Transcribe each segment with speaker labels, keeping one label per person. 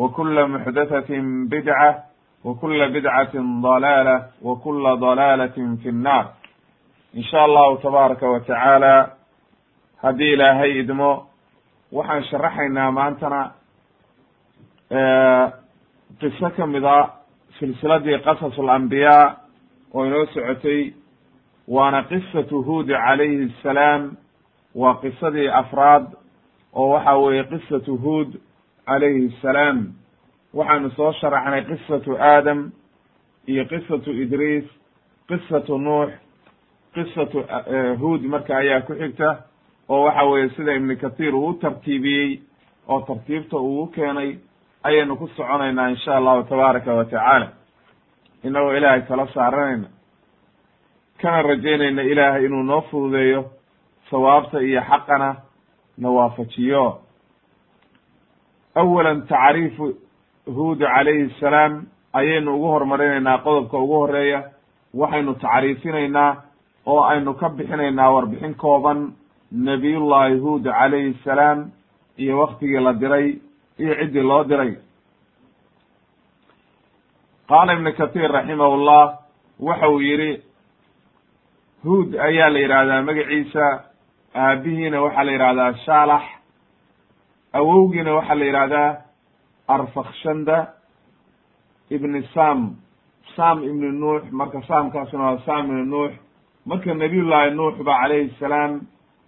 Speaker 1: وkula mxdathaة bidcة وkula bidcaة ضalaalة وkula ضalaalaة fi الnar in sha allahu tabaaraka wa tacaala haddii ilaahay idmo waxaan sharaxaynaa maantana qiso kamid a silsiladii qasas اlambiyaa oo inoo socotay waana qisatu huud calayhi الsalaam waa qisadii afraad oo waxa weeye qisatu huud calayhi الsalaam waxaanu soo sharaxnay qisatu aadam iyo qisatu idriis qisatu nuux qisatu huud marka ayaa ku xigta oo waxa weeye sida ibnu kathiir uu tartiibiyey oo tartiibta uu u keenay ayaynu ku soconaynaa in sha allahu tabaaraka wa tacaala. Inagoo ilaahay tala saaranayna kana rajaynayna ilaahay inuu noo fududeeyo sawaabta iyo xaqana na waafajiyo awalan tacriifu huud calayhi salaam ayaynu ugu horumarinaynaa qodobka ugu horreeya waxaynu tacriifinaynaa oo aynu ka bixinaynaa warbixin kooban nabiyullahi huud calayhi salaam iyo waktigii la diray iyo ciddii loo diray qaala ibnu kathiir raximahullah waxa uu yihi huud ayaa la yidhaahdaa magaciisa aabihiina waxaa la yidhahdaa shaalax awowgiina waxaa la yidhahdaa arfakshanda ibni sam sam ibni nuux. Marka samkaasuna waa sam ibni nuux. Marka nabiyullaahi nuux ba calayhi salaam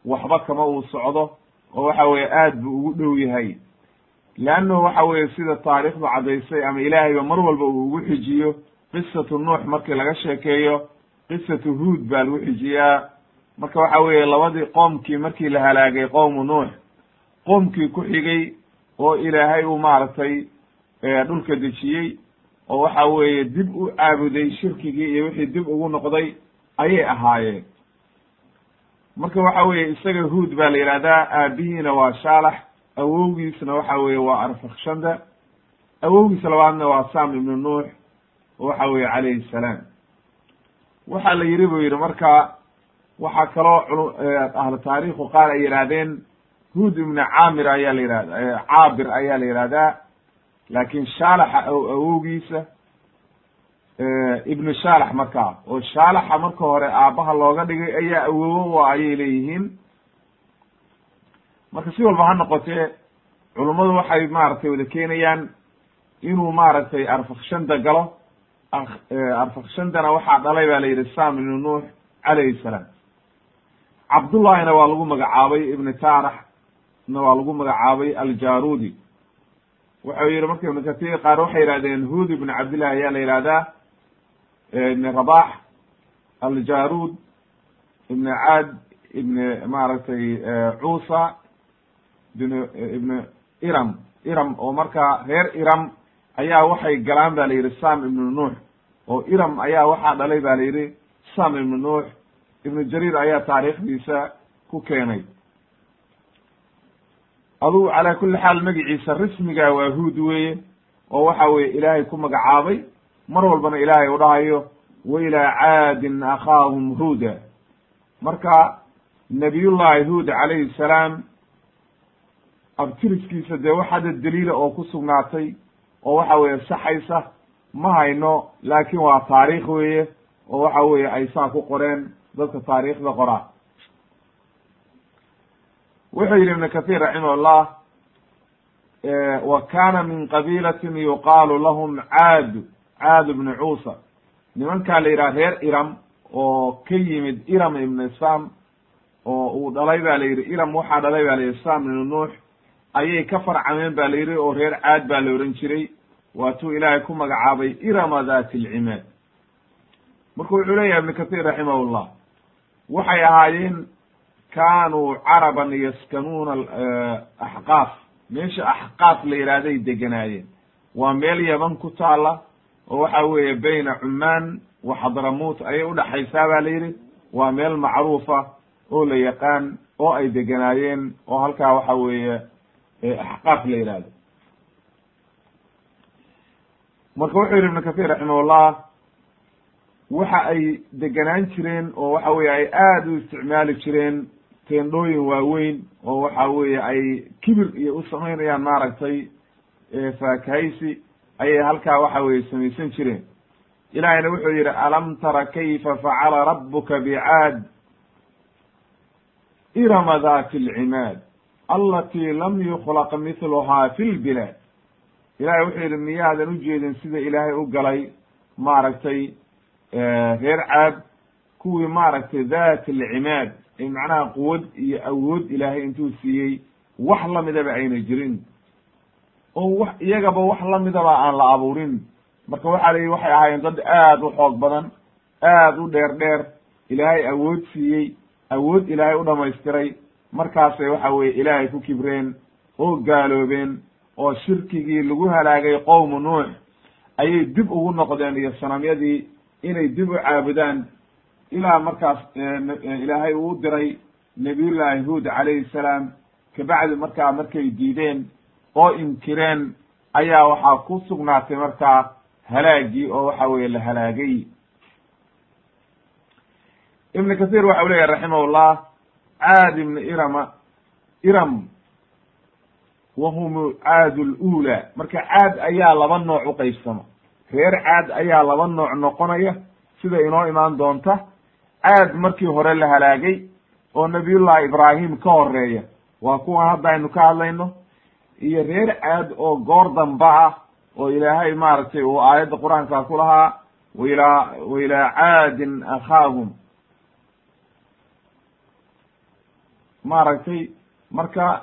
Speaker 1: waxba kama uu socdo oo waxa weeye aad buu ugu dhow yahay. Leannahu waxa weeye sida taariikhdu caddaysay ama ilaahayba mar walba uu ugu xijiyo qisatu nuux markii laga sheekeeyo qisatu huud baa lagu xijiyaa. Marka waxa weeye labadii qoomkii markii la halaagay qowmu nuux qoomkii ku xigay oo ilaahay uu maaragtay dhulka dejiyey oo waxa weeye dib u caabuday shirkigii iyo wixii dib ugu noqday ayay ahaayeen. Marka waxa weeye isaga huud baa la yidhahdaa aabihiina waa shaalax awowgiisna waxa weeye waa arfakshanda awowgiis labaadna waa sam ibnu nuux waxa weeye calayhi salaam. Waxaa la yidhi buu yidhi marka waxaa kaloo ahlu taariikhu qaar ay yidhaahdeen huud ibnu caamir ayaa la yihahda caabir ayaa la yihahdaa laakin shaalaxa awowgiisa ibnu shaalax markaa oo shaalaxa marka hore aabbaha looga dhigay ayaa awowo u ayay leeyihiin. Marka si walba ha noqotee culummadu waxay maaragtay wada keenayaan inuu maaragtay arfakshanda galo. Arfakshandana waxaa dhalay ba la yidhi sam ibnu nuux calayhi salaam. Cabdullahina waa lagu magacaabay ibnu taarax na waa lagu magacaabay aljarudi wuxuu yihi marka ibnu katir qaar waxay yihahdeen huud ibn cabdillah ayaa la yihahdaa ibn rabax aljarud ibn caad ibn maaragtay cuusa ibn ibn iram. Iram oo marka reer iram ayaa waxay galaan ba la yidhi sam ibnu nuux. Oo iram ayaa waxaa dhalay ba la yidhi sam ibnu nuux. Ibnu jarir ayaa taariikhdiisa ku keenay adugu calaa kulli xaal magiciisa rismiga waa huud weeye oo waxa weye ilaahay ku magacaabay. Mar walbana ilaahay u dhahayo wa ilaa caadin akhaahum huuda. Marka nabiyullahi huud calayhi salaam abtiriskiisa dee wax hadda daliila oo ku sugnaatay oo waxa weeye saxaysa ma hayno laakin waa taariikh weeye oo waxa weeye ay saa ku qoreen dadka taariikhda qoraa wuxuu yidhi ibn kathir raximah llah wa kana min qabilatin yuqaalu lahum caadu caad bnu cuusa. Nimankaa la yidhaha reer iram oo ka yimid iram ibn sam oo uu dhalay ba la yidhi iram waxaa dhalay ba la yidhi sam ibnu nuux. Ayay ka farcameen ba la yidhi oo reer caad baa la ohan jiray. Waatuu ilaahay ku magacaabay irama dati alcimaad. Marka wuxuu leeyahay ibnu kathir raximah waxay ahaayeen kaanuu caraban yaskanuuna axqaaf meesha axqaaf la yidhaahday deganaayeen. Waa meel yaban ku taala oo waxa weeye bayna cumaan wa xadramuut ayay udhaxaysaa ba la yidhi. Waa meel macruufa oo la yaqaan oo ay deganaayeen oo halkaa waxa weeye axqaaf la yihahdo marka wuxuu yidhi ibnu kathir raximahullah waxa ay deganaan jireen oo waxa weye ay aada u isticmaali jireen teendhooyin waaweyn oo waxa weeye ay kibir iyo u samaynayaan maaragtay faakahaysi ayay halkaa waxa weye samaysan jireen. Ilahayna wuxuu yidhi alam tara kayfa facala rabuka bicaad? Irama dati alcimaad alati lam yukhlaq mithluhaa fi lbilaad ilahay wuxuu yidhi miyaadan ujeedin sida ilaahay u galay maaragtay reer caad kuwii maaragtay dati alcimaad macnaha quwad iyo awood ilaahay intuu siiyey wax lamidaba ayna jirin. Oo wax iyagaba wax lamidaba aan la abuurin. Marka waxaa la yidhi waxay ahaayeen dad aad u xoog badan aad u dheer dheer. Ilaahay awood siiyey awood ilaahay u dhamaystiray markaasay waxa weye ilaahay ku kibreen oo gaaloobeen oo shirkigii lagu halaagay qowmu nuux. Ayay dib ugu noqdeen iyo sanamyadii inay dib u caabudaan ilaa markaas ilaahay uu diray nabiyullaahi huud calayhi salaam kabacdi markaa markay diideen oo inkireen ayaa waxaa ku sugnaatay markaa halaagii oo waxa weye la halaagay. Ibn kathir waxa u leyahy raximahullah caad ibn irama iram wahum caad lula marka caad ayaa laba nooc u qeybsama reer caad ayaa laba nooc noqonaya sida inoo imaan doonta caad markii hore la halaagay oo nabiyullahi ibraahim ka horreeya waa kuwan hadda aynu ka hadlayno. Iyo reer caad oo goor damba ah oo ilaahay maaragtay uu aayadda qur'aanka ku lahaa wailaa wailaa caadin akhaahum. Maaragtay marka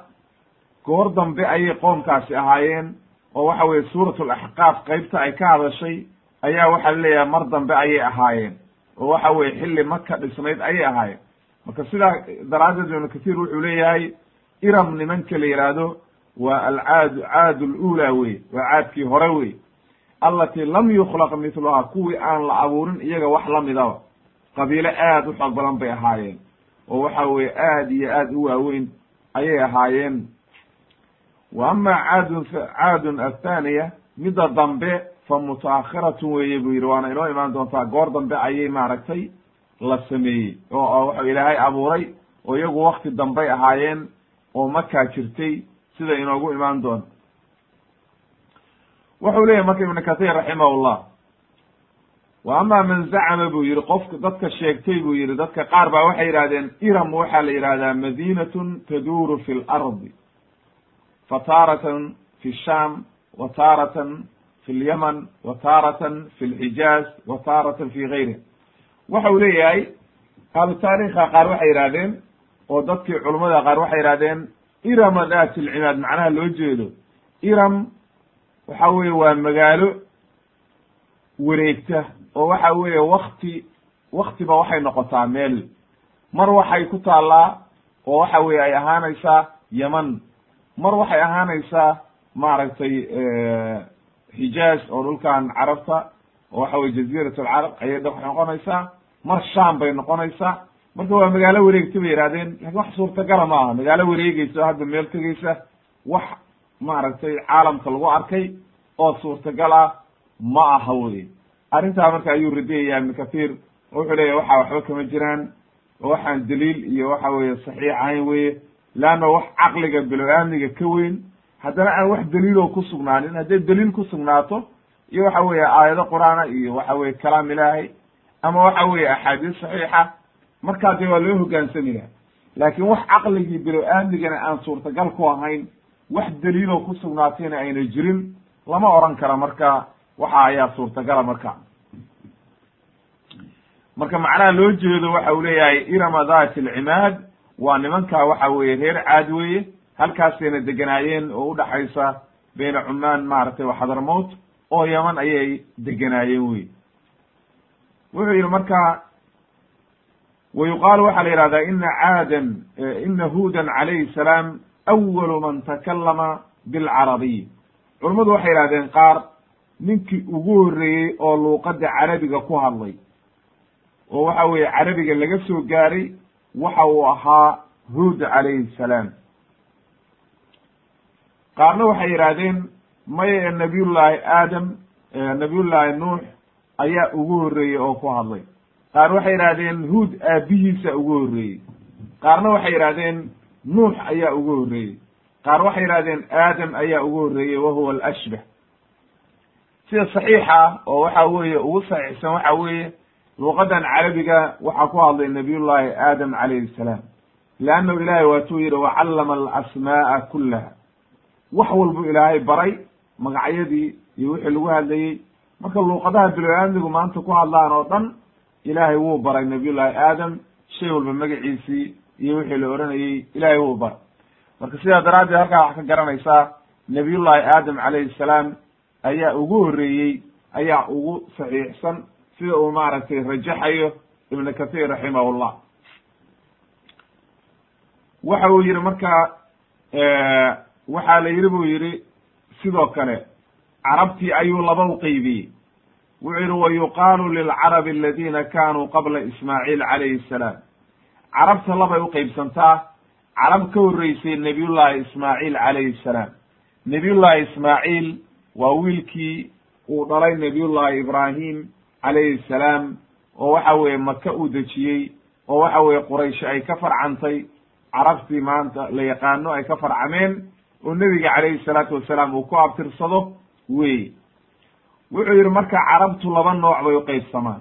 Speaker 1: goor dambe ayay qoomkaasi ahaayeen oo waxa weye suurat alaxqaaf qeybta ay ka hadashay ayaa waxaa la leeyahay mar dambe ayay ahaayeen oo waxa weye xilli maka dhisnayd ayay ahaayeen. Marka sidaa daraaddeed ibnu kathiir wuxuu leeyahay iram nimanka la yihaahdo waa alcaad caad lula wey waa caadkii hore wey allati lam yukhlaq mithluhaa kuwii aan la abuurin iyaga wax lamidaba qabiilo aad u xoog badan bay ahaayeen. Oo waxa weye aad iyo aad u waaweyn ayay ahaayeen. Wa ama caadun caadun athaniya midda dambe fa mutaakhiratun weeye buu yidhi waana inoo imaan doontaa goor dambe ayay maaragtay la sameeyey oo waxau ilaahay abuuray oo iyagu wakti dambay ahaayeen oo makaa jirtay sida inoogu imaan doonto wuxuu leeyahy marka ibnu kathir raximahullah wa ama man zacama buu yihi qofka dadka sheegtay buu yihi dadka qaar baa waxay yidhahdeen iram waxaa la yidhahdaa madinatun taduuru fi lardi fa taaratan fi sham wa taaratan fi lyaman wa taaratan fi lxijaaz wa taaratan fi gayriha waxa uu leeyahay ahlu qaar waxay yidhahdeen oo dadkii culummada qaar waxay yidhahdeen irama daati lcimaad macnaha loo jeedo iram waxa weye waa magaalo wareegta oo waxa weeye wakti waktiba waxay noqotaa meel mar waxay ku taallaa oo waxa weye ay ahaanaysaa yeman mar waxay ahaanaysaa maaragtay xijaaz oo dhulkan carabta oo waxa weye jaziirat alcarab ayay noqonaysaa mar sham bay noqonaysaa. Marka waa magaalo wareegta bay yihahdeen laakiin wax suurtagala ma aha magaalo wareegeysa oo hadda meel tegeysa wax maaragtay caalamka lagu arkay oo suurtagal ah ma aha wey arrintaa marka ayuu radiyaya ibnu kathiir oo wuxuu leeyahy waxa waxba kama jiraan. Oo waxaan daliil iyo waxa weeye saxiix ahayn weye leanna wax caqliga bilo-aamniga ka weyn haddana aan wax daliiloo ku sugnaanin hadday daliil ku sugnaato iyo waxa weeye aayado qur'aana iyo waxa weye kalaam ilaahay ama waxa weeye axaadiis saxiixa markaa dee waa loo hogaansami laha laakiin wax caqligii bilo-aamnigana aan suurtagal ku ahayn wax daliiloo ku sugnaatayna ayna jirin lama oran kara marka waxa ayaa suurtagala marka. Marka macnaha loo jeedo waxa uu leeyahay irama dati alcimaad waa nimanka waxa weeye reer caad weeye halkaasayna deganaayeen oo udhaxaysa bayna cumaan maaragtay waxadarmout oo yaman ayay deganaayeen wey wuxuu yihi marka wa yuqaalu waxaa la yihahdaa ina caadan ina huudan calayhi salaam awalu man takalama bilcarabiy culummadu waxay yihahdeen qaar ninkii ugu horreeyey oo luuqadda carabiga ku hadlay oo waxa weeye carabiga laga soo gaaray waxa uu ahaa huud calayhi salaam qaarna waxay yidhaahdeen maya nabiyullaahi aadam nabiyullaahi nuux ayaa ugu horreeyey oo ku hadlay. Qaar waxay yidhahdeen huud aabihiisa ugu horreeyey qaarna waxay yidhahdeen nuux ayaa ugu horreeyey qaar waxay yidhahdeen aadam ayaa ugu horreeyey wa huwa alashbah. Sida saxiixa oo waxa weeye ugu saxiixsan waxa weeye luqadan carabiga waxaa ku hadlay nabiyullaahi aadam calayhi salaam. Leannahu ilaahay waatuu yidhi wacallama alasmaa'a kullaha wax walbu ilaahay baray magacyadii iyo wixii lagu hadlayey marka luuqadaha bilo-aamnigu maanta ku hadlaan oo dhan ilaahay wuu baray nabiyullaahi aadam shay walba magaciisii iyo wixii la oranayey ilaahay wuu baray. Marka sidaa daraaddeed halkaa waxaa ka garanaysaa nabiyullaahi aadam calayhi salaam ayaa ugu horreeyey ayaa ugu saxiixsan sida uu maaragtay rajaxayo ibnu kathir raximahullah. Waxa uu yihi marka waxaa la yidhi buu yidhi sidoo kale carabtii ayuu laba u qeybiyey wuxuu yihi wa yuqaalu lilcarabi aladina kanuu qabla ismaaciil calayhi salaam. Carabta labay uqeybsantaa carab ka horreysay nebiyullaahi ismaaciil calayhi salaam. Nebiyullaahi ismaaciil waa wiilkii uu dhalay nebiyullaahi ibraahim calayhi salaam oo waxa weeye maka uu dejiyey oo waxa weeye quraysh ay ka farcantay. Carabtii maanta la yaqaano ay ka farcameen oo nebiga calayhi salaatu wasalaam uu ku abtirsado wey wuxuu yidhi marka carabtu laba nooc bay uqeybsamaan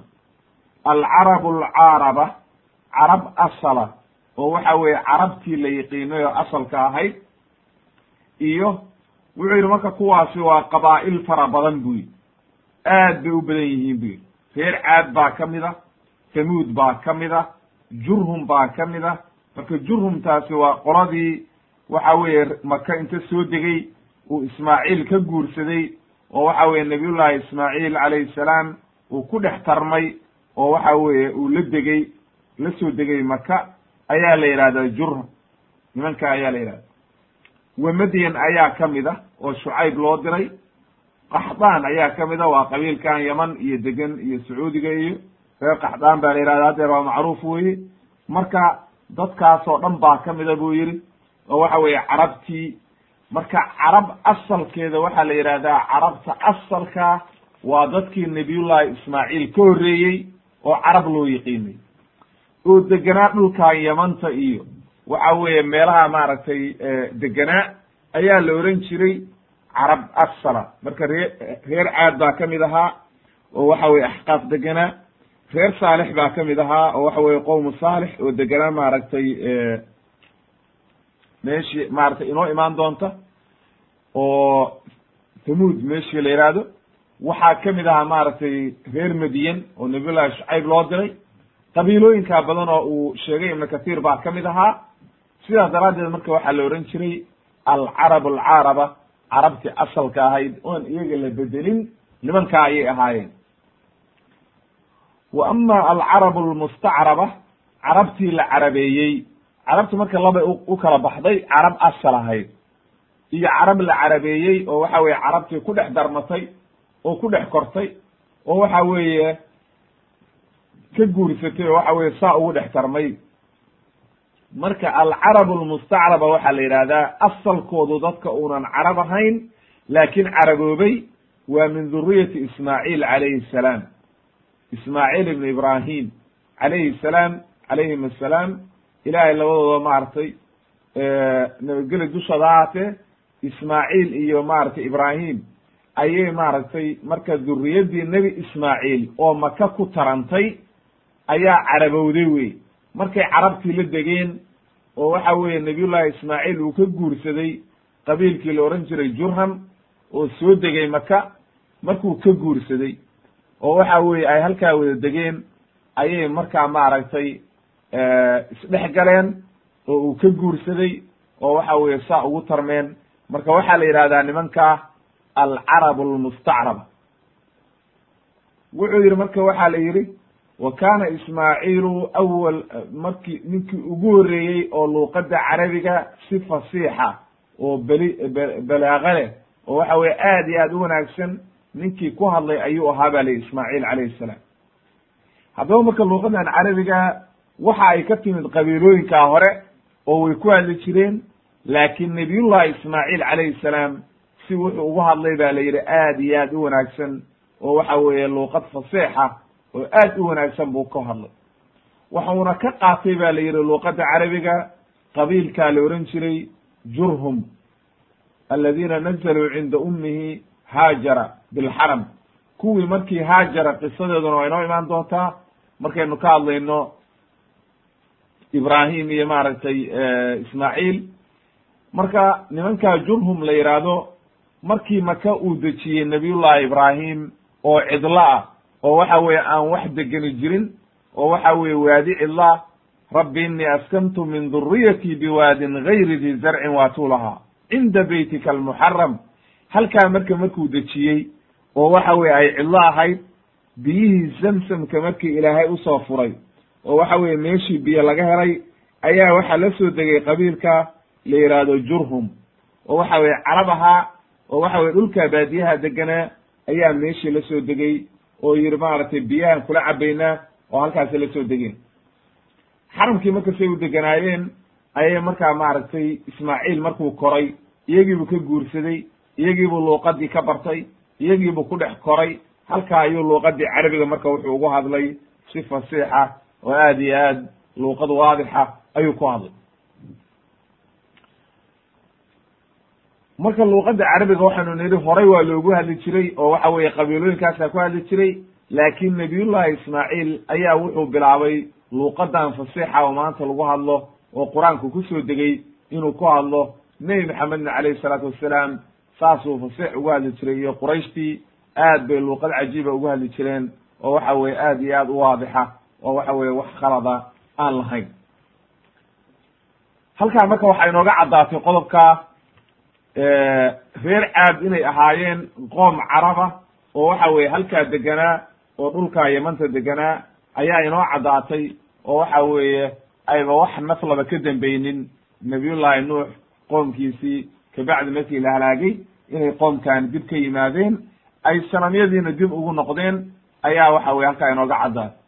Speaker 1: alcarabu alcaaraba carab asala oo waxa weeye carabtii la yiqiinay oo asalka ahayd iyo wuxuu yidhi marka kuwaasi waa qabaa'il fara badan buu yidhi. Aad bay u badan yihiin bu yidhi. Reer caad baa ka mid a tamuud baa ka mid a jurhum baa ka mid a marka jurhumtaasi waa qoladii waxa weeye maka inta soo degay uu ismaaciil ka guursaday oo waxa weeye nabiyullaahi ismaaciil calayhi salaam uu ku dhex tarmay oo waxa weeye uu la degey la soo degay maka ayaa la yidhahdaa jurhum nimanka ayaa la yidhahda wamadian ayaa ka mid ah oo shucayb loo diray. Qaxdaan ayaa ka mid a waa qabiilkan yaman iyo degan iyo sacuudiga iyo reer qaxdaan baa la yihahda haddeer waa macruuf weye marka dadkaasoo dhan baa ka mida buu yidhi oo waxa weeye carabtii. Marka carab asalkeeda waxaa la yidhahdaa carabta asalka waa dadkii nabiyullaahi ismaaciil ka horreeyey oo carab loo yiqiinay oo deganaa dhulkan yamanta iyo waxa weeye meelaha maaragtay deganaa ayaa la oran jiray carab asala. Marka ree reer caad baa ka mid ahaa oo waxa weye axqaaf deganaa reer saalix baa ka mid ahaa oo waxa weye qowmu saalix oo deganaa maaragtay meeshii maaragtay inoo imaan doonta oo thamuud meeshii la yihahdo waxaa ka mid ahaa maaragtay reer madiyan oo nabiyullahi shucayb loo diray. Qabiilooyinkaa badan oo uu sheegay ibnu kathiir baa ka mid ahaa. Sidaas daraaddeed marka waxaa la ohan jiray alcarab alcaaraba carabtii asalka ahayd oon iyaga la bedelin nimankaa ayay ahaayeen. Wa ama alcarabu almustacraba carabtii la carabeeyey carabti marka labay u kala baxday carab asal ahayd iyo carab la carabeeyey oo waxa weye carabtii ku dhex darmatay oo ku dhex kortay oo waxa weeye ka guursatay oo waxa weye saa ugu dhex tarmay. Marka alcarab almustacraba waxaa la yidhahdaa asalkoodu dadka uunan carab ahayn laakiin caraboobay waa min dhuriyati ismaaciil calayhi salaam. Ismaaciil ibn ibrahim calayhi salaam calayhim assalaam ilaahay labadooda maaragtay nabadgeli dushooda ahaatee ismaaciil iyo maaragtay ibrahim ayay maaragtay marka dhuriyaddii nebi ismaaciil oo maka ku tarantay ayaa carabowday wey markay carabtii la degeen oo waxa weeye nabiyullahi ismaaciil uu ka guursaday qabiilkii la odhan jiray jurham oo soo degay maka markuu ka guursaday. Oo waxa weeye ay halkaa wada degeen ayay markaa maaragtay isdhex galeen oo uu ka guursaday oo waxa weeye saa ugu tarmeen. Marka waxaa la yidhahdaa nimanka alcarab almustacraba wuxuu yidhi marka waxaa la yidhi wa kana ismaaciilu awal markii ninkii ugu horreeyey oo luuqadda carabiga si fasiixa oo beli balaaqa leh oo waxa weye aad iyo aad u wanaagsan ninkii ku hadlay ayuu ahaa ba layihi ismaaciil calayhi salaam. Haddaba marka luuqadan carabiga waxa ay ka timid qabiilooyinkaa hore oo way ku hadli jireen laakiin nabiyullahi ismaaciil calayhi salaam si wuxuu ugu hadlay ba la yidhi aad iyo aad u wanaagsan oo waxa weeye luuqad fasiixa oo aad u wanaagsan buu ka hadlay. Waxuuna ka qaatay ba la yidhi luuqadda carabiga qabiilkaa la ohan jiray jurhum aladiina nazaluu cinda ummihi haajara bilxaram. Kuwii markii haajara qisadeeduna waa inoo imaan doontaa. Markaynu ka hadlayno ibrahim iyo maaragtay ismaaciil. Marka nimankaa jurhum la yidhaahdo markii maka uu dejiyey nabiyullahi ibrahim oo cidlo ah oo waxa weeye aan wax degeni jirin oo waxa weeye waadi cidla rabbi innii askantu min duriyatii biwaadin gayri di zarcin waatuu lahaa cinda beytika almuxaram halkaa marka markuu dejiyey oo waxa weye ay cidlo ahayd biyihii zamsamka markii ilaahay u soo furay oo waxa weeye meeshii biyo laga helay ayaa waxaa la soo degay qabiilka la yidhaahdo jurhum. oo waxa weye carab ahaa oo waxa weye dhulkaa baadiyaha deganaa ayaa meeshii la soo degay oo yidhi maaragtay biyahan kula cabaynaa oo halkaasi la soo degeen. Xaramkii marka say u deganaayeen ayay markaa maaragtay ismaaciil markuu koray iyagiibuu ka guursaday iyagiibuu luuqadii ka bartay iyagiibuu ku dhex koray halkaa ayuu luuqadii carabiga marka wuxuu ugu hadlay si fasiixa oo aad iyo aad luuqad waadixa ayuu ku hadlay. Marka luuqadda carabiga waxaanu nidhi horay waa loogu hadli jiray oo waxa weeye qabiilooyinkaasaa ku hadli jiray laakiin nabiyullahi ismaaciil ayaa wuxuu bilaabay luuqadan fasiixa oo maanta lagu hadlo oo qur'aanku ku soo degay inuu ku hadlo nebi maxamedna calayhi salaatu wassalaam saasuu fasiix ugu hadli jiray iyo qurayshtii aad bay luuqad cajiiba ugu hadli jireen oo waxa weye aad iyo aad u waadixa oo waxa weye wax khalada aan lahayn. Halkaa marka waxaa inooga caddaatay qodobka reer caad inay ahaayeen qoom caraba oo waxa weye halkaa deganaa oo dhulkaa yamanta deganaa ayaa inoo caddaatay oo waxa weeye ayba wax naflaba ka dambeynin nabiyullahi nuux qoomkiisii kabacdi markii la halaagay inay qoomkan dib ka yimaadeen. Ay sanamyadiina dib ugu noqdeen ayaa waxa weye halkaa inooga caddaatay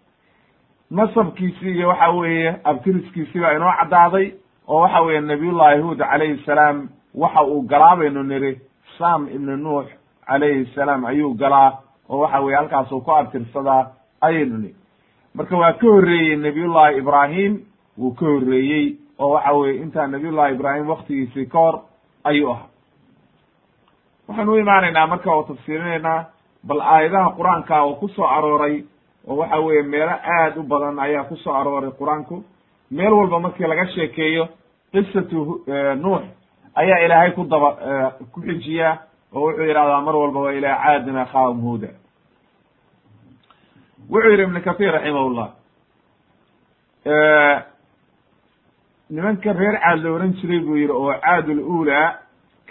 Speaker 1: nasabkiisii iyo waxa weeye abtiriskiisii baa inoo caddaaday oo waxa weeye nabiyullahi huud calayhi salaam waxa uu galaa baynu niri sam ibnu nuux calayhi salaam ayuu galaa oo waxa weye halkaasuu ku abtirsadaa ayaynu niri marka waa ka horreeyey nabiyullahi ibrahim wuu ka horreeyey oo waxa weye intaa nabiyullahi ibrahim waktigiisii ka hor ayuu ahaa. Waxaanu u imaanaynaa marka oo tafsiirinaynaa bal aayadaha qur'aanka oo ku soo arooray oo waxa weeye meelo aad u badan ayaa ku soo arooray qur'aanku. Meel walba markii laga sheekeeyo qisatu nuux ayaa ilaahay ku daba ku xijiyaa oo wuxuu yidhahdaa mar walba wa ilaa caadin akhaahum huuda wuxuu yidhi ibn kathir raximahullah nimanka reer caad la ohan jiray buu yidhi oo caad ululaa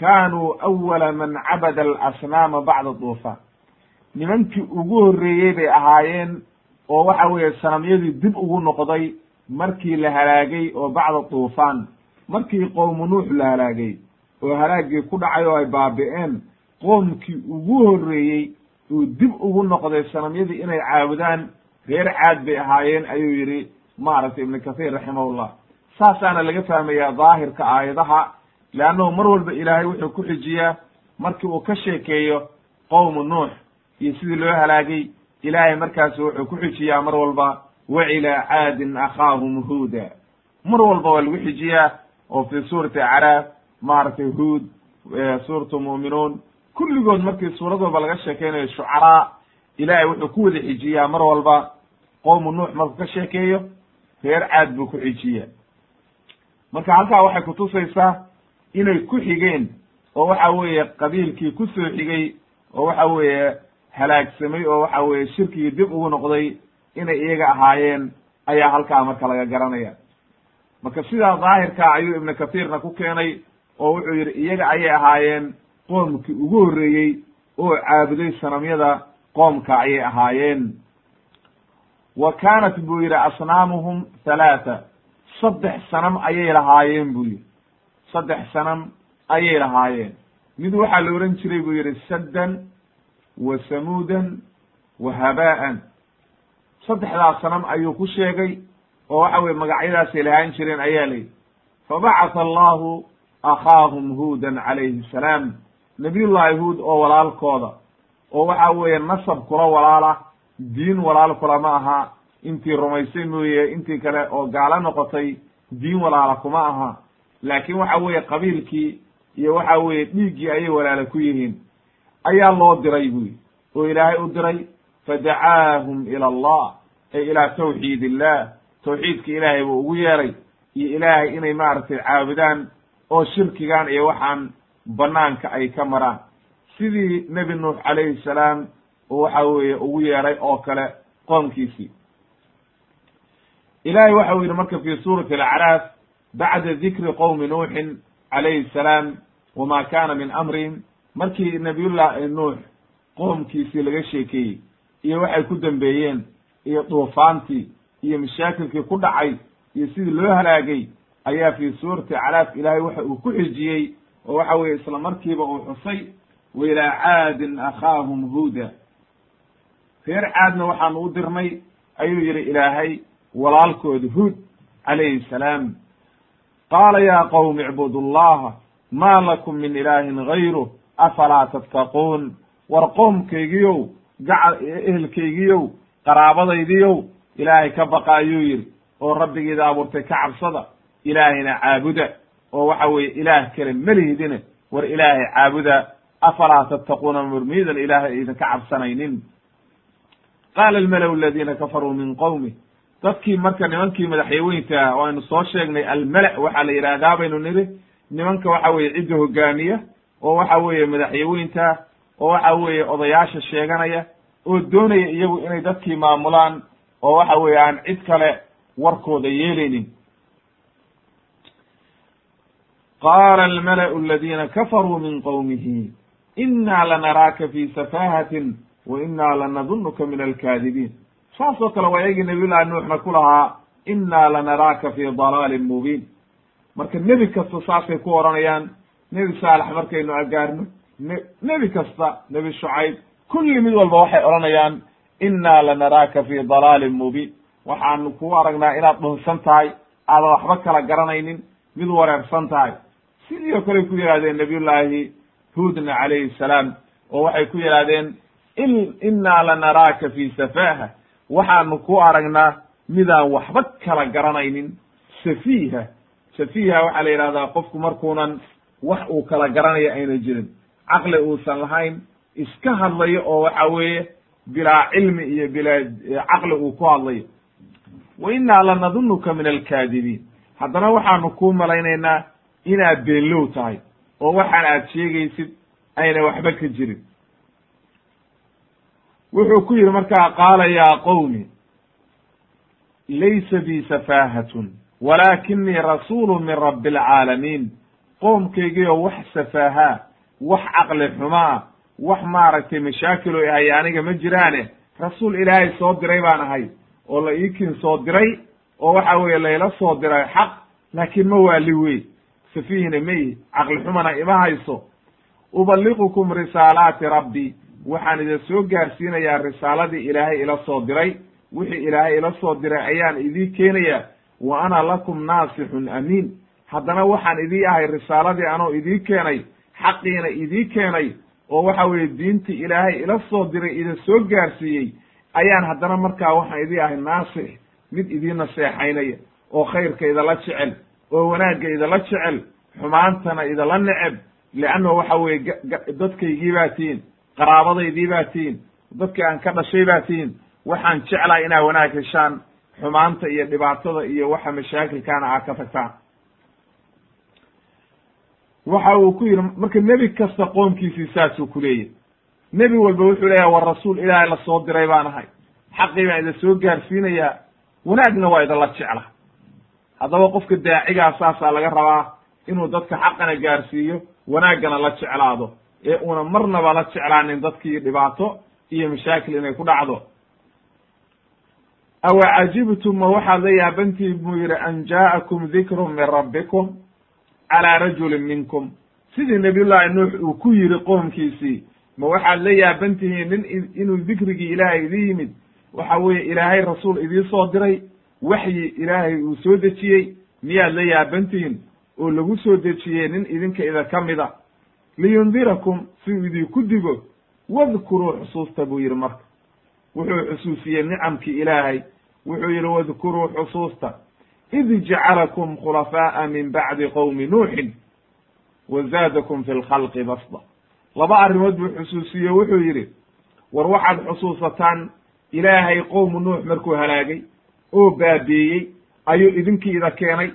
Speaker 1: kanuu awala man cabada alasnaama bacda duufaan nimankii ugu horreeyey bay ahaayeen oo waxa weeye sanamyadii dib ugu noqday markii la halaagay oo bacda duufaan markii qowmu nuux la halaagay oo halaagii ku dhacay oo ay baabi'een qoomkii ugu horreeyey uu dib ugu noqday sanamyadii inay caabudaan reer caad bay ahaayeen ayuu yidhi maaragtay ibnu kathiir raximahullah. Saasaana laga fahmayaa daahirka aayadaha leannahu mar walba ilaahay wuxuu ku xijiyaa markii uu ka sheekeeyo qowmu nuux iyo sidii loo halaagay ilaahay markaasu wuxuu ku xijiyaa mar walba wa caadin akhaahum huuda. Mar walba waa lagu xijiyaa oo fii suurati acraaf maaragtay huud suuratu mu'minuun kulligood markii suurad walba laga sheekeynayo shucaraa ilaahay wuxuu ku wada xijiyaa mar walba qowmu nuux markuu ka sheekeeyo reer caad buu ku xijiya marka halkaa waxay kutusaysaa inay ku xigeen oo waxa weeye qabiilkii ku soo xigay oo waxa weeye halaagsamay oo waxa weeye shirkigii dib ugu noqday inay iyaga ahaayeen ayaa halkaa marka laga garanaya. Marka sidaa daahirkaa ayuu ibnu kathiirna ku keenay oo wuxuu yidhi iyaga ayay ahaayeen qoomkii ugu horreeyey oo caabuday sanamyada qoomka ayay ahaayeen. Wa kaanat buu yidhi asnaamuhum halaata saddex sanam ayay lahaayeen buu yidhi. Saddex sanam ayay lahaayeen. Mid waxaa la ohan jiray buu yidhi saddan wa samuudan wa habaa'an saddexdaas sanam ayuu ku sheegay oo waxa weye magacyadaasay lahaan jireen ayaa layidhi fabacatha allahu akhaahum huudan calayhi salaam. Nabiyullahi huud oo walaalkooda oo waxa weeye nasab kula walaala diin walaal kula ma aha intii rumaysay mooye intii kale oo gaalo noqotay diin walaala kuma aha. Laakiin waxa weeye qabiilkii iyo waxa weeye dhiiggii ayay walaala ku yihiin ayaa loo diray buyi oo ilaahay u diray fadacaahum ila allah ay ilaa tawxiid illah. Tawxiidka ilaahay buu ugu yeeray iyo ilaahay inay maaragtay caabudaan oo shirkigan iyo waxaan banaanka ay ka maraan. Sidii nebi nuux calayhi salaam oo waxa weeye ugu yeeray oo kale qoomkiisii. Ilahay waxa uu yidhi marka fi suurati alacraaf bacda dikri qowmi nuuxin calayhi salaam wama kana min amrihim markii nabiyullahi nuux qoomkiisii laga sheekeeyey iyo waxay ku dambeeyeen iyo duufaantii iyo mashaakilkii ku dhacay iyo sidii loo halaagay ayaa fi suurati acraaf ilaahay waxa uu ku xijiyey oo waxa weeye isla markiiba uu xusay wa ilaa caadin akhaahum huuda. Reer caadna waxaanu u dirnay ayuu yidhi ilaahay walaalkooda huud calayhi salaam. Qaala yaa qowmi icbudu llaha maa lakum min ilaahin gayru afalaa tattaquun war qoomkaygiyow gaca ehelkaygiyow qaraabadaydiyow ilaahay ka baqa ayuu yidhi oo rabbigiida abuurtay ka cabsada ilaahayna caabuda oo waxa weeye ilaah kale melihidine war ilaahay caabuda afalaa tattaquuna murmiidan ilaahay idinka cabsanaynin qaala almalaw aladiina kafaruu min qowmi dadkii marka nimankii madaxyaweynta oo aynu soo sheegnay almala waxaa la yidhaahdaa baynu nidhi nimanka waxa weeye cidda hogaamiya oo waxa weeye madaxyaweynta oo waxa weeye odayaasha sheeganaya oo doonaya iyagu inay dadkii maamulaan oo waxa weeye aan cid kale warkooda yeelaynin. qaala almala'u aladiina kafaruu min qowmihi inna lanaraaka fi safahatin wa inna lanadunuka min alkaadibiin saas oo kale waa iyagii nabiyullahi nuuxna ku lahaa inna lanaraaka fi dalaalin mubiin marka nebi kasta saasay ku odhanayaan nebi saalex markaynu agaarno ne nebi kasta nebi shucayb kulli mid walba waxay odhanayaan inna lanaraaka fi dalaalin mubiin. Waxaanu kuu aragnaa inaad dhunsan tahay aadan waxba kala garanaynin mid wareersan tahay. Sidii oo kale ku yidhahdeen nabiyullaahi huudna calayhi salaam oo waxay ku yidhahdeen in innaa lanaraaka fi safaha waxaanu ku aragnaa midaan waxba kala garanaynin safiiha. Safiiha waxaa la yidhahdaa qofku markuunan wax uu kala garanayo ayna jirin. Caqli uusan lahayn iska hadlayo oo waxa weeye bilaa cilmi iyo bilaa caqli uu ku hadlayo. Wa innaa lanadunuka min alkaadibiin haddana waxaanu kuu malaynaynaa inaad beenlow tahay oo waxaan aad sheegaysid ayna waxba ka jirin. Wuxuu ku yidhi markaa qaala yaa qowmi laysa bi safaahatun walaakinii rasuulu min rabbi alcaalamiin qoomkaygiyo wax safaahaa wax caqli xumaa wax maaragtay mashaakil o ahay aniga ma jiraane. Rasuul ilaahay soo diray baan ahay oo la iikin soo diray oo waxa weeye layla soo diray xaq laakiin ma waali wey safiihna maihi caqli xumana ima hayso. Uballigukum risaalaati rabbi waxaan idin soo gaarsiinayaa risaaladii ilaahay ila soo diray. Wixii ilaahay ila soo diray ayaan idii keenayaa wa ana lakum naasixun amiin haddana waxaan idii ahay risaaladii anoo idii keenay xaqiina idii keenay oo waxa weeye diintii ilaahay ila soo diray idin soo gaarsiiyey ayaan haddana markaa waxaan idii ahay naasix mid idiin naseexaynaya oo khayrka idala jecel oo wanaagga idala jecel xumaantana idala neceb leanna waxa weeye dadkaygii baa tihiin qaraabadaydii baa tihiin dadkii aan ka dhashay baa tihiin waxaan jeclaa inaa wanaag heshaan xumaanta iyo dhibaatada iyo waxa mashaakilkaana aad ka tagtaan waxa uu ku yidhi marka nebi kasta qoomkiisii saasuu ku leeyahy nebi walba wuxuu leeyahay war rasuul ilaahay la soo diray baan ahay. Xaqii baan ida soo gaarsiinayaa. Wanaagna waa idinla jecla haddaba qofka daacigaa saasaa laga rabaa inuu dadka xaqana gaarsiiyo wanaaggana la jeclaado ee una marnaba la jeclaanin dadkii dhibaato iyo mashaakil inay ku dhacdo. Awa cajibtum ma waxaad la yaabantihin buu yidhi an jaa'akum dikru min rabbikum calaa rajulin minkum. Sidii nabiyullaahi nuux uu ku yidhi qoomkiisii ma waxaad la yaaban tihiin nin inuu dikrigii ilaahay idin yimid? Waxa weeye ilaahay rasuul idii soo diray waxyi ilaahay uu soo dejiyey miyaad la yaaban tihiin oo lagu soo dejiyey nin idinka ida ka mida? Liyundirakum si uu idinku digo wadkuruu xusuusta buu yidhi marka. Wuxuu xusuusiyey nicamkii ilaahay. Wuxuu yidhi wadkuruu xusuusta id jacalakum khulafaa'a min bacdi qowmi nuuxin wa zaadakum fi lkhalqi basda laba arrimood buu xusuusiye wuxuu yidhi war waxaad xusuusataan ilaahay qowmu nuux markuu halaagay oo baabiiyey ayuu idinkii ida keenay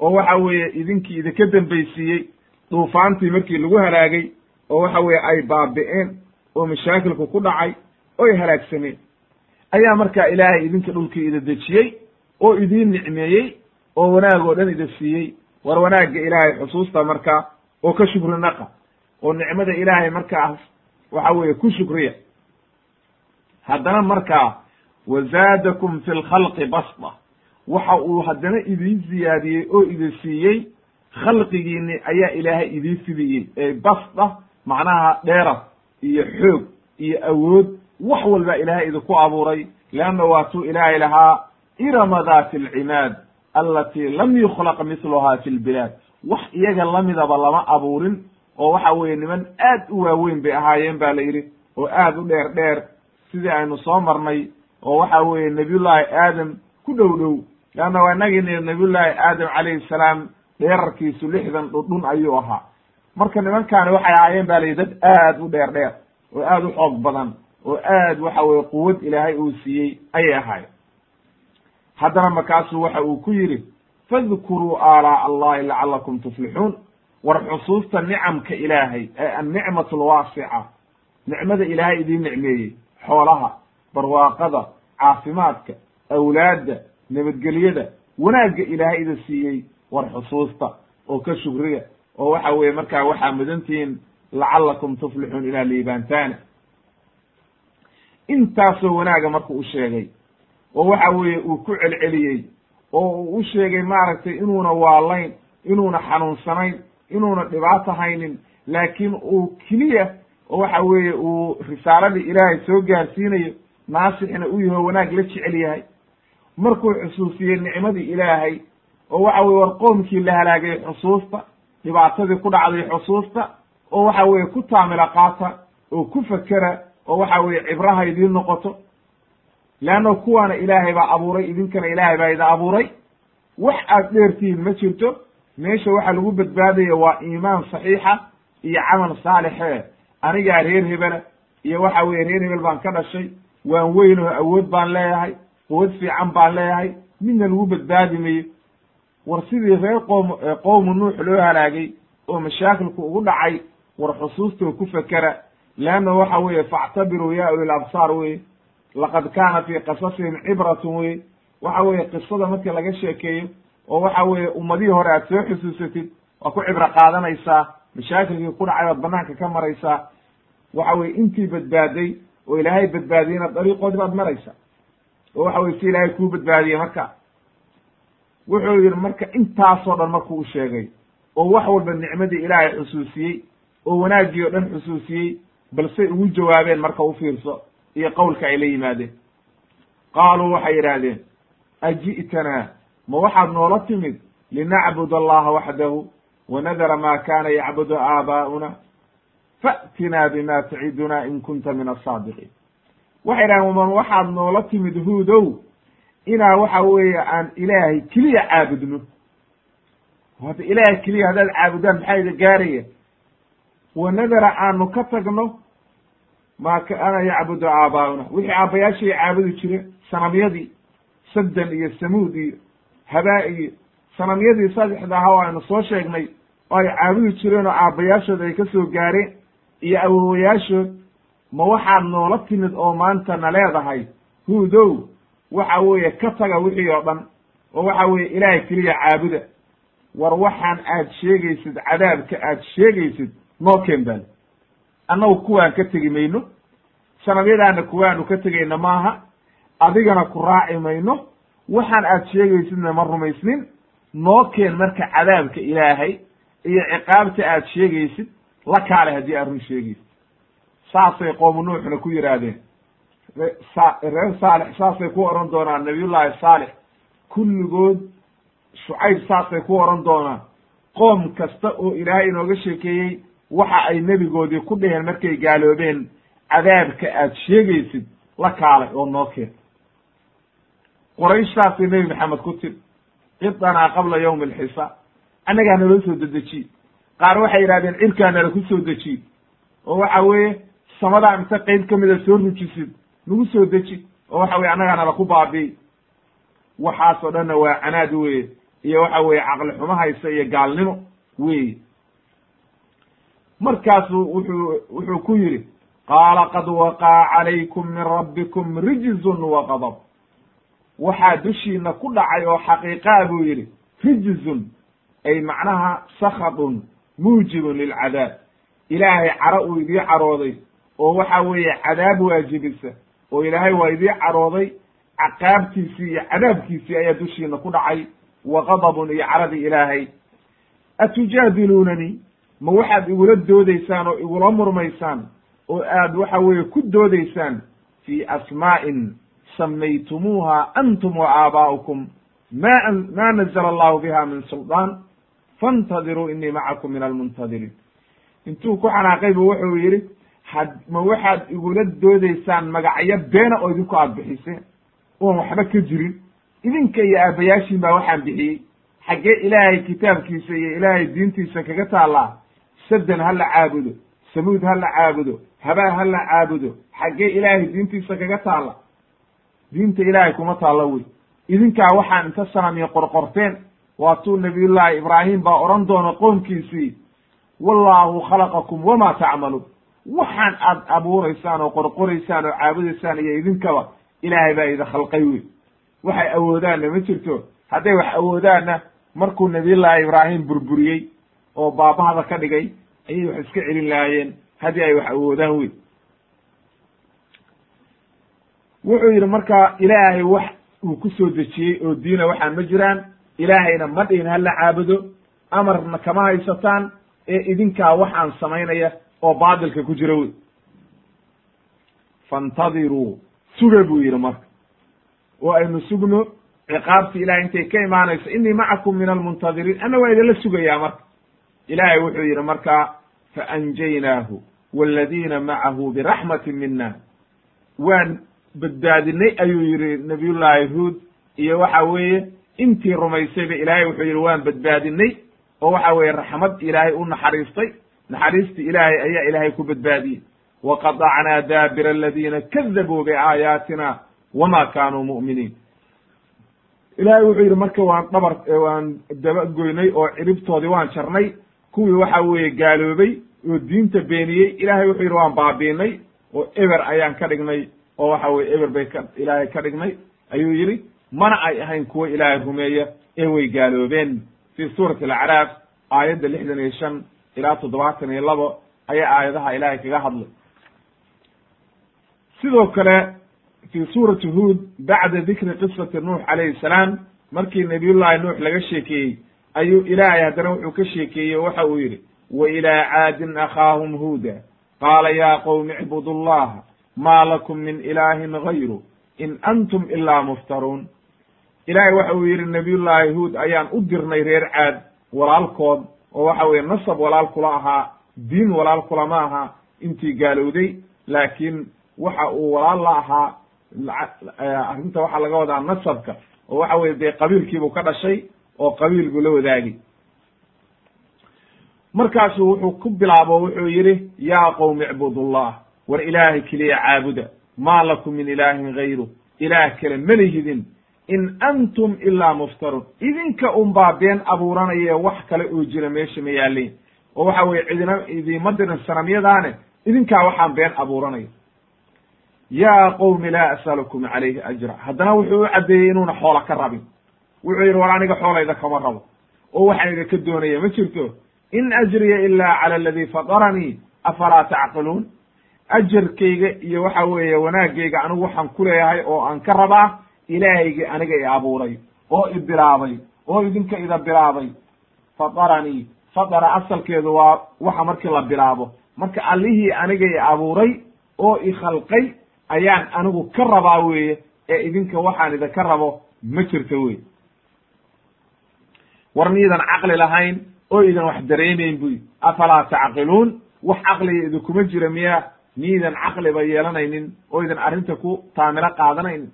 Speaker 1: oo waxa weeye idinkii idinka dambaysiiyey duufaantii markii lagu halaagay oo waxa weeye ay baabi'een oo mashaakilku ku dhacay oy halaagsameen ayaa markaa ilaahay idinka dhulkii ida dejiyey oo idiin nicmeeyey oo wanaag oo dhan ida siiyey war wanaagga ilaahay xusuusta markaa oo ka shukri naqa oo nicmada ilaahay markaas waxa weeye ku shukriya. Haddana markaa wazaadakum fi lkhalqi basda waxa uu haddana idiin ziyaadiyey oo idin siiyey khalqigiini ayaa ilaahay idiin fidiyey ee basda macnaha dheerad iyo xoog iyo awood wax walba ilaahay idinku abuuray leanna waatuu ilaahay lahaa irama dati alcimaad alatii lam yukhlaq misluha fi lbilaad wax iyaga lamidaba lama abuurin oo waxa weeye niman aad u waaweyn bay ahaayeen ba la yidhi oo aad u dheer dheer sidii aynu soo marnay oo waxa weeye nabiyullaahi aadam ku dhow dhow. Leanna waa inagii nabiyullaahi aadam calayhi salaam dheerarkiisu lixdan dhudhun ayuu ahaa. Marka nimankaani waxay ahaayeen ba la yidhi dad aad u dheer dheer oo aad u xoog badan oo aad waxa weye quwad ilaahay uu siiyey ayay ahaayeen haddana markaasuu waxa uu ku yidhi fadkuruu aalaa allahi lacalakum tuflixuun war xusuusta nicamka ilaahay ee annicmatu alwaasica nicmada ilaahay idiin nicmeeyey xoolaha barwaaqada caafimaadka awlaadda nabadgelyada wanaagga ilaahay ida siiyey war xusuusta oo ka shukriya oo waxa weeye markaa waxaa mudantihiin lacalakum tuflixuun ilaa liibaantaana. Intaasoo wanaaga marku u sheegay oo waxa weeye uu ku celceliyey oo uu u sheegay maaragtay inuuna waalayn inuuna xanuunsanayn inuuna dhibaato haynin laakiin uu keliya oo waxa weeye uu risaaladii ilaahay soo gaarsiinayo naasixna u yaho wanaag la jecel yahay. Markuu xusuusiyey nicmadii ilaahay oo waxa weye war qoomkii la halaagay xusuusta dhibaatadii ku dhacday xusuusta oo waxa weeye ku taamila qaata oo ku fekera oo waxa weeye cibraha idiin noqoto leanna kuwaana ilaahay baa abuuray idinkana ilaahay baa ida abuuray. Wax aad dheertihiin ma jirto. Meesha waxa lagu badbaadaya waa iimaan saxiixa iyo camal saalixe. Anigaa reer hebela iyo waxa weye reer hebel baan ka dhashay waan weyn oo awood baan leeyahay quwad fiican baan leeyahay. Midna lagu badbaadi mayo. War sidii reer qoom qowmu nuux loo halaagay oo mashaakilku ugu dhacay war xusuustoo ku fekera leanna waxa weeye factabiruu ya ulil absaar weye laqad kaana fii qasasihim cibratun wey waxa weeye qisada markii laga sheekeeyo oo waxa weeye ummadihii hore aad soo xusuusatid waa ku cibro qaadanaysaa mashaakilkii ku dhacay baad banaanka ka maraysaa. Waxa weye intii badbaaday oo ilaahay badbaadiyena dariiqoodii baad maraysaa. Oo waxa weye si ilaahay kuu badbaadiyey marka. Wuxuu yihi marka intaasoo dhan markuu u sheegay oo wax walba nicmadii ilaahay xusuusiyey oo wanaaggii oo dhan xusuusiyey balsey ugu jawaabeen marka u fiirso iyo qowlka ay la yimaadeen. Qaaluu waxay yidhaahdeen aji'tanaa ma waxaad noola timid linacbud allaha waxdahu wanadara ma kana yacbudu aabaa'una? Fa'tinaa bima taciduna in kunta min asaadiqiin waxay dhahen waman waxaad noola timid huudow inaa waxa weeye aan ilaahay keliya caabudno. Hadda ilaahay keliya haddaad caabudaan maxaa ida gaaraya wa nadara aanu ka tagno maa kaana yacbudu aabaauna. Wixii aabbayaashay caabudi jire sanamyadii saddan iyo samuud iyo habaa iyo sanamyadii saddexda ahaa o aynu soo sheegnay oo ay caabudi jireen oo aabbayaashood ay ka soo gaareen iyo awowayaashood ma waxaad noola timid oo maanta na leedahay. Huudow waxa weeye ka taga wixii oo dhan oo waxa weeye ilaahay keliya caabuda. War waxaan aad sheegaysid cadaabka aad sheegaysid noo keen bal annagu kuwaan ka tegi mayno sanamyadaana kuwaanu ka tegayna maaha. Adigana ku raaci mayno waxaan aad sheegaysidna ma rumaysnin. Noo keen marka cadaabka ilaahay iyo ciqaabta aad sheegaysid la kaale haddii aad run sheegaysid. Saasay qoomu nuuxna ku yidhaahdeen reer saalix saasay ku oran doonaan. Nabiyullaahi saalix kulligood shucayb saasay ku oran doonaan. Qoom kasta oo ilaahay inooga sheekeeyey waxa ay nebigoodii ku dheheen markay gaaloobeen cadaabka aad sheegaysid la kaalay oo noo keen. Qorayshtaasay nebi maxamed ku tiri cidanaa qabla yawmi alxisaab annagaa naloo soo dedejiye qaar waxay yidhahdeen cirkaa nala ku soo dejiye oo waxa weeye samadaa inta qeyb ka mida soo rujisid nagu soo deji. Oo waxa weye annagaa nala ku baabi'i waxaasoo dhanna waa canaad weye iyo waxa weeye caqli xumo haysa iyo gaalnimo weye markaasu wuxuu wuxuu ku yidhi qaala qad waqaa calaykum min rabbikum rijzun wa qadab. Waxaa dushiina ku dhacay oo xaqiiqaa buu yidhi rijzun ay macnaha sakhatun muujibun lilcadaab ilaahay caro uu idii carooday oo waxa weeye cadaab waajibisa oo ilaahay waa idii carooday caqaabtiisii iyo cadaabkiisii ayaa dushiina ku dhacay wa qadabun iyo caradii ilaahay. Atujaadiluunanii ma waxaad igula doodaysaan oo igula murmaysaan oo aad waxa weeye ku doodaysaan fii asmaa'in samaytumuuha antum wa aabaa'ukum ma ma nazla allahu biha min suldaan faاntadiruu inii macakum min almuntadiriin intuu ku xanaaqay bu wuxuu yidhi had ma waxaad igula doodaysaan magacyo beena oo idinku aad bixiseen oon waxba ka jirin. Idinka iyo aabbayaashiin baa waxaan bixiyey. Xaggee ilaahay kitaabkiisa iyo ilaahay diintiisa kaga taallaa saddan ha la caabudo samuud ha la caabudo habaa ha la caabudo xaggee ilaahay diintiisa kaga taalla. Diinta ilaahay kuma taallo wey. Idinkaa waxaan inta sanamiyo qorqorteen waatuu nabiyullaahi ibraahim baa odhan doona qoomkiisii wallaahu khalaqakum wamaa tacmaluun. Waxaan aad abuuraysaan oo qorqoraysaan oo caabudaysaan iyo idinkaba ilaahay baa idin khalqay wey. Waxay awoodaanna ma jirto hadday wax awoodaanna markuu nabiyullaahi ibraahim burburiyey oo baabahada ka dhigay ayay wax iska celin lahaayeen. Haddii ay wax awoodaan wey wuxuu yidhi marka ilaahay wax uu ku soo dejiyey oo diina waxaan ma jiraan ilaahayna ma dhihin hala caabudo amarna kama haysataan ee idinkaa waxaan samaynaya oo baatilka ku jira wey faintadiruu suga buu yidhi marka. Oo aynu sugno ciqaabti ilahay intay ka imaanayso inii macakum min almuntadiriin anna waa idinla sugayaa marka. Ilaahay wuxuu yidhi marka faanjaynaahu waladiina macahu biraxmatin mina waan badbaadinay ayuu yidhi nabiyullaahi huud iyo waxa weeye intii rumaysayba ilaahay wuxuu yidhi waan badbaadinay oo waxa weeye raxmad ilaahay u naxariistay naxariistii ilaahay ayaa ilaahay ku badbaadiyey waqadacnaa daabira aladiina kadabuu biaayaatina wama kaanuu mu'miniin ilaahay wuxuu yidhi marka waan dhabar waan dabagoynay oo ciribtoodii waan jarnay kuwii waxa weeye gaaloobay oo diinta beeniyey ilaahay wuxuu yidhi waan baabiinay oo eber ayaan ka dhignay oo waxa weye eber bay ka ilaahay ka dhignay. Ayuu yidhi mana ay ahayn kuwo ilaahay rumeeya ee way gaaloobeen. Fii suurati alacraaf aayadda lixdan iyo shan ilaa toddobaatan iyo labo ayaa aayadaha ilaahay kaga hadlay. Sidoo kale fii suurati huod bacda dikri qisati nuux calayhi salaam markii nabiyullaahi nuux laga sheekeeyey ayuu ilaahay haddana wuxuu ka sheekeeyey waxa uu yidhi wa ilaa caadin akhaahum huuda. Qaala yaa qowmi icbudu llaha maa lakum min ilaahin gayru in antum ilaa muftaruun. Ilaahay waxa uu yidhi nabiyullaahi huud ayaan u dirnay reer caad walaalkood oo waxa weeye nasab walaal kula ahaa diin walaal kulama aha intii gaalowday laakiin waxa uu walaal la ahaa arrinta waxaa laga wadaa nasabka oo waxa weye dee qabiilkiibuu ka dhashay oo qabiil buu la wadaagi markaasu wuxuu ku bilaabo wuxuu yidhi yaa qowmi icbudullah war ilaahay keliya caabuda. Maa lakum min ilaahin gayru ilaah kale malihidin in antum ilaa muftarun. Idinka unbaa been abuuranaye wax kale oo jira meesha ma yaaliin oo waxa weye cidina idiima dirin sanamyadaane idinkaa waxaan been abuuranaya. Yaa qowmi laa as'alukum calayhi ajra. Haddana wuxuu u caddeeyey inuuna xoola ka rabin wuxuu yidhi war aniga xoolayda kama rabo. Oo waxaan idinka doonaya ma jirto? In ajriya ilaa cala aladii fataranii afalaa tacqiluun? Ajarkayga iyo waxa weeye wanaagayga anigu waxaan ku leeyahay oo aan ka rabaa ilaahaygii aniga i abuuray oo i bilaabay oo idinka ida bilaabay fataranii fatara asalkeedu waa waxa markii la bilaabo marka allihii aniga i abuuray oo i khalqay ayaan anigu ka rabaa weeye ee idinka waxaan idinka rabo ma jirto wey war miidan caqli lahayn oo idan wax dareemayn buy afalaa tacqiluun? Wax caqliga idinkuma jira miya. Miidan caqliba yeelanaynin oo idan arrinta ku taamilo qaadanaynin.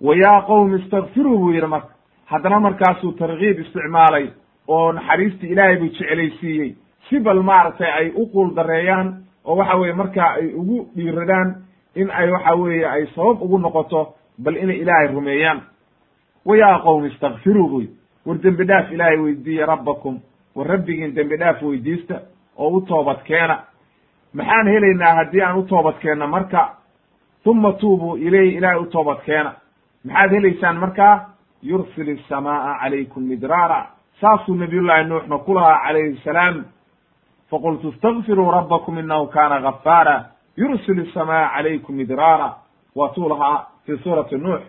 Speaker 1: Wa yaa qowmi istakfiruu buu yidhi marka. Haddana markaasuu tarkiib isticmaalay oo naxariistii ilaahay buu jeclaysiiyey. Si bal maaragtay ay u quul dareeyaan oo waxa weye markaa ay ugu dhiiradaan in ay waxa weeye ay sabab ugu noqoto bal inay ilaahay rumeeyaan. Wa yaa qowmi istakfiruu buy war dembi dhaaf ilaahay weydiiya rabbakum. War rabbigiin dembi dhaaf weydiista oo u toobad keena. Maxaan helaynaa haddii aan u toobad keenno marka? Uma tuubuu ilayhi ilaahay u toobad keena. Maxaad helaysaan markaa? Yursil isamaaa calaykum midraara saasuu nabiyullaahi nuuxna ku lahaa calayhi salaam. Faqultu istakfiruu rabbakum innahu kana gafaara yursil isamaaa calaykum midraara waatuu lahaa fii suurati nuux.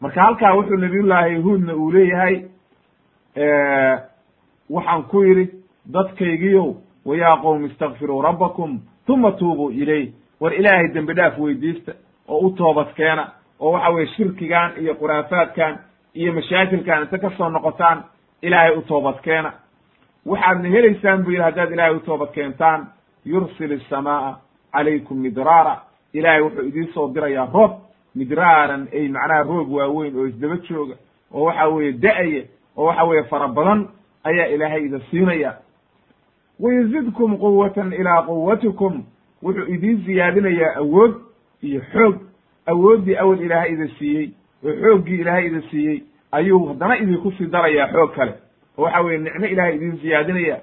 Speaker 1: Marka halkaa wuxuu nabiyullaahi huudna uu leeyahay waxaan ku yidhi dadkaygiyow wayaa qowmi istakfiruu rabbakum uma tuubuu ilayh. War ilaahay dembi dhaaf weydiista oo u toobad keena oo waxa weye shirkigan iyo khuraafaadkan iyo mashaakilkan inta ka soo noqotaan ilaahay u toobad keena. Waxaadna helaysaan buu yidhi haddaad ilaahay u toobad keentaan yursil الsamaaa calaykum midraara. Ilaahay wuxuu idiin soo dirayaa roob midraaran ay macnaha roog waaweyn oo isdaba jooga oo waxa weeye da'aya oo waxa weeye fara badan ayaa ilaahay ida siinaya wayzidkum quwatan ilaa quwatikum wuxuu idiin siyaadinayaa awood iyo xoog. Awooddii awel ilaahay ida siiyey oo xooggii ilaahay ida siiyey ayuu haddana idinku sii darayaa xoog kale. Oo waxa weye nicmo ilaahay idiin siyaadinaya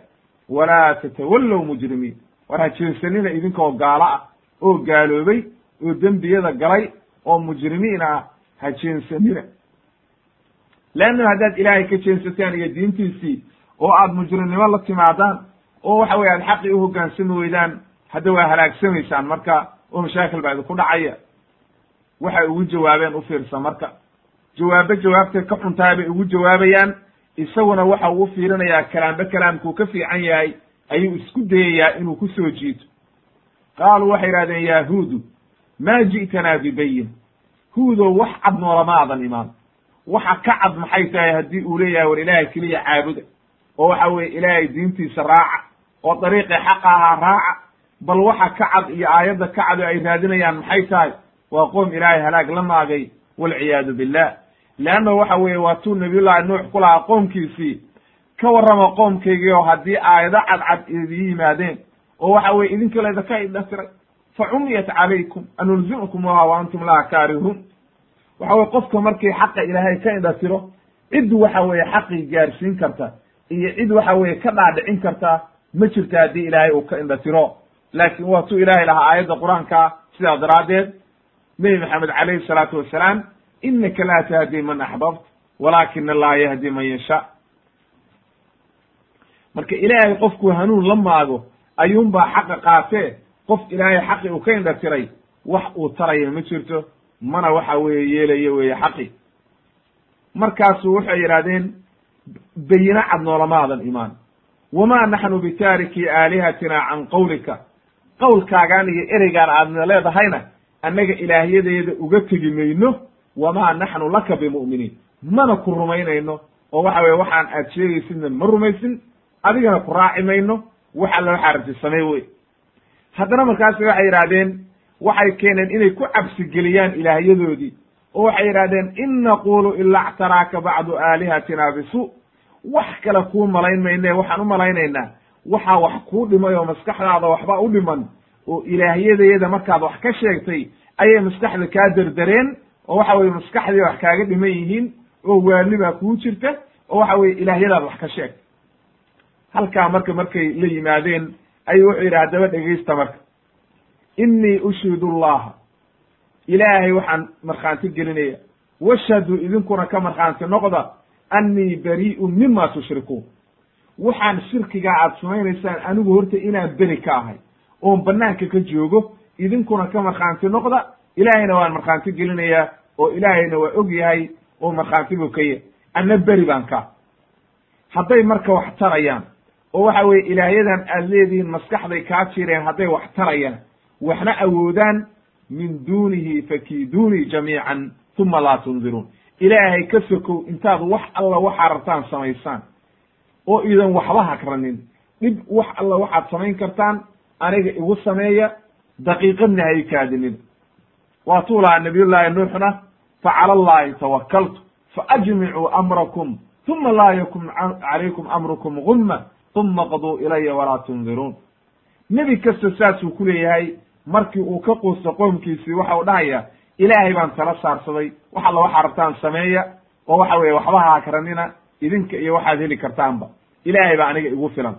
Speaker 1: walaa tatawallow mujrimiin. War ha jeensanina idinkoo gaalo ah oo gaaloobay oo dembiyada galay oo mujrimiin ah ha jeensanina leanna haddaad ilaahay ka jeensataan iyo diintiisii oo aad mujrimnimo la timaadaan oo waxa weye aad xaqii uhogaansami weydaan hadda waa halaagsamaysaan marka oo mashaakil baa idinku dhacaya waxay ugu jawaabeen u fiirsa marka jawaabo jawaabtay ka xuntahay bay ugu jawaabayaan isaguna waxa uu fiirinayaa kalaambe kalaamkuu ka fiican yahay ayuu isku dayayaa inuu ku soo jiito qaaluu waxay yidhahdeen yahuudu maa ji'tanaa bibayin huudow wax cad noolama aadan imaan waxa ka cad maxay tahay haddii uu leeyahay war ilaahay keliya caabuda? oo waxa weye ilaahay diintiisa raaca oo dariiqii xaqa ahaa raaca bal waxa ka cad iyo aayadda ka cad oo ay raadinayaan maxay tahay? Waa qoom ilaahay halaag la maagay walciyaadu billah leanna waxa weeye waa tuu nabiyullahi nuux ku lahaa qoomkiisii ka warrama qoomkaygii oo haddii aayado cadcad idii yimaadeen oo waxa weye idinka laydaka idhatiray fa cumiyat calaykum anulzimkumuha wa antum laha kaarihuun waxa weye qofka markii xaqa ilaahay ka indhatiro cid waxa weeye xaqii gaarsiin karta iyo cid waxa weeye ka dhaadhicin karta ma jirta haddii ilaahay uu ka indhatiro laakiin waa tuu ilaahay lahaa aayadda qur'aanka sidaa daraaddeed nebi maxamed calayhi salaatu wasalaam inaka laa tahdi man axbabt walakin allaha yahdi man yasha. Marka ilaahay qofkuu hanuun la maago ayuunbaa xaqa qaatee qof ilaahay xaqi uu ka indhatiray wax uu taraya ma jirto mana waxa weeye yeelayo weeye xaqi. Markaasu waxay yidhahdeen bayino cad noolamaadan imaan. Wamaa naxnu bitaariki aalihatina can qawlika. Qowlkaagaan iyo ereygaan aadna leedahayna annaga ilaahyadeeda uga tegi mayno wamaa naxnu laka bimu'miniin. Mana ku rumaynayno oo waxa weye waxaan aad sheegaysidna ma rumaysin adigana ku raaci mayno wax alla waxaa rabti samey wey haddana markaasi waxay yidhahdeen waxay keeneen inay ku cabsigeliyaan ilaahyadoodii oo waxay yidhahdeen in naqulu ila ctaraaka bacdu aalihatina bisu. Wax kale kuu malayn mayne waxaan u malaynaynaa. Waxaa wax kuu dhimay oo maskaxdaada waxba u dhiman. Oo ilaahyadeeda markaad wax ka sheegtay ayay maskaxda kaa derdereen oo waxa weye maskaxdii wax kaaga dhiman yihiin oo waali baa kuu jirta. Oo waxa weye ilaahyadaad wax ka sheegtay. Halkaa marka markay la yimaadeen ayuu wuxuu yidhi haddaba dhegaysta marka innii ushhidu llaha ilaahay waxaan markhaanti gelinaya washhaduu idinkuna ka markhaanti noqda annii barii'un mima tushrikuun. Waxaan shirkigaa aad samaynaysaan anigu horta inaan beri ka ahay. Oon banaanka ka joogo idinkuna ka markhaanti noqda ilaahayna waan markhaanti gelinayaa oo ilaahayna waa og yahay oo markhaanti buu ka yahy beri baan ka hadday marka wax tarayaan oo waxa weeye ilaahyadan aad leedihiin maskaxday kaa jireen hadday wax tarayaan waxna awoodaan min duunihi fakiiduunii jamiican uma laa tundiruun ilaahay ka sokow intaad wax alla waxaa rabtaan samaysaan. Oo idan waxba hakranin dhib wax alla waxaad samayn kartaan aniga igu sameeya daqiiqadna hay kaadinin. Waa tuu lahaa nabiyullaahi nuuxna facala allahi tawakaltu faajmicuu amrakum uma laa yakun calaykum amrukum gumma uma qaduu ilaya walaa tundiruun nebi kasta saasuu ku leeyahay markii uu ka quusto qoomkiisii waxa uu dhahaya ilaahay baan tala saarsaday wax alla waxaa rabtaan sameeya oo waxa weeye waxba ha hakranina idinka iyo waxaad heli kartaanba. Ilaahay baa aniga igu filan.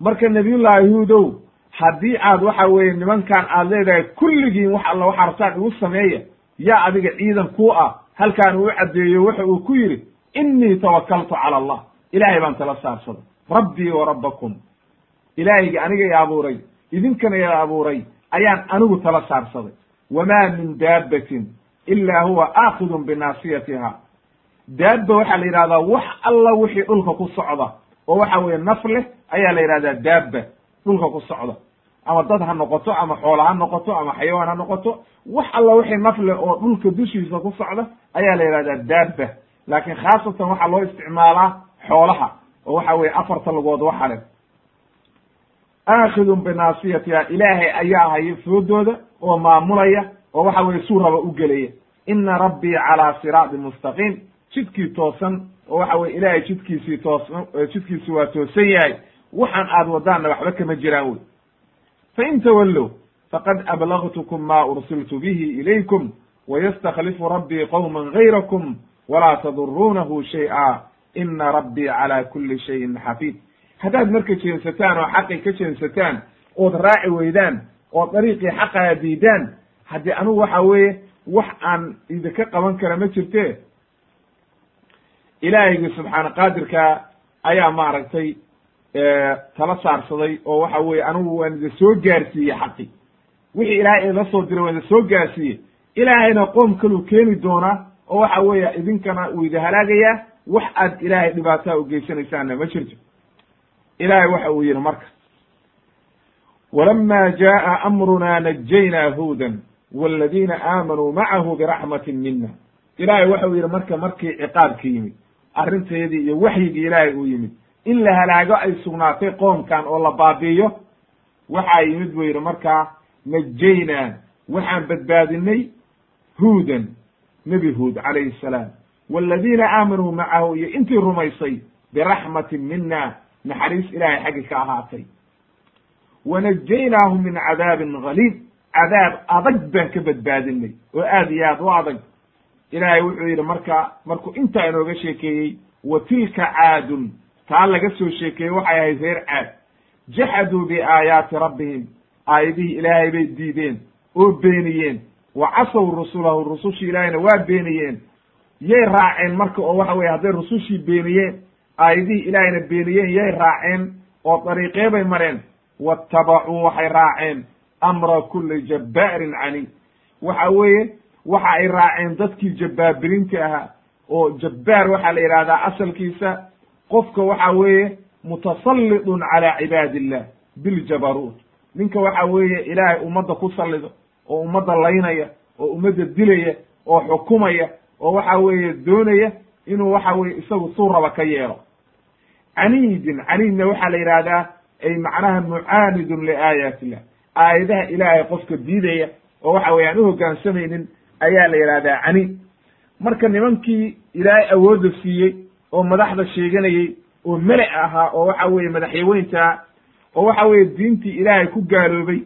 Speaker 1: Marka nabiyullaahi huudow haddii aad waxa weeye nimankan aad leedahay kulligiin wax alla waxaa rabtaan igu sameeya yaa adiga ciidan ku ah halkaan uu caddeeyo waxa uu ku yidhi innii tawakaltu cala allah ilaahay baan tala saarsaday rabbii wa rabbakum. Ilaahayga aniga i abuuray idinkana i abuuray ayaan anigu tala saarsaday. Wamaa min daabbatin ilaa huwa aakidun binaasiyatiha daabba waxaa la yidhahdaa wax alla wixii dhulka ku socda oo waxa weeye naf leh ayaa la yidhahdaa daabba dhulka ku socda. Ama dad ha noqoto ama xoola ha noqoto ama xayawaan ha noqoto wax alla wixii naf leh oo dhulka dushiisa ku socda ayaa la yidhahdaa daabba. Laakiin khaasatan waxaa loo isticmaalaa xoolaha oo waxa weye afarta lugood waxa leh aakidun binaasiyatiha ilaahay ayaa haya foodooda oo maamulaya oo waxa weye suu raba u gelaya. Ina rabbii calaa siraatin mustaqiim. Jidkii toosan oo waxa weye ilaahay jidkiisii toosan jidkiisi waa toosan yahay waxaan aad wadaanna waxba kama jiraan wey. Fain tawallow faqad ablagtukum ma ursiltu bihi ilaykum wayastaklifu rabbii qowma gayrakum walaa taduruunahu shay'a ina rabbii calaa kuli shayin xafiid haddaad marka jeensataan oo xaqi ka jeensataan ood raaci weydaan oo dariiqii xaqaa diidaan haddii anugu waxa weeye wax aan idinka qaban kara ma jirte ilaahaygi subxaana qaadirka ayaa maaragtay tala saarsaday oo waxa weye anigu waan idin soo gaarsiiyey xaqi wixii ilaahay idla soo diray waan idin soo gaarsiiyey. Ilaahayna qoom kaluu keeni doonaa oo waxa weeye idinkana uu idin halaagayaa wax aad ilaahay dhibaataa u geysanaysaanna ma jirto ilaahay waxa uu yidhi marka walama jaءa amruna najaynaa huudan wاladiina aamanuu macahu biraxmati mina ilaahay waxa uu yidhi marka markii ciqaabka yimid arrinteedii iyo waxyigii ilaahay uu yimid in la halaago ay sugnaatay qoomkan oo la baabi'iyo waxaa yimid buu yidhi markaa najaynaa waxaan badbaadinay huudan nebi huud calayhi salaam. Waaladiina aamanuu macahu iyo intii rumaysay biraxmatin mina naxariis ilaahay xaggi ka ahaatay. Wanajaynaahum min cadaabin galiid cadaab adag baan ka badbaadinay oo aad iyo aad u adag. Ilaahay wuxuu yidhi marka markuu intaa inooga sheekeeyey wa tilka caadun. Taa laga soo sheekeeyey waxay ahayd reer caad. Jaxaduu biaayaati rabbihim aayadihii ilaahay bay diideen oo beeniyeen. Wa casow rusulahu rusushii ilaahayna waa beeniyeen. Yay raaceen marka oo waxa weye hadday rusushii beeniyeen aayadihii ilaahayna beeniyeen yay raaceen oo dariiqee bay mareen. Waattabacuu waxay raaceen amra kulli jabbaarin caniid waxa weeye waxa ay raaceen dadkii jabbaabiriinta ahaa oo jabbaar waxaa la yidhahdaa asalkiisa qofka waxa weeye mutasallidun calaa cibaadi illah biljabaruut ninka waxa weeye ilaahay ummadda ku sallido oo ummadda laynaya oo ummadda dilaya oo xukumaya oo waxa weeye doonaya inuu waxa weye isagu suu raba ka yeelo. Caniidin caniidna waxaa la yidhahdaa ay macnaha mucaanidun liaayaati illah aayadaha ilaahay qofka diidaya oo waxa weye aan u hoggaansamaynin ayaa la yidhahdaa cani marka nimankii ilaahay awoodda siiyey oo madaxda sheeganayey oo mele ahaa oo waxa weeye madaxyaweyntaa oo waxa weeye diintii ilaahay ku gaaloobay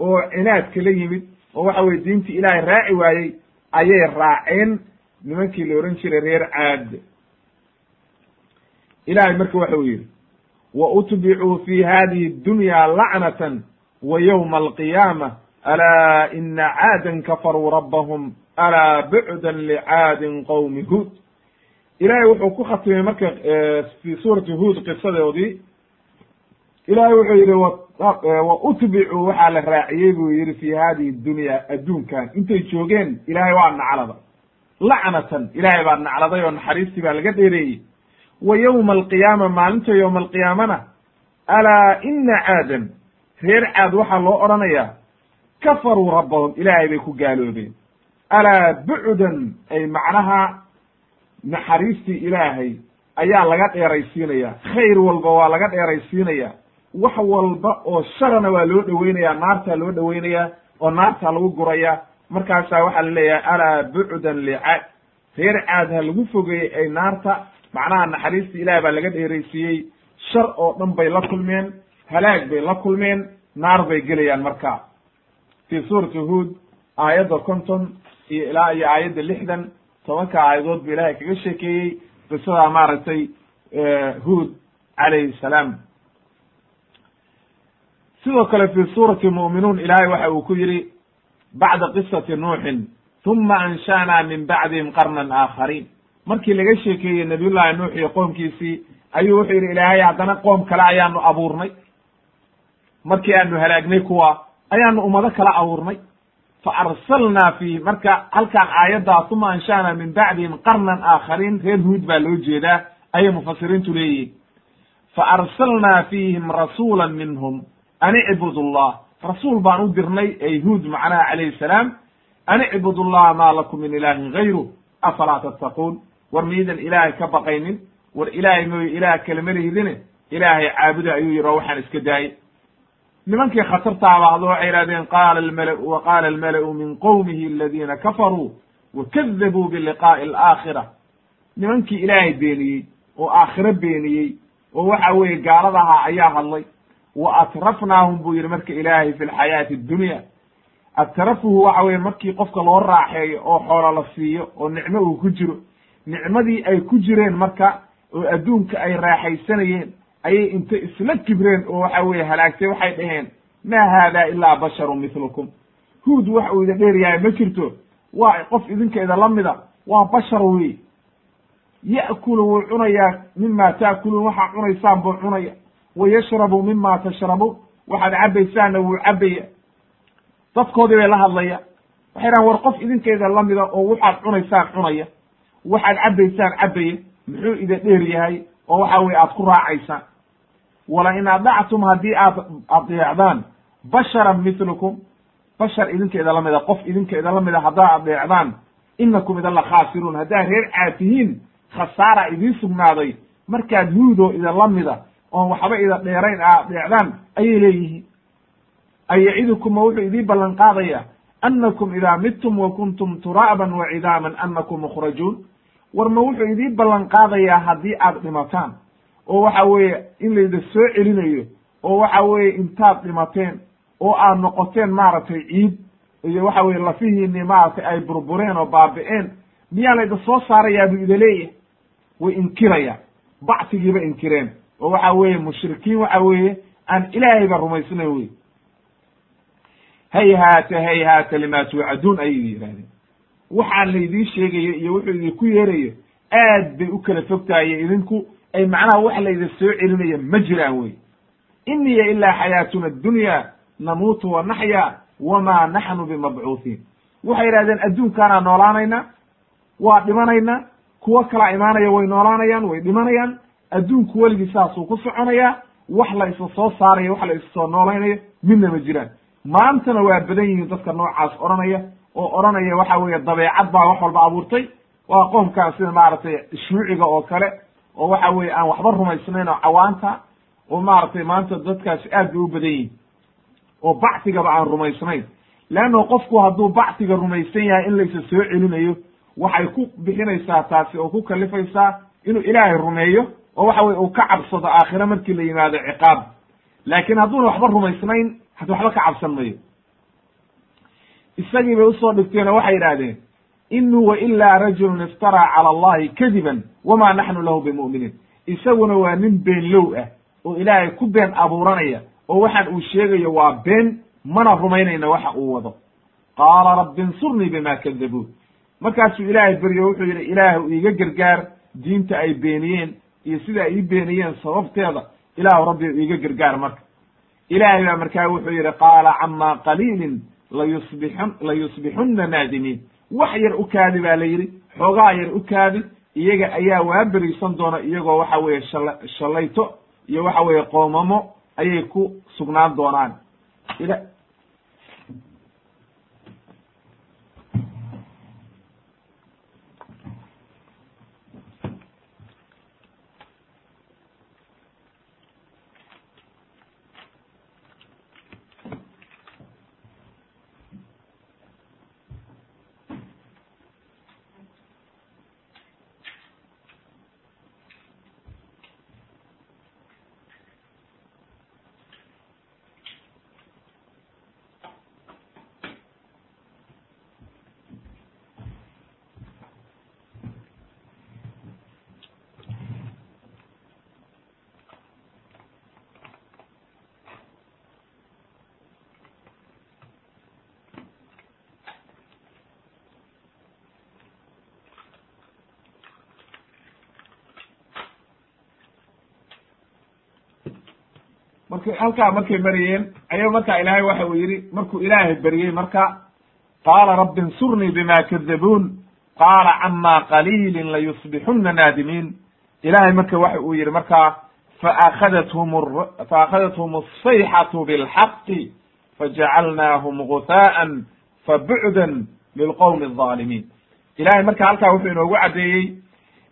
Speaker 1: oo cinaadka la yimid oo waxa weye diintii ilaahay raaci waayey ayay raaceen nimankii la ohan jiray reer caad. Ilahay marka waxa uu yidhi wa utbicuu fi hadihi dunya lacnatan wa ywma alqiyaama alaa ina caadan kafaruu rabbahum alaa bucdan licaadin qowmi huud. Ilahay wuxuu ku khatimay marka fi suurati huud qisadoodii ilahay wuxuu yidhi wa utbicuu waxaa la raaciyey buu yidhi fi hadihi dunya adduunkan. Intay joogeen ilahay waa naclada lacnatan. Ilahay baa nacladay oo naxariistii baa laga dheereeyey. Wa yowma alqiyaama maalinta yowma alqiyaamana alaa ina caadan reer caad waxaa loo odhanayaa kafaruu rabbahum ilaahay bay ku gaaloobeen. Alaa bucdan ay macnaha naxariistii ilaahay ayaa laga dheeraysiinaya khayr walba waa laga dheeraysiinaya wax walba oo sharana waa loo dhoweynayaa naartaa loo dhoweynayaa oo naartaa lagu guraya markaasaa waxaa la leeyahay alaa bucdan licaad reer caad ha lagu fogeeyey ay naarta macnaha naxariista ilaah baa laga dheeraysiiyey. Shar oo dhan bay la kulmeen halaag bay la kulmeen naar bay gelayaan marka. Fii suurati huod aayadda konton iyo ilaa iyo aayadda lixdan tobanka aayadood bu ilaahay kaga sheekeeyey qisadaa maaragtay huod calayhi salaam. Sidoo kale fi suurati mu'minuun ilaahay waxa uu ku yidhi bacda qisati nuuxin uma ansha'naa min bacdihim qarnan aakhariin markii laga sheekeeyey nabiyullahi nuux iyo qoomkiisii ayuu wuxuu yidhi ilaahay haddana qoom kale ayaanu abuurnay. Markii aanu halaagnay kuwa ayaanu ummado kala abuurnay. Fa arsalnaa fiihi. Marka halkaan aayaddaa uma ansha'naa min bacdihim qarnan aakhariin reer huud baa loo jeedaa ayay mufasiriintu leeyihiin fa arsalnaa fiihim rasuula minhum an icbudu llah rasuul baan u dirnay ay huud macnaha calayhi salaam an icbudu llaha maa lakum min ilaahin gayru afalaa tattaquun? War miidan ilaahay ka baqaynin war ilaahay mooye ilaah kale ma lihidine ilaahay caabuda ayuu yidhi oo waxaan iska daayey nimankii khatartaaba hadlo waxay yihahdeen qaala almalau wa qaala almala'u min qowmihi aladiina kafaruu wa kadabuu biliqaa'i alaakhira nimankii ilaahay beeniyey oo aakhiro beeniyey oo waxa weeye gaalada ahaa ayaa hadlay wa atrafnaahum buu yidhi marka ilaahay fi lxayaati addunya atrafuhu waxa weye markii qofka loo raaxeeyo oo xoolo la siiyo oo nicmo uu ku jiro nicmadii ay ku jireen marka oo adduunka ay raaxaysanayeen ayay inta isla kibreen oo waxa weye halaagtay waxay dhaheen maa haada ilaa basharun mithlukum. Huud wax uu ida dheer yahay ma jirto waa qof idinka ida la mida waa bashar wey ya'kulu wuu cunayaa mima ta'kuluun waxaa cunaysaan buu cunaya wa yashrabu mima tashrabuun waxaad cabaysaanna wuu cabaya dadkoodii bay la hadlaya waxay dhahan war qof idinkeeda lamida oo waxaad cunaysaan cunaya waxaad cabaysaan cabaya muxuu ida dheer yahay oo waxa weye aad ku raacaysaan wala in adactum haddii aad adeecdaan basharan mithlukum bashar idinkeeda lamida qof idinkeeda lamida haddaad adeecdaan inakum idan la khaasiruun haddaad reer caad tihiin khasaara idiin sugnaaday markaad huudoo idan lamida oon waxba ida dheerayn a adeecdaan ayay leeyihiin. Ay yacidukum ma wuxuu idii ballan qaadaya annakum idaa midtum wa kuntum turaaban wa cidaaman annakum mukhrajuun. War ma wuxuu idii ballan qaadayaa haddii aad dhimataan oo waxa weeye in layda soo celinayo oo waxa weeye intaad dhimateen oo aad noqoteen maaragtay ciid iyo waxa weye lafihiinii maaragtay ay burbureen oo baabi'een miyaa layda soo saarayaa buu ida leeyahay? Way inkirayaan bacsigiiba inkireen oo waxa weeye mushrikiin waxa weeye aan ilaahayba rumaysnayn wey hayhaata hayhaata lima tuucaduun ayay yidhahdeen waxaan laydii sheegayo iyo wuxuu idinku yeerayo aad bay u kala fogtahaye idinku ay macnaha wax layda soo celinayo ma jiraan wey in hiya ilaa xayaatuna addunya namuutu wa naxya wamaa naxnu bimabcuuhiin waxay yidhahdeen adduunkaanaa noolaanayna waa dhimanayna kuwo kalaa imaanaya way noolaanayaan way dhimanayaan adduunku weligii saasuu ku soconayaa wax la isa soo saarayo wax la isa soo noolaynayo midna ma jiraan. Maantana waa badan yihiin dadka noocaas odhanaya oo odhanaya waxa weeye dabeecad baa wax walba abuurtay. Waa qoomkan sida maaragtay shuuciga oo kale oo waxa weeye aan waxba rumaysnayn oo cawaanta oo maaragtay maanta dadkaasi aad bay u badan yihiin oo bactigaba aan rumaysnayn. Leanno qofku hadduu bactiga rumaysan yahay in laysa soo celinayo waxay ku bixinaysaa taasi oo ku kalifaysaa inuu ilaahay rumeeyo oo waxa weye uu ka cabsado aakhire markii la yimaado ciqaab. Laakiin hadduuna waxba rumaysnayn hadi waxba ka cabsan mayo. Isagii bay u soo dhigteen oo waxay yidhaahdeen in huwa ilaa rajulun iftaraa cala allahi kadiban wama naxnu lahu bimu'miniin. Isaguna waa nin beenlow ah oo ilaahay ku been abuuranaya oo waxaan uu sheegayo waa been mana rumaynayna waxa uu wado. Qaala rabbi insurnii bima kadabuun markaasuu ilaahay beryo wuxuu yidhi ilaahu iiga gargaar diinta ay beeniyeen iyo sida ay ii beeniyeen sababteeda ilaahu rabbi iiga gargaar marka. Ilaahay baa markaa wuxuu yidhi qaala cama qaliilin layusbixun layusbixunna naadimiin. Wax yar u kaadi baa la yidhi xoogaa yar u kaadi iyaga ayaa waa beriisan doona iyagoo waxa weeye shala shallayto iyo waxa weeye qoomamo ayay ku sugnaan doonaan ila marka halkaa markay marayeen aya marka ilaahay waxa uu yidhi markuu ilaahay beriyey marka qaala rabbi insurnii bima kadabuun qaala cama qaliilin layusbixuna naadimiin. Ilahay marka waxa uu yihi markaa faakadathum faakadathum asayxatu bilxaqi fajacalnaahum guhaa'an fabucdan lilqowmi alظaalimiin ilahay marka halkaa wuxuu inoogu caddeeyey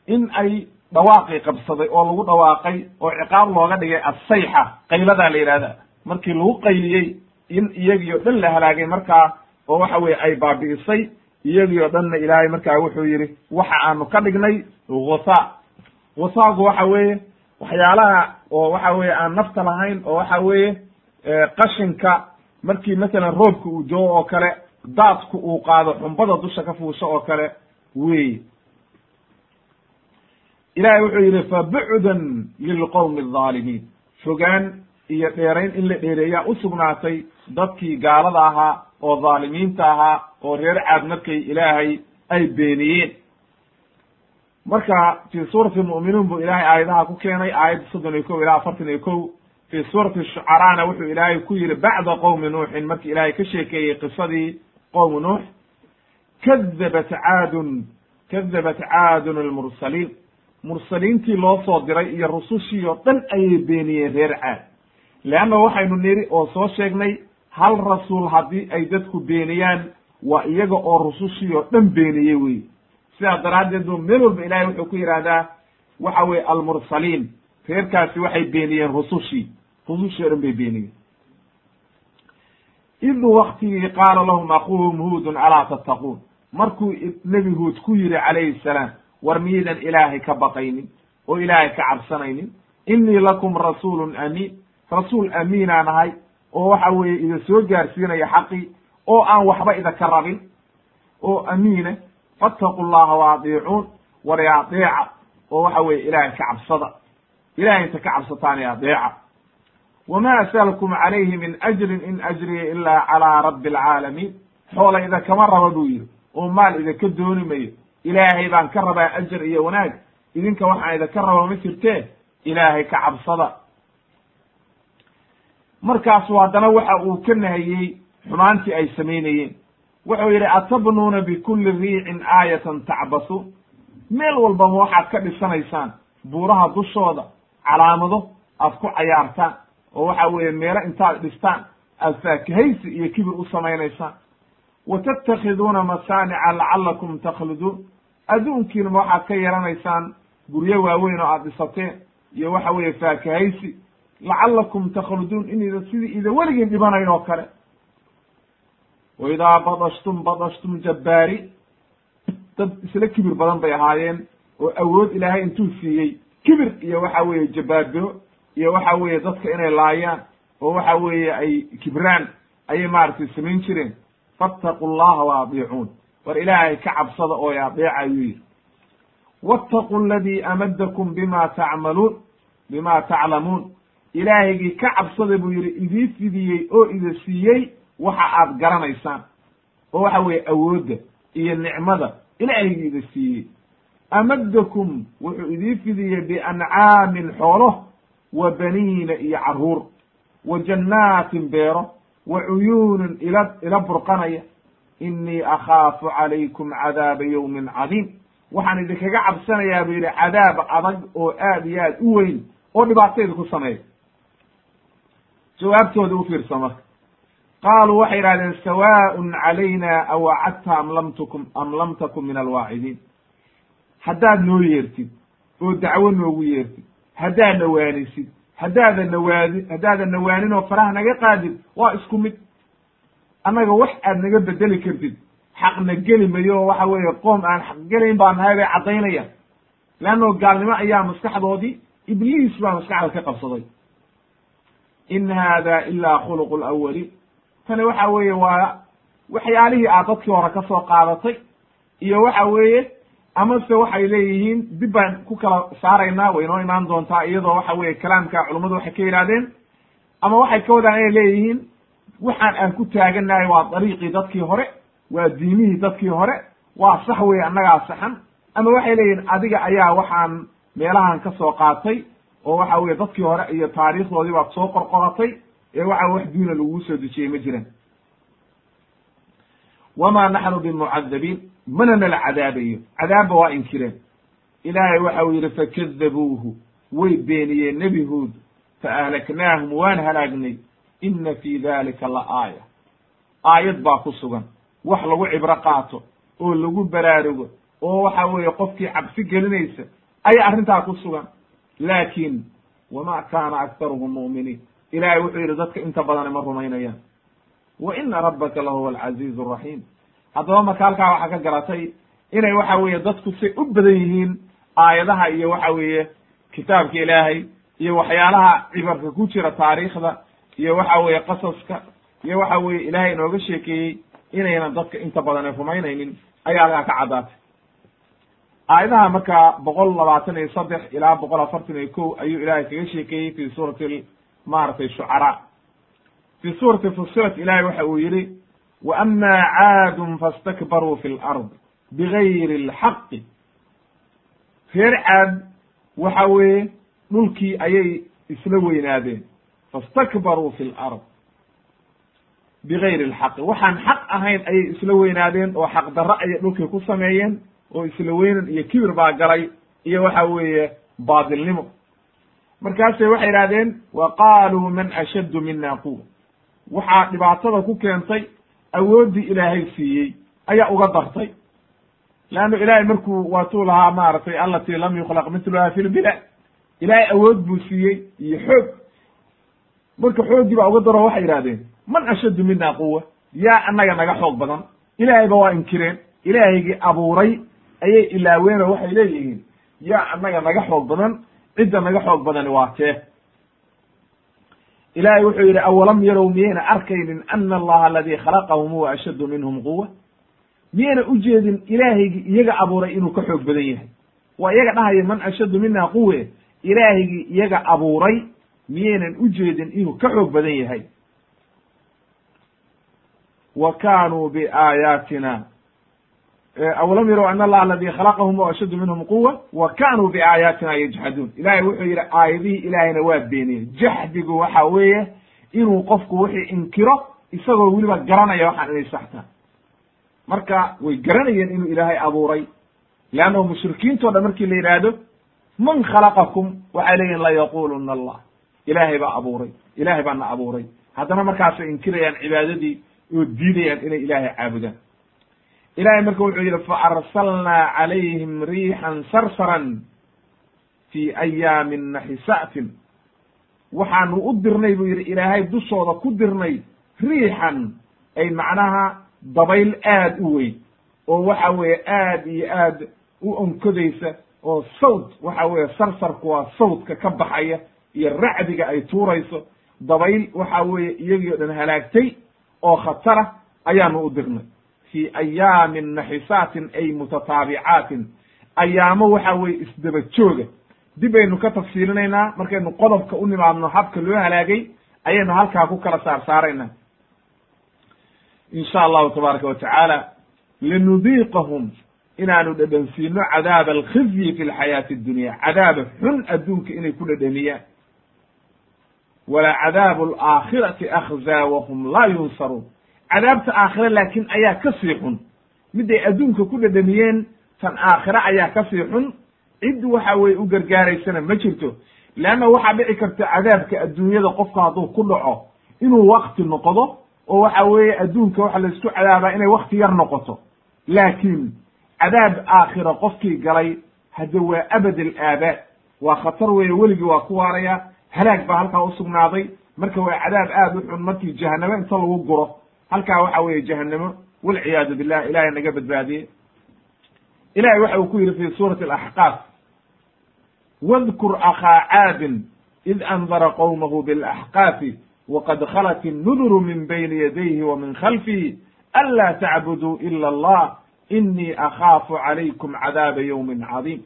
Speaker 1: in ay dhawaaqii qabsaday oo lagu dhawaaqay oo ciqaab looga dhigay assayxa qayladaa la yidhahda markii lagu qayliyey in iyagii o dhan la halaagay markaa oo waxa weye ay baabi'isay iyagii o dhanna ilaahay markaa wuxuu yidhi waxa aanu ka dhignay gusa gusaagu waxa weeye waxyaalaha oo waxa weye aan nafta lahayn oo waxa weeye qashinka markii masalan roobka uu doo oo kale daadku uu qaado xumbada dusha ka fuusho oo kale wey ilahay wuxuu yidhi fabucdan lilqowmi alظaalimiin fogaan iyo dheerayn in la dheereeyaa usugnaatay dadkii gaalada ahaa oo dhaalimiinta ahaa oo reer caad markay ilaahay ay beeniyeen. Marka fii suurati mu'minuun buu ilaahay aayadaha ku keenay aayadda soddon iyo kow ilaa afartan iyo kow. Fii suurati shucaraana wuxuu ilaahay ku yidhi bacda qowmi nuuxin markii ilaahay ka sheekeeyey qisadii qowmi nuux kadabat caadun kadabat caadun almursaliin mursaliintii loo soo diray iyo rusushii oo dhan ayay beeniyeen reer caad. Leanna waxaynu niri oo soo sheegnay hal rasuul haddii ay dadku beeniyaan waa iyaga oo rusushii oo dhan beeniyey wey sidaas daraaddeed bu meel walba ilahay wuxuu ku yidhaahdaa waxa weye almursaliin reerkaasi waxay beeniyeen rusushii. Rusushii o dhan bay beeniyeen. Id waktigii qaala lahum akuuhum huudun alaa tattaquun. Markuu nebi huud ku yidhi calayhi salaam war miyaydan ilaahay ka baqaynin oo ilaahay ka cabsanaynin innii lakum rasuulun amiin rasuul amiinaan ahay oo waxa weeye ida soo gaarsiinaya xaqii oo aan waxba idaka rabin. Oo amiina fattaqu llaha wa adiicuun war i adeeca oo waxa weeye ilaahay ka cabsada. Ilahay inta ka cabsataan i adeeca wma asalkum calayhi min ajrin in ajriya ilaa calaa rabbi alcaalamiin xoola idakama raba buu yidhi oo maal idaka dooni mayo ilaahay baan ka rabaa ajar iyo wanaag. Idinka waxaan idinka raba ma jirtee ilaahay ka cabsada. Markaasu haddana waxa uu ka nahiyey xumaantii ay samaynayeen wuxuu yidhi atabnuuna bikulli riicin aayatan tacbasu? Meel walbama waxaad ka dhisanaysaan buuraha dushooda calaamado aad ku cayaartaan. Oo waxa weeye meelo intaad dhistaan aad faakahaysi iyo kibir u samaynaysaan wa tattakhiduuna masaanica lacalakum takhluduun adduunkiinama waxaad ka yaranaysaan guryo waaweyn oo aad dhisateen iyo waxa weeye faakahaysi lacallakum takhluduun inayda sidii ida weligiin dhibanayn oo kale wa idaa badashtum badashtum jabbaari dad isla kibir badan bay ahaayeen oo awood ilaahay intuu siiyey kibir iyo waxa weeye jabbaabiro iyo waxa weeye dadka inay laayaan oo waxa weeye ay kibraan ayay maaragtay samayn jireen fattaqu llaha wa war ilaahay ka cabsada oo adeeca ayuu yidhi. wattaqu aladii amadakum bima tacmaluun bima taclamuun ilaahaygii ka cabsada buu yidhi idii fidiyey oo ida siiyey waxa aad garanaysaan. Oo waxa weeye awoodda iyo nicmada ilaahaygi ida siiyey. amadakum wuxuu idii fidiyey biancaamin xoolo wa baniina iyo carruur. Wa jannaatin beero wa cuyuunin ila ila burqanaya inii akhaafu calaykum cadaaba yowmin cadiim. Waxaan idinkaga cabsanayaa buu yidhi cadaab adag oo aad iyo aad u weyn oo dhibaatayda ku sameeya jawaabtooda u fiirsa marka qaaluu waxay yidhahdeen sawaaءun calayna awacadta am lam tukum am lam takun min alwaacidiin haddaad noo yeertid oo dacwo noogu yeertid haddaad nawaanisid haddaada nawaadi haddaadan nawaanin oo faraha naga qaadid waa isku mid annaga wax aad naga bedeli kartid xaqna geli mayo oo waxa weeye qoom aan xaq gelayn baa nahay bay caddaynayaan leanno gaalnimo ayaa maskaxdoodii ibliis baa maskaxda ka qabsaday in hada ila khuluqu lawaliin tani waxa weeye waa waxyaalihii aad dadkii hore ka soo qaadatay iyo waxa weeye amase waxay leeyihiin dib baan ku kala saaraynaa way inoo imaan doontaa iyadoo waxa weeye kalaamka culummadu waxay ka yidhahdeen ama waxay ka wadaan inay leeyihiin waxaan aan ku taagannahay waa dariiqii dadkii hore waa diimihii dadkii hore waa sax weye annagaa saxan. Ama waxay leeyihiin adiga ayaa waxaan meelahan ka soo qaatay oo waxa weye dadkii hore iyo taariikhdoodii baad soo qorqoratay ee waxa wax diina laguu soo dejiyey ma jiran wama naxnu bimucadabiin mana nala cadaabayo. Cadaabba waa inkireen. Ilaahay waxa uu yidhi fakadabuuhu way beeniyeen nebi huud faahlaknaahum waan halaagnay. Ina fii dalika la aaya. Aayad baa ku sugan. Wax lagu cibro qaato oo lagu baraarugo oo waxa weeye qofkii cabsi gelinaysa ayaa arrintaa ku sugan. Laakin wama kaana aktaruhum mu'miniin. Ilahay wuxuu yidhi dadka inta badani ma rumaynayaan. Wa ina rabbaka lahuwa alcaziizu araxiim haddaba marka halkaa waxaa ka garatay inay waxa weeye dadku say u badan yihiin aayadaha iyo waxa weeye kitaabka ilaahay iyo waxyaalaha cibarka ku jira taariikhda iyo waxa weeye qasaska iyo waxa weeye ilaahay inooga sheekeeyey inaynan dadka inta badane rumaynaynin ayaa halkaa ka caddaatay. Aayadaha markaa boqol labaatan iyo saddex ilaa boqol afartan iyo kow ayuu ilaahay kaga sheekeeyey fi suurati maaragtay shucaraa. Fi suurati fusilat ilahay waxa uu yihi wa ama caadun fastakbaruu fi lard bigayri اlxaqi reer caad waxa weeye dhulkii ayay isla weynaadeen fastakbaruu fi lard bigayri اlxaqi waxaan xaq ahayn ayay isla weynaadeen oo xaq darro ayay dhulkii ku sameeyeen oo isla weynan iyo kibir baa galay iyo waxa weeye baadilnimo markaasay waxay idhahdeen wa qaaluu man ashaddu mina quwa waxaa dhibaatada ku keentay awooddii ilaahay siiyey ayaa uga dartay leanno ilaahay markuu waatuu lahaa maaragtay allatii lam yukhlaq mitluha fi lbila ilaahay awood buu siiyey iyo xoog. Marka xooggii baa uga daro waxay yidhahdeen man ashaddu mina quwa yaa annaga naga xoog badan. Ilaahayba waa inkireen. Ilaahaygii abuuray ayay ilaaween oo waxay leeyihiin yaa annaga naga xoog badan. Cidda naga xoog badani waa tee ilahay wuxuu yidhi awalam yarow miyayna arkaynin ana allaha aladii khalaqahum huwa ashaddu minhum quwa miyayna ujeedin ilaahaygii iyaga abuuray inuu ka xoog badan yahay. Waa iyaga dhahaya man ashaddu mina quwe ilaahaygii iyaga abuuray miyaynan ujeedin inuu ka xoog badan yahay. Wa kaanuu biaayaatina awlam yarow an allah aladi khalaqahum wa ashaddu minhum quwa wa kanuu biaayaatina yajxaduun ilahay wuxuu yidhi aayadihii ilaahayna waa beeniyeen jaxdigu waxa weeye inuu qofku wixii inkiro isagoo weliba garanaya waxaan inay saxtaa marka way garanayeen inuu ilaahay abuuray leannahu mushrikiintoo dhan markii la yidhaahdo man khalaqakum waxay leeyihiin layaquluna allah ilaahay baa abuuray ilahay baa na abuuray haddana markaasay inkirayaan cibaadadii oo diidayaan inay ilaahay caabudaan ilahay marka wuxuu yidhi faarsalnaa calayhim riixan sarsaran fi ayaamin naxisaatin. Waxaanu u dirnay buu yidhi ilaahay dushooda ku dirnay riixan ay macnaha dabayl aad u weyn oo waxa weeye aad iyo aad u onkodaysa oo sawd waxa weeye sarsarku waa sawdka ka baxaya iyo racdiga ay tuurayso dabayl waxa weeye iyagii o dhan halaagtay oo khatara ayaanu u dirnay fi ayaamin naxisaatin ay mutataabicaatin ayaamo waxa weeye isdaba jooga. Dib aynu ka tafsiilinaynaa markaynu qodobka u nimaadno habka loo halaagay ayaynu halkaa ku kala saar saaraynaa in sha allahu tabaaraka wa tacaala linudiiqahum inaanu dhedhansiino cadaaba alkhizyi fi lxayaati addunya. Cadaaba xun adduunka inay ku dhedhamiyaan wala cadaabu alaakhirati akhzaa wahum laa yunsaruun cadaabta aakhire laakiin ayaa ka sii xun. Miday adduunka ku dhedhamiyeen tan aakhire ayaa ka sii xun. Cid waxa weye u gargaaraysana ma jirto. Leanna waxaa dhici karta cadaabka adduunyada qofka hadduu ku dhaco inuu wakti noqdo oo waxa weeye adduunka waxa laysku cadaabaa inay wakti yar noqoto. Laakiin cadaab aakhira qofkii galay hadde waa abad alaabaad waa khatar weeye weligii waa ku waaraya halaag baa halkaa usugnaaday marka waa cadaab aad u xun markii jahanamo inta lagu guro halkaa waxa weeye jahanamo walciyaadu billah ilahay naga badbaadiye ilahay waxa uu ku yidhi fi suurati alaxqaaf wadkur akhaa caadin id andara qowmahu bilaxqaafi wqad khalat الnuduru min bayni yadayhi wa min khalfihi anlaa tacbuduu ila allah inii akhaafu calaykum cadaaba yowmin cadiim.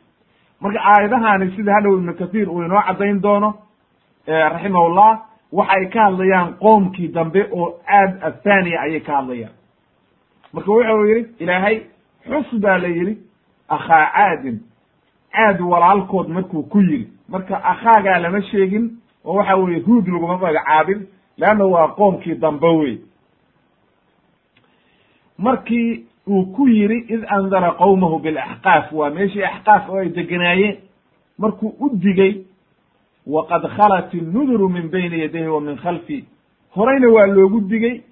Speaker 1: Marka aayadahaani sida hadhow ibnu kathiir uu inoo caddayn doono raximahullah waxay ka hadlayaan qoomkii dambe oo caad athaniya ayay ka hadlayaan. Marka wuxuu yidhi ilaahay xus baa la yidhi akhaa caadin. Caad walaalkood markuu ku yidhi. Marka akhaagaa lama sheegin oo waxa weeye huud laguma magacaabin leanna waa qoomkii dambe wey markii uu ku yidhi id andara qowmahu bilaxqaaf waa meeshii axqaaf oo ay deganaayeen markuu u digay waqad khalat innuduru min bayni yadayhi wa min khalfi horeyna waa loogu digey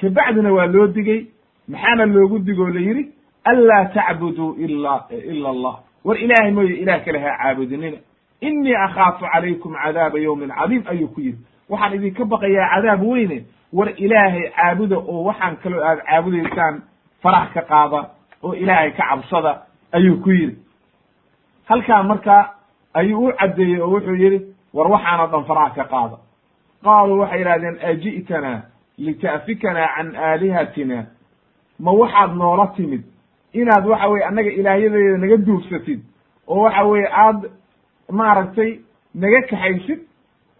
Speaker 1: kabacdina waa loo digey maxaana loogu digoo la yidhi anlaa tacbuduu ila ila allah war ilaahay mooye ilaah kale ha caabudinina inii akhaafu calaykum cadaaba yowmin cadiim ayuu ku yidhi waxaan idinka baqayaa cadaab weyne war ilaahay caabuda oo waxaan kaloo aad caabudaysaan farax ka qaada oo ilaahay ka cabsada ayuu ku yidhi halkaa marka ayuu u caddeeyey oo wuxuu yidhi war waxaanoo dhan farax ka qaada. Qaaluu waxay yidhahdeen aji'tanaa lita'fikanaa can aalihatina. Ma waxaad noola timid. Inaad waxa weye annaga ilaahyadeeda naga duufsatid oo waxa weye aad maaragtay naga kaxaysid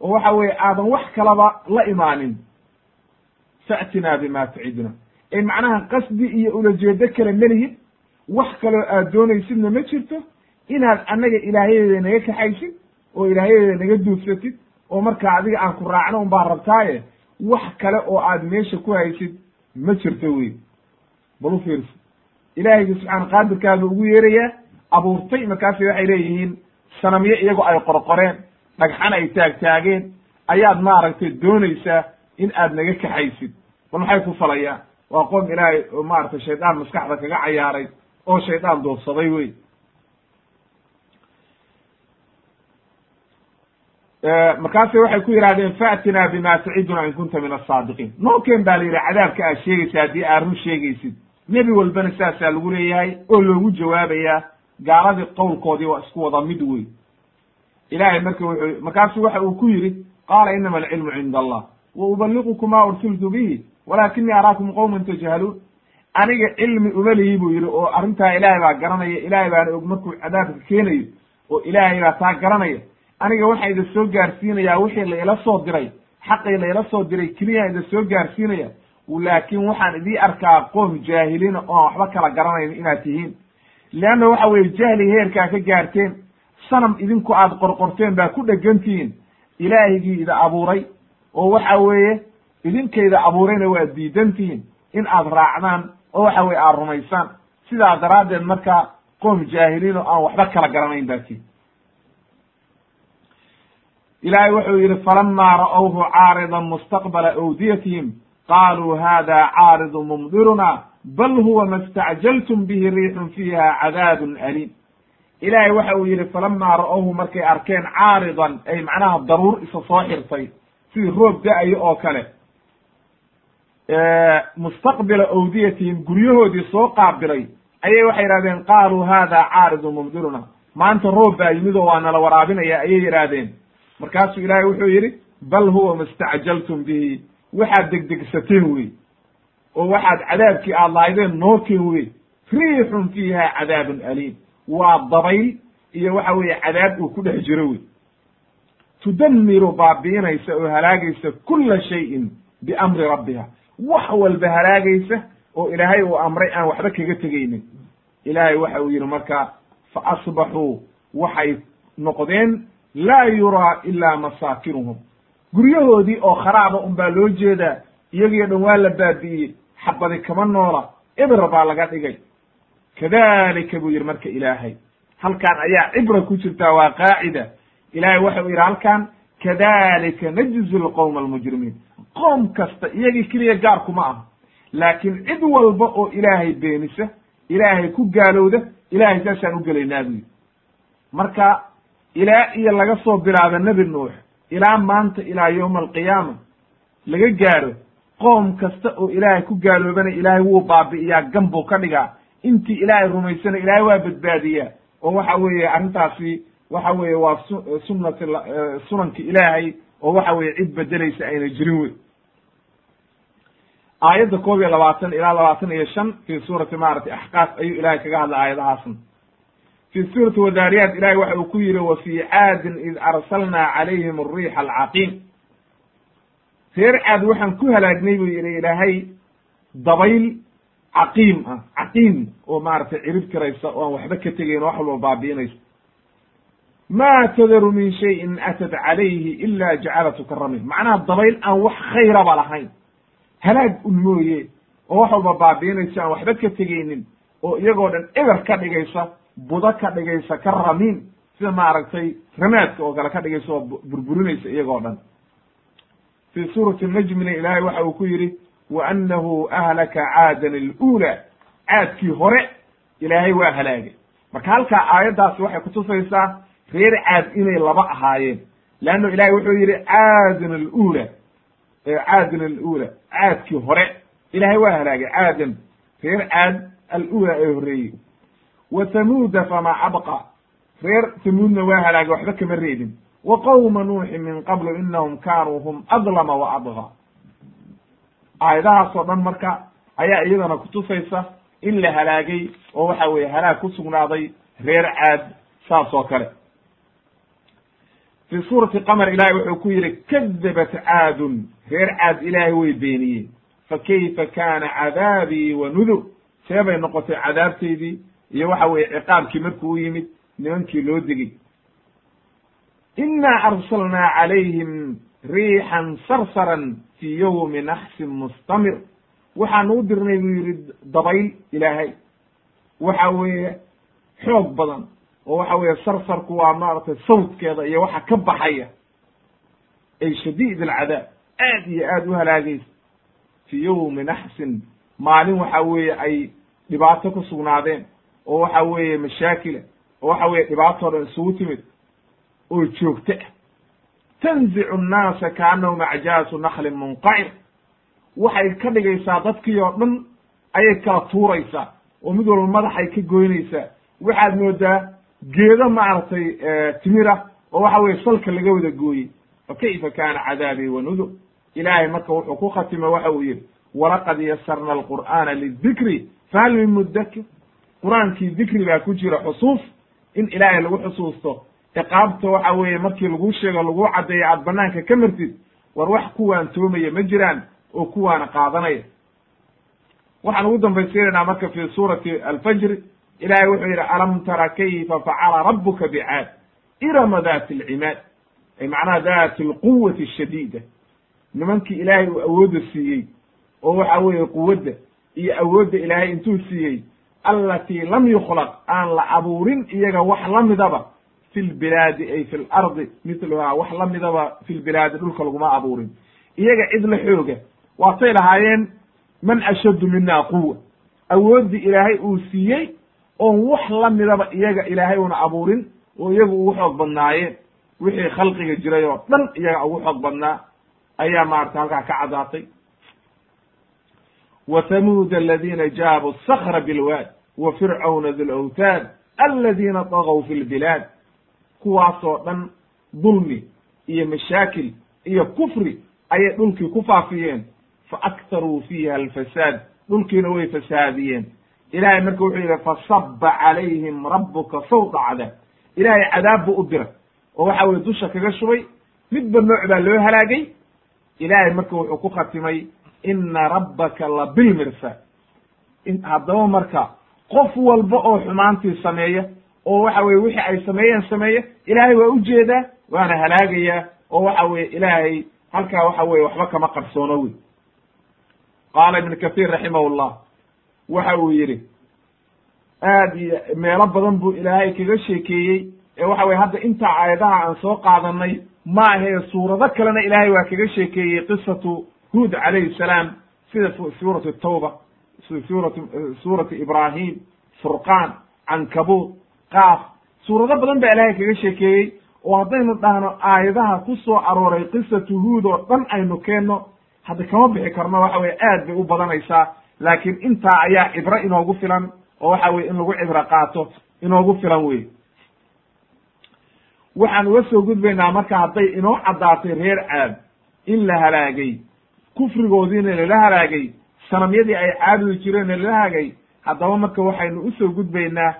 Speaker 1: oo waxa weye aadan wax kalaba la imaanin. Fa'tinaa bima taciduna ee macnaha qasdi iyo ulajeedo kale melihid wax kaloo aad doonaysidna ma jirto. Inaad annaga ilaahyadeeda naga kaxaysid oo ilaahyadeeda naga duufsatid oo markaa adiga aan ku raacno un baa rabtaaye wax kale oo aad meesha ku haysid ma jirto wey. Bal u fiirso. Ilaahayga subxaana qaadirkaaba ugu yeerayaa abuurtay markaasi waxay leeyihiin sanamyo iyagoo ay qorqoreen dhagxan ay taagtaageen ayaad maaragtay doonaysaa in aad naga kaxaysid. Bal maxay ku falayaan? Waa qoom ilaahay oo maaragtay shaydaan maskaxda kaga cayaaray oo shaydaan doobsaday wey markaase waxay ku yidhahdeen faatinaa bima taciduna in kunta min asaadiqiin nookeen baa la yidhi cadaabka aad sheegaysa haddii aad run sheegaysid nebi walbana saasaa lagu leeyahay oo loogu jawaabayaa gaaladii qowlkoodii waa isku wada mid wey ilahay marka wuxuu markaasu waxa uu ku yidhi qaala inama alcilmu cinda allah wa ubaliqukum ma ursiltu bihi walakinii araakum qowman tajhaluun. Aniga cilmi uma lihi buu yidhi oo arrintaa ilaahay baa garanaya ilaahay baana og markuu cadaabka keenayo oo ilaahay baa taa garanaya aniga waxaa ida soo gaarsiinayaa wixii la ila soo diray xaqii la ila soo diray keliyaa ida soo gaarsiinaya. Laakin waxaan idii arkaa qoom jaahiliina oon waxba kala garanayn inaad tihiin. Leanna waxa weye jahli heerkaa ka gaarteen sanam idinku aad qorqorteen baa ku dhegantihiin. Ilaahigii ida abuuray oo waxa weeye idinkayda abuurayna waad diidantihiin in aad raacdaan oo waxa weye aad rumaysaan. Sidaa daraaddeed marka qoom jaahiliin oo aan waxba kala garanayn baa tihin ilaahay wuxuu yidhi falamaa ra'awhu caaridan mustaqbala awdiyatihim. Qaaluu hada caaridu mumdiruna bal huwa ma stacjaltum bihi riixun fiiha cadaabun aliim. Ilaahay waxa uu yidhi falamaa ra'owhu markay arkeen caaridan ay macnaha daruur isa soo xirtay sidii roob da'ayo oo kale mustaqbila awdiyatihim guryahoodii soo qaabilay ayay waxay yidhahdeen qaaluu hada caaridu mumdiruna. Maanta roob baa yimid oo waa nala waraabinaya ayay yidhaahdeen markaasuu ilaahay wuxuu yidhi bal huwa mastacjaltum bihi. Waxaad degdegsateen wey oo waxaad cadaabkii aad lahaydeen nookeen wey riixun fiiha cadaabun aliim. Waa dabayl iyo waxa weeye cadaab uu ku dhex jiro wey tudamiru baabi'inaysa oo halaagaysa kula shayin biamri rabbiha. Wax walba halaagaysa oo ilaahay uu amray aan waxba kaga tegaynin. Ilaahay waxa uu yidhi marka fa asbaxuu waxay noqdeen laa yuraa ilaa masaakinuhum guryahoodii oo kharaaba un baa loo jeedaa iyagiyo dhan waa la baabi'iyey xabadi kama noola ibra baa laga dhigay. Kadalika buu yidhi marka ilaahay halkaan ayaa cibra ku jirtaa waa qaacida. Ilaahay waxa uu yidhi halkaan kadalika najzi lqowma almujrimiin. Qoom kasta iyagii keliya gaarkuma aha. Laakiin cid walba oo ilaahay beenisa ilaahay ku gaalowda ilahay saasaan u gelaynaa buu yidhi. Marka ilaa iyo laga soo bilaabo nebi nuux ilaa maanta ilaa yowma alqiyaama laga gaaro qoom kasta oo ilaahay ku gaaloobana ilaahay wuu baabi'iyaa gan buu ka dhigaa. Intii ilaahay rumaysana ilaahay waa badbaadiyaa. Oo waxa weeye arrintaasi waxa weeye waa su sunnati sunanki ilaahay oo waxa weeye cid bedelaysa ayna jirin wey. Aayadda koob iyo labaatan ilaa labaatan iyo shan fi suurati maaragtay axqaaf ayuu ilahay kaga hadlay aayadahaasna fi suurati wadaariyaat ilahay waxa uu ku yihi wa fii caadin id arsalnaa calayhim ariixa alcaqiim reer caad waxaan ku halaagnay buu yihi ilaahay dabayl caqiim ah caqiim oo maaragtay cirib tiraysa oo aan waxba ka tegayn wax walba baabi'inaysa ma tadaru min shayin atat calayhi ila jacalatu karamin macnaha dabayl aan wax khayraba lahayn halaag un mooye oo wax walba baabi'inaysa aan waxba ka tegaynin oo iyagoo dhan eber ka dhigaysa budo ka dhigaysa ka ramiin. Sida maaragtay ramaadka oo kale ka dhigaysa oo burburinaysa iyagoo dhan. Fi suurati najmina ilaahay waxa uu ku yidhi wa annahu ahlaka caadan alula caadkii hore ilaahay waa halaagay. Marka halkaa aayaddaasi waxay kutusaysaa reer caad inay laba ahaayeen. Leanno ilahay wuxuu yidhi caadan alula caadan alula caadkii hore ilaahay waa halaagay caadan. Reer caad alula ee horreeyey wa tamuuda famaa abqa reer tamuudna waa halaagay waxba kama reebin wa qowma nuuxin min qablu inahum kaanuu hum adlama wa adqa aayadahaas oo dhan marka ayaa iyadana kutusaysa in la halaagay oo waxa weeye halaag ku sugnaaday reer caad saas oo kale fi suurati qamar ilahay wuxuu ku yidhi kadabat caadun reer caad ilaahay way beeniyeen fa kayfa kaana cadaabii wa nudur see bay noqotay cadaabteydii iyo waxa weeye ciqaabkii markuu u yimid nimankii loo degay. Inaa arsalnaa calayhim riixan sarsaran fii yowmi naxsin mustamir. Waxaanu u dirnay buu yidhi dabayl ilaahay. Waxa weeye xoog badan oo waxa weeye sarsarku waa maaragtay sawdkeeda iyo waxa ka baxaya ay shadiid alcadaab aad iyo aad u halaagaysa. Fii yowmi naxsin maalin waxa weeye ay dhibaato ku sugnaadeen oo waxa weeye mashaakila oo waxa weeye dhibaatoo dhan isugu timid oo joogto ah. Tanzicu nnaasa kaanahum acjaasu naklin munqacir waxay ka dhigaysaa dadkii oo dhan ayay kala tuuraysaa oo mid walba madaxay ka goynaysaa. Waxaad moodaa geedo maaragtay timira oo waxa weye salka laga wada gooyey. Fa kayfa kaana cadaabii wa nudur ilaahay marka wuxuu ku khatimay waxa uu yidhi walaqad yasarna alqur'aana lidikri fahal min mudakir qur'aankii dikri baa ku jira xusuus in ilaahay lagu xusuusto. Ciqaabta waxa weeye markii lagu sheego lagu caddeeyo aad banaanka ka martid war wax kuwaan toomaya ma jiraan oo kuwaana qaadanaya. Waxaan ugu dambaysiinaynaa marka fi suurati alfajri ilahay wuxuu yidhi alam tara kayfa facala rabuka bicaad? Irama dati alcimaad ay macnaha dati alquwati ashadiida nimankii ilaahay uu awoodda siiyey oo waxa weeye quwadda iyo awoodda ilaahay intuu siiyey allatii lam yukhlaq aan la abuurin iyaga wax lamidaba fi lbilaadi ay fi lardi miluhaa wax lamidaba fi lbilaadi dhulka laguma abuurin. Iyaga cid la xooga waatay lahaayeen man ashaddu mina quwa awooddii ilaahay uu siiyey oon wax la midaba iyaga ilaahay una abuurin oo iyagu ugu xoog badnaayeen. Wixii khalqiga jiray oo dhan iyaga ugu xoog badnaa ayaa maarata halkaa ka caddaatay aladina jaabu sakra bilwaad wa fircawna di lawtaad aladina dagaw fi lbilaad kuwaasoo dhan dulmi iyo mashaakil iyo kufri ayay dhulkii ku faafiyeen fa aktaruu fiiha alfasaad dhulkiina way fasaadiyeen ilahay marka wuxuu yidhi fasaba calayhim rabbuka sawda cadaab ilaahay cadaab buu u diray oo waxa weye dusha kaga shubay midba nooc baa loo halaagay ilaahay marka wuxuu ku khatimay ina rabbaka la bilmirsa. Haddaba marka qof walba oo xumaantii sameeya oo waxa weye wixii ay sameeyeen sameeya ilaahay waa u jeedaa waana halaagayaa oo waxa weye ilaahay halkaa waxa weye waxba kama qarsoono wey qaala ibn kahiir raximah llah waxa uu yidhi aad iyo meelo badan buu ilaahay kaga sheekeeyey ee waxa weye hadda intaa aayadaha aan soo qaadanay ma ahee suurado kalena ilaahay waa kaga sheekeeyey qisatu huud calayhi salaam sida suuratu tawba suurat suuratu ibrahim furqaan cankabuud qaaf. Suurado badan baa ilaahay kaga sheekeeyey oo haddaynu dhahno aayadaha ku soo arooray qisatu huud oo dhan aynu keenno hadda kama bixi karno waxa weye aad bay u badanaysaa. Laakiin intaa ayaa cibro inoogu filan oo waxa weye in lagu cibro qaato inoogu filan wey waxaan uga soo gudbaynaa marka hadday inoo caddaatay reer caad in la halaagay kufrigoodiina lala halaagay sanamyadii ay caabudi jireen lala halaagay haddaba marka waxaynu u soo gudbaynaa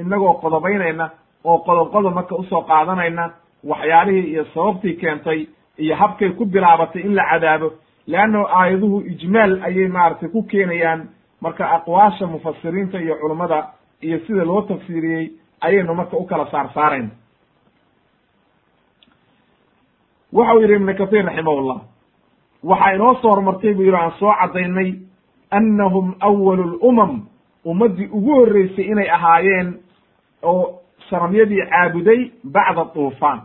Speaker 1: inagoo qodobaynayna oo qodob qodob marka u soo qaadanayna waxyaalihii iyo sababtii keentay iyo habkay ku bilaabatay in la cadaabo leanno aayaduhu ijmaal ayay maaragtay ku keenayaan marka aqwaasha mufasiriinta iyo culummada iyo sida loo tafsiiriyey ayaynu marka u kala saar saarayna waxau yidhi ibnu kahiir raximahullah waxaa inoo soo hormartay buu yidhi aan soo caddaynay annahum awalu lumam ummaddii ugu horreysay inay ahaayeen oo sanamyadii caabuday bacda duufaan.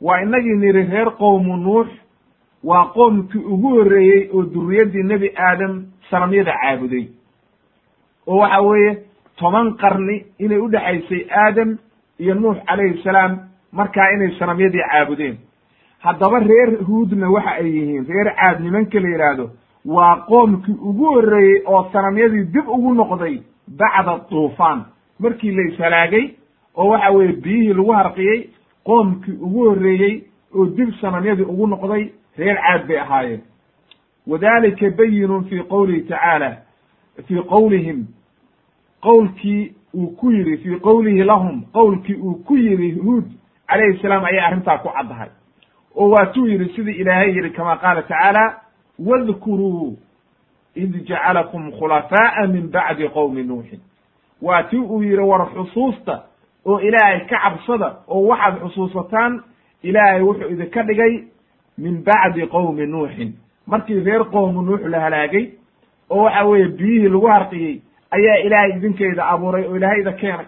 Speaker 1: Waa inagii niri reer qowmu nuux waa qoomkii ugu horreeyey oo duriyaddii nebi aadam sanamyada caabuday. Oo waxa weeye toban qarni inay u dhexaysay aadam iyo nuux calayhi salaam markaa inay sanamyadii caabudeen haddaba reer huudna waxa ay yihiin reer caad nimanka la yidhaahdo waa qoomkii ugu horreeyey oo sanamyadii dib ugu noqday bacda duufaan. Markii la ishalaagay oo waxa weeye biyihii lagu harqiyey qoomkii ugu horreeyey oo dib sanamyadii ugu noqday reer caad bay ahaayeen. Wadalika bayinun fi qowlihi tacaala fii qowlihim qowlkii uu ku yidhi fii qowlihi lahum qowlkii uu ku yidhi huud calayhi salaam ayay arrintaa ku caddahay oo waatuu yidhi sidii ilaahay yidhi kama qaala tacaala wadkuruu id jacalakum khulafaa'a min bacdi qowmi nuuxin waa tii uu yidhi war xusuusta oo ilaahay ka cabsada oo waxaad xusuusataan ilaahay wuxuu idinka dhigay min bacdi qowmi nuuxin markii reer qowmu nuux la halaagay oo waxa weeye biyihii lagu harqiyey ayaa ilaahay idinkeyda abuuray oo ilaahayda keenay.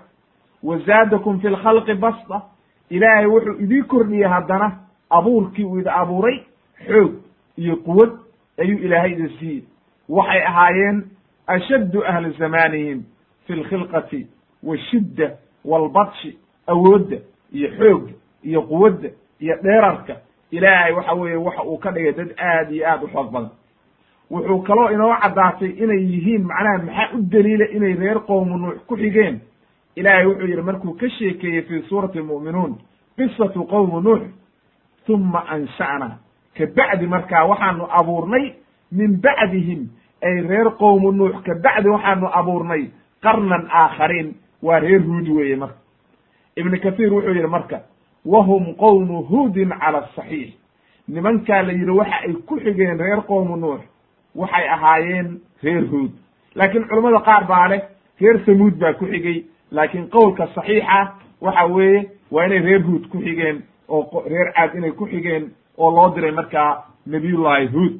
Speaker 1: Wa zaadakum fi lkhalqi basta. Ilaahay wuxuu idii kordhiyey haddana abuurkii uu idi abuuray xoog iyo quwad ayuu ilaahay idin siiyey. Waxay ahaayeen ashaddu ahli zamaanihim fi lkhilqati washidda walbadshi awoodda iyo xoogga iyo quwadda iyo dheerarka. Ilaahay waxa weeye waxa uu ka dhigay dad aad iyo aad u xoog badan. Wuxuu kaloo inoo caddaatay inay yihiin macnaha maxaa u daliila inay reer qowmu nuux ku xigeen? Ilaahay wuxuu yidhi markuu ka sheekeeyey fii suurati almu'minuun qisatu qowmi nuux tuma ansha'na ka bacdi markaa waxaanu abuurnay min bacdihim ay reer qowmu nuux ka bacdi waxaanu abuurnay qarnan aakhariin waa reer huud weeye marka ibnu kathiir wuxuu yidhi marka wahum qowmu huudin cala asaxiix nimankaa la yidhi waxa ay ku xigeen reer qowmu nuux waxay ahaayeen reer huud laakiin culammada qaar baa leh reer samuud baa ku xigay laakiin qowlka saxiixa waxa weeye waa inay reer huud ku xigeen oo reer caad inay ku xigeen oo loo diray markaa nabiyullahi huud.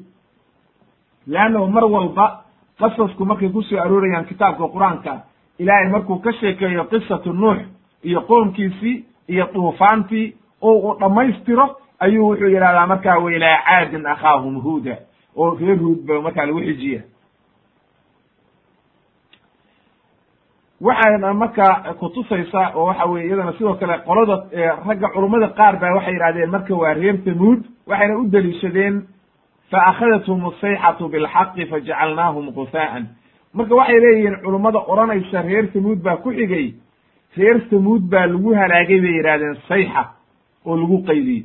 Speaker 1: Leannahu mar walba qasasku markay ku soo aroorayaan kitaabka qur'aanka ilaahay markuu ka sheekeeyo qisatu nuux iyo qoomkiisii iyo duufaantii oo uu dhammaystiro ayuu wuxuu yidhahdaa markaa wailaa caadin akhaahum huuda oo reer huud ba markaa lagu xijiya waxayna markaa kutusaysaa oo waxa weye iyadana sidoo kale qolada ragga culummada qaar baa waxay yidhahdeen marka waa reer tamuud waxayna u deliishadeen fa akhadathum asayxatu bilxaqi fajacalnaahum gusaa'an marka waxay leeyihiin culummada odhanaysa reer tamuud baa ku xigay reer tamuud baa lagu halaagay bay yidhahdeen sayxa oo lagu qaydiyey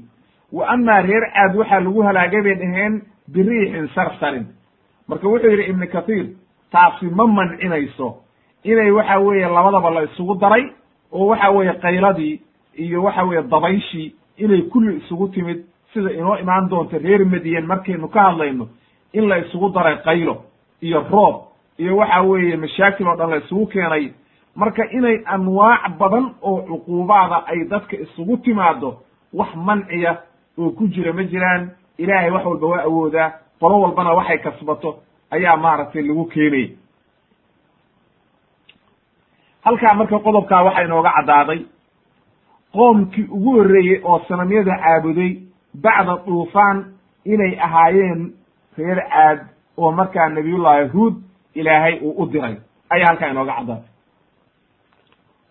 Speaker 1: wa amaa reer caad waxaa lagu halaagay bay dhaheen biriixin sarsarin. Marka wuxuu yidhi ibnu kathiir taasi ma mancinayso inay waxa weeye labadaba la isugu daray oo waxa weeye qayladii iyo waxa weeye dabayshii inay kulli isugu timid sida inoo imaan doonta reer madiyan markaynu ka hadlayno in la isugu daray qaylo iyo roob iyo waxa weeye mashaakil oo dhan la isugu keenay. Marka inay anwaac badan oo cuquubaada ay dadka isugu timaado wax manciya oo ku jira ma jiraan. Ilaahay wax walba waa awoodaa qolo walbana waxay kasbato ayaa maaragtay lagu keenaya halkaa marka qodobkaa waxaa inooga caddaaday qoomkii ugu horreeyey oo sanamyada caabuday bacda duufaan inay ahaayeen reer caad oo markaa nabiyullahi huud ilaahay uu u diray ayaa halkaa inooga caddaaday.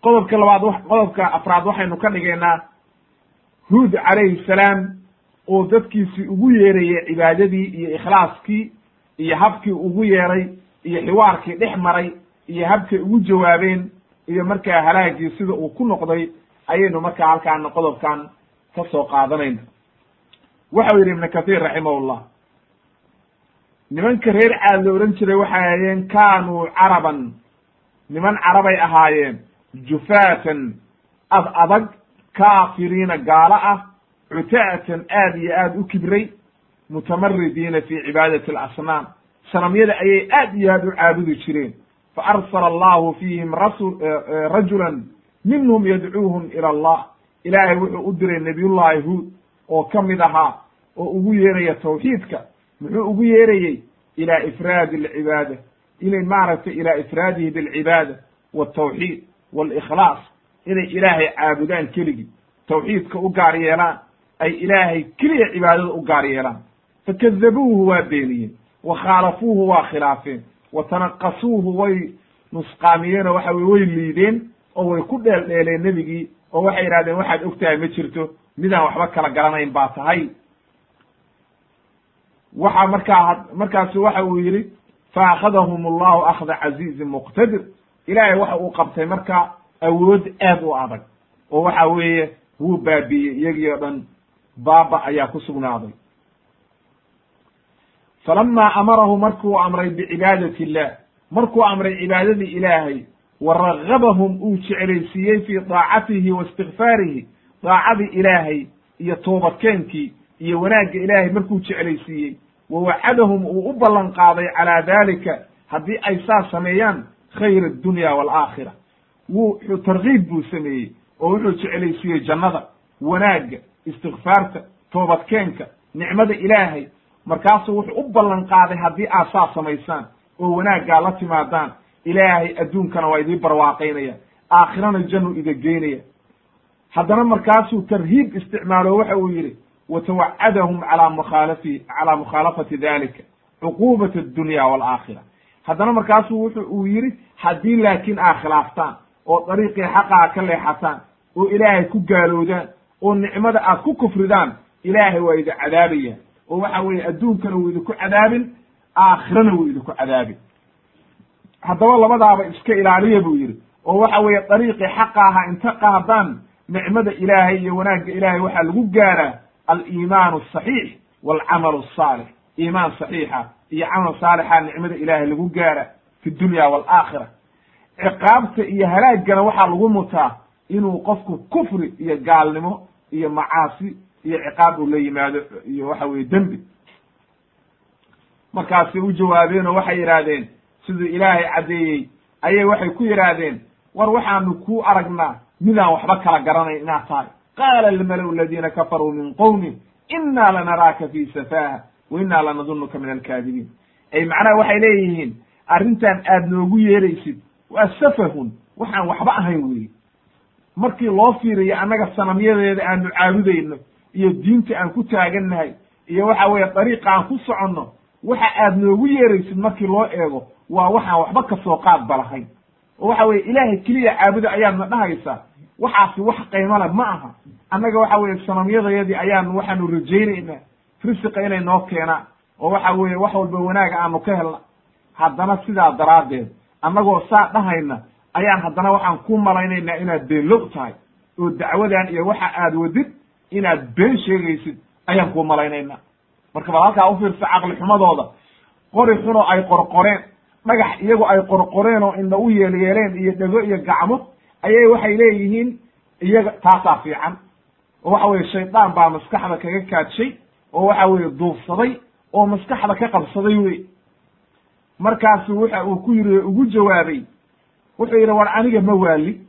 Speaker 1: Qodobka labaad qodobka afraad waxaynu ka dhigaynaa huud calayhi salaam oo dadkiisii ugu yeerayay cibaadadii iyo ikhlaaskii iyo habkii ugu yeeray iyo xiwaarkii dhex maray iyo habkay ugu jawaabeen iyo markaa halaagii sida uu ku noqday ayaynu markaa halkaana qodobkan ka soo qaadanayna waxau yidhi ibnu kathiir raximahullah nimanka reer caad la odhan jiray waxay ahaayeen kaanuu caraban. Niman carabay ahaayeen jufaatan ad adag kaafiriina gaalo ah cuta'atan aad iyo aad u kibray mutamaridiina fi cibaadati alasnaam. Sanamyada ayay aad iyo aad u caabudi jireen faarsala allahu fiihim rasu rajulan minhum yadcuuhum ila allah ilaahay wuxuu u diray nabiyullahi huud oo ka mid ahaa oo ugu yeeraya tawxiidka muxuu ugu yeerayey ila ifraadi alcibaada inay maaragtay ila ifraadihi bilcibaada waltawxiid walikhlaas inay ilaahay caabudaan keligii tawxiidka u gaar yeelaan ay ilaahay keliya cibaadada u gaar yeelaan fakadabuuhu waa beeniyeen wa khaalafuuhu waa khilaafeen wa tanaqasuuhu way nusqaamiyeenoo waxa weye way liideen oo way ku dheeldheeleen nebigii oo waxay yidhahdeen waxaad ogtahay ma jirto midaan waxba kala garanayn baa tahay. Waxa markaa markaasu waxa uu yidhi fa akhadahum allahu akhda casiizin muqtadir. Ilaahay waxa uu qabtay marka awood aad u adag oo waxa weeye wuu baabiiyey iyagii o dhan baaba ayaa ku sugnaaday falama amarahu markuu amray bicibaadati illah markuu amray cibaadadii ilaahay wa ragabahum uu jeclaysiiyey fii daacatihi wa istikfaarihi daacadii ilaahay iyo toobadkeenkii iyo wanaagga ilaahay markuu jeclaysiiyey wa wacadahum uu u ballan qaaday calaa dalika haddii ay saas sameeyaan khayr addunya waalaakhira wuxuu tarkiib buu sameeyey oo wuxuu jeclaysiiyey jannada wanaagga istikfaarta toobadkeenka nicmada ilaahay markaasuu wuxuu u ballan qaaday haddii aad saas samaysaan oo wanaaggaa la timaadaan ilaahay adduunkana waa idii barwaaqaynaya aakhirana jannu ida geynaya haddana markaasuu tarhiib isticmaalo waxa uu yidhi watawacadahum calaa mukhaalafi calaa mukhaalafati dalika cuquubat addunya waalaakhira haddana markaasuu wuxu uu yidhi haddii laakiin aad khilaaftaan oo dariiqii xaqaa ka leexataan oo ilaahay ku gaalowdaan oo nicmada aad ku kufridaan ilaahay waa idi cadaabaya oo waxa weeye adduunkana wuu idinku cadaabin aakhirana wuu idinku cadaabin. Haddaba labadaaba iska ilaaliya buu yidhi oo waxa weeye dariiqii xaqa ahaa inta qaadaan nicmada ilaahay iyo wanaagga ilaahay waxaa lagu gaaraa aliimaanu asaxiix waalcamalu asaalix iimaan saxiixa iyo camal saalixa nicmada ilaahay lagu gaara fi dunya waalaakhira ciqaabta iyo halaaggana waxaa lagu mutaa inuu qofku kufri iyo gaalnimo iyo macaasi iyo ciqaab uu la yimaado iyo waxa weye dembi. Markaasay u jawaabeen oo waxay yidhaahdeen siduu ilaahay caddeeyey ayay waxay ku yidhaahdeen war waxaanu ku aragnaa midaan waxba kala garanayn inaad tahay. Qaala almalau aladiina kafaruu min qowmi inna lanaraaka fi safaha wa inna lanadunuka min alkaadibiin. Ay macnaha waxay leeyihiin arrintan aad noogu yeeraysid waa safahun waxaan waxba ahayn weyi markii loo fiiriyo annaga sanamyadeeda aanu caabudayno iyo diinta aan ku taagannahay iyo waxa weeye dariiqa aan ku soconno waxa aad noogu yeeraysid markii loo eego waa waxaan waxba ka soo qaadba lahayn oo waxa weye ilaahay keliya caabuda ayaadna dhahaysaa waxaasi wax qaymale ma aha. Annaga waxa weye sanamyadayadii ayaanu waxaanu rajaynaynaa risiqa inay noo keenaan oo waxa weeye wax walba wanaaga aanu ka helna. Haddana sidaa daraaddeed annagoo saa dhahayna ayaan haddana waxaan ku malaynaynaa inaad beenlow tahay oo dacwadan iyo waxa aad wadid inaad been sheegaysid ayaan ku malaynaynaa. Marka bal halkaa ufiirsa caqli xumadooda? Qori xunoo ay qorqoreen dhagax iyagu ay qorqoreen oo indha u yeelyeeleen iyo dhego iyo gacmo ayay waxay leeyihiin iyaga taasaa fiican. Oo waxa weye shaydaan baa maskaxda kaga kaadshay oo waxa weeye duufsaday oo maskaxda ka qabsaday wey markaasu waxa uu ku yiri ugu jawaabay wuxuu yidhi war aniga ma waali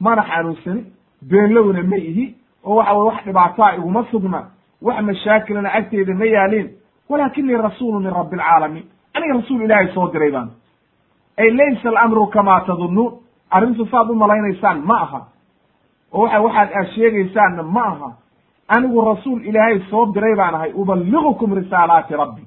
Speaker 1: mana xanuunsani beenlowna ma ihi oo waxa weye wax dhibaataa iguma sugna wax mashaakilana agteeda ma yaalin. Walakinii rasuulu min rabbi alcaalamiin aniga rasuul ilaahay soo diray baan. Ay laysa alamru kamaa tadunnuun arrintu saad u malaynaysaan ma aha. Oo waxa waxaad aad sheegaysaanna ma aha. Anigu rasuul ilaahay soo diray baan ahay uballigukum risaalaati rabbi.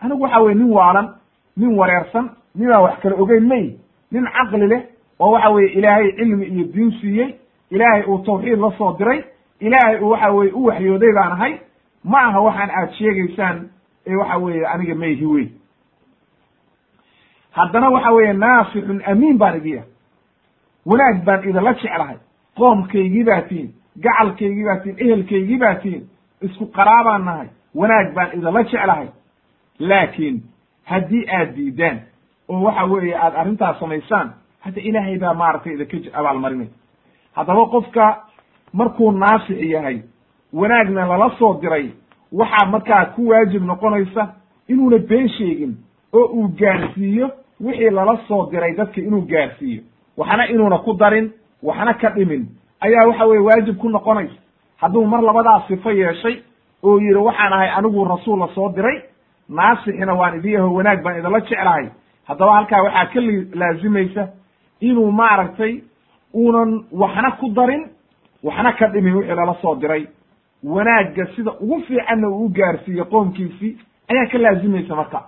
Speaker 1: Anigu waxa weye nin waalan nin wareersan ninaan wax kala ogeyn may. Nin caqli leh oo waxa weye ilaahay cilmi iyo diin siiyey ilaahay uu tawxiid la soo diray. Ilaahay uu waxa weye u waxyooday baan ahay. Ma aha waxaan aad sheegaysaan ee waxa weeye aniga mayhi wey haddana waxa weeye naasixun amiin baan idiya wanaag baan idinla jeclahay. Qoomkaygii baa tihin gacalkaygii baa tihin ehelkaygii baa tihin isku qaraabaan nahay. Wanaag baan idinla jeclahay. Laakiin haddii aad diidaan oo waxa weeye aad arrintaas samaysaan hadda ilaahay baa maaragtay idinka abaalmarinay haddaba qofka markuu naasix yahay wanaagna lala soo diray waxaa markaa ku waajib noqonaysa inuuna been sheegin oo uu gaarsiiyo wixii lala soo diray dadka inuu gaarsiiyo. Waxna inuuna ku darin waxna ka dhimin. Ayaa waxa weye waajib ku noqonaysa. Hadduu mar labadaas sifo yeeshay oo yidhi waxaan ahay anigu rasuul la soo diray naasixina waan idii aho wanaag baan idinla jeclahay. Haddaba halkaa waxaa ka laazimaysa inuu maaragtay uunan waxna ku darin waxna ka dhimin wixii lala soo diray. Wanaagga sida ugu fiicanna uu u gaarsiiyo qoomkiisii ayaa ka laazimaysa marka.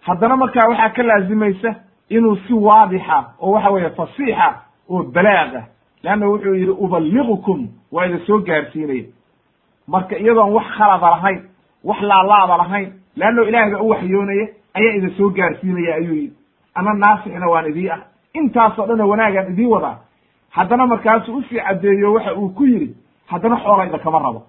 Speaker 1: Haddana markaa waxaa ka laazimaysa inuu si waadixa oo waxa weeye fasiixa oo balaag ah leanna wuxuu yidhi uballigukum waa ida soo gaarsiinaya marka iyadoon wax khalada lahayn wax laalaada lahayn leanno ilaahay baa u waxyoonaya ayaa ida soo gaarsiinaya ayuu yidhi. Ana naasixna waan idii ah intaasoo dhanna wanaagaan idii wadaa haddana markaasuu u sii caddeeyo waxa uu ku yidhi haddana xoola idinkama rabo.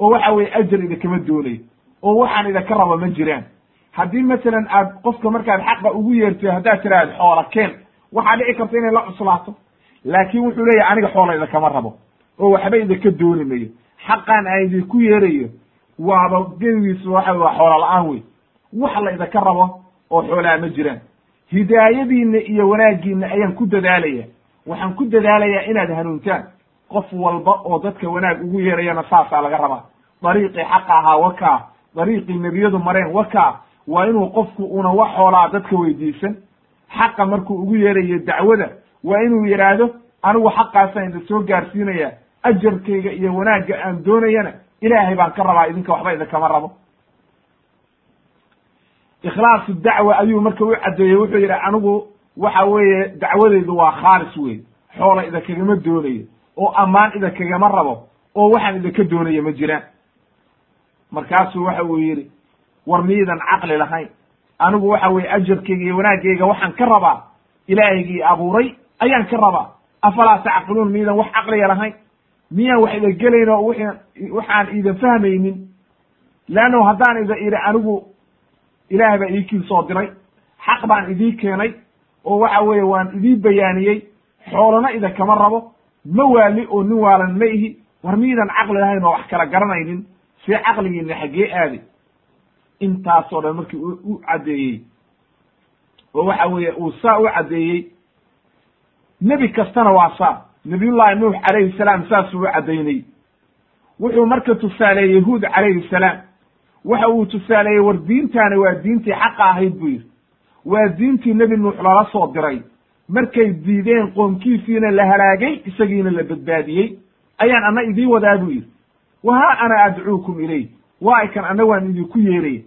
Speaker 1: Oo waxa weye ajar idinkama doonayo. Oo waxaan idinka rabo ma jiraan. Haddii masalan aad qofka markaad xaqa ugu yeertay haddaad tiraahd xoola keen waxaa dhici karta inay la cuslaato. Laakin wuxuu leeyahy aniga xoola idinkama rabo. Oo waxba idinka dooni mayo. Xaqaan aan idinku yeerayo waaba gebigiisu waxa waa xoola la'aan wey wax la idinka rabo oo xoolaa ma jiraan hidaayadiinna iyo wanaaggiinna ayaan ku dadaalaya waxaan ku dadaalayaa inaad hanuuntaan. Qof walba oo dadka wanaag ugu yeerayana saasaa laga rabaa. Dariiqii xaqa ahaa wakaa dariiqii nebiyadu mareen wakaa waa inuu qofku una wax xoolaa dadka weydiisan. Xaqa markuu ugu yeerayo dacwada waa inuu yidhaahdo anigu xaqaasaan idin soo gaarsiinaya ajarkayga iyo wanaagga aan doonayana ilaahay baan ka rabaa idinka waxba idinkama rabo ikhlaasu dacwa ayuu marka u caddeeyey wuxuu yidhi anigu waxa weeye dacwadeydu waa khaalis wey xoola idinkagama doonayo oo ammaan idinkagama rabo oo waxaan idinka doonaya ma jiraan. Markaasuu waxa uu yidhi war miidan caqli lahayn. Anigu waxa weye ajarkayga iyo wanaaggayga waxaan ka rabaa ilaahaygii abuuray ayaan ka rabaa. Afalaa tacqiluun miidan wax caqliga lahayn. Miyaan wax ida gelayn oo waxaan iidan fahmaynin? Leanno haddaan ida idhi anigu ilaahay baa iikii soo diray. Xaq baan idii keenay. Oo waxa weeye waan idii bayaaniyey. Xoolana idinkama rabo. Ma waali oo nin waalan ma ihi. War miidan caqli lahayn oo wax kala garanaynin. See caqligiina xaggee aadi. Intaasoo dhan markii u caddeeyey. Oo waxa weeye uu saa u caddeeyey. Nebi kastana waa saa. Nabiyullahi nuux calayhi salaam saasuu u caddaynay wuxuu marka tusaaleeyey yahuud calayhi salaam waxa uu tusaaleeyey war diintaani waa diintii xaqa ahayd buu yidhi. Waa diintii nebi nuux lala soo diray. Markay diideen qoomkiisiina la halaagay isagiina la badbaadiyey. Ayaan ana idiin wadaa buu yidhi. Wa haa ana adcuukum ilayh. Waa ikan anna waan idinku yeeraya